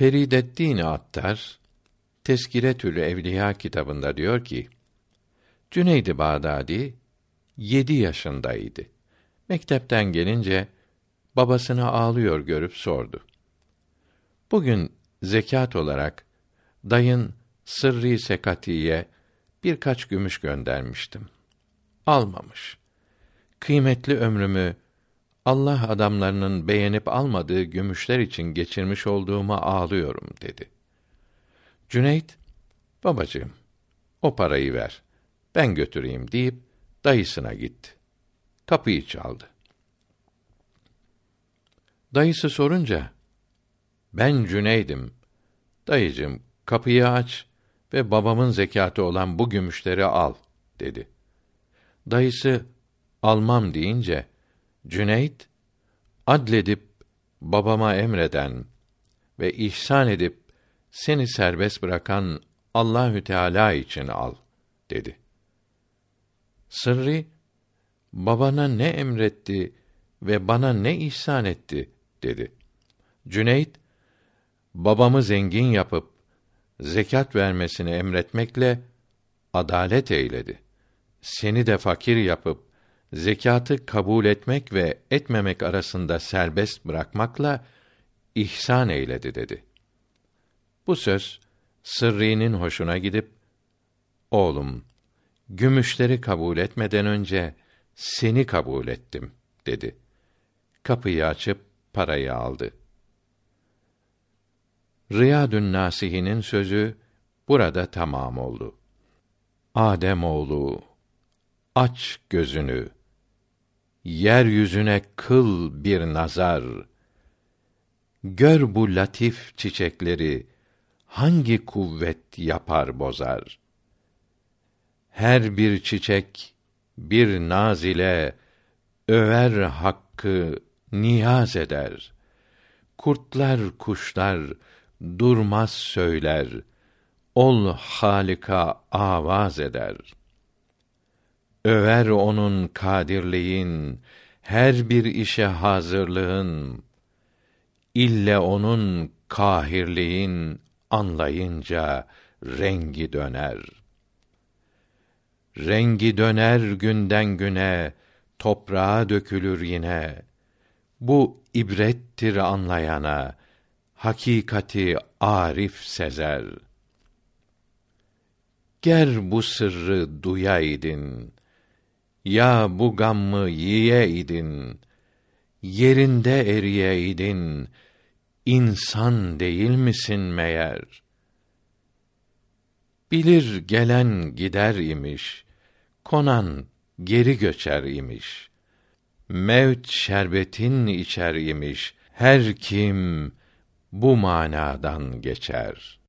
Ferideddin Attar Teskiretül Evliya kitabında diyor ki: Cüneyd-i Bağdadi yedi yaşındaydı. Mektepten gelince babasını ağlıyor görüp sordu. Bugün zekat olarak dayın sırrı sekatiye birkaç gümüş göndermiştim. Almamış. Kıymetli ömrümü Allah adamlarının beğenip almadığı gümüşler için geçirmiş olduğuma ağlıyorum dedi. Cüneyt, babacığım, o parayı ver, ben götüreyim deyip dayısına gitti. Kapıyı çaldı. Dayısı sorunca, ben Cüneyt'im. Dayıcım, kapıyı aç ve babamın zekatı olan bu gümüşleri al, dedi. Dayısı, almam deyince, Cüneyt, adledip babama emreden ve ihsan edip seni serbest bırakan Allahü Teala için al dedi. Sırrı babana ne emretti ve bana ne ihsan etti dedi. Cüneyt babamı zengin yapıp zekat vermesini emretmekle adalet eyledi. Seni de fakir yapıp zekatı kabul etmek ve etmemek arasında serbest bırakmakla ihsan eyledi dedi. Bu söz Sırri'nin hoşuna gidip oğlum gümüşleri kabul etmeden önce seni kabul ettim dedi. Kapıyı açıp parayı aldı. Riyadün Nasihi'nin sözü burada tamam oldu. Adem oğlu aç gözünü yeryüzüne kıl bir nazar. Gör bu latif çiçekleri hangi kuvvet yapar bozar? Her bir çiçek bir naz ile över hakkı niyaz eder. Kurtlar kuşlar durmaz söyler ol halika avaz eder över onun kadirliğin her bir işe hazırlığın. İlle onun kahirliğin anlayınca rengi döner. Rengi döner günden güne toprağa dökülür yine. Bu ibrettir anlayana hakikati arif sezer. Ger bu sırrı duyaydın ya bu gammı yiyeydin yerinde eriyeydin insan değil misin meğer? Bilir gelen gider imiş konan geri göçer imiş. Mevt şerbetin içer imiş her kim bu manadan geçer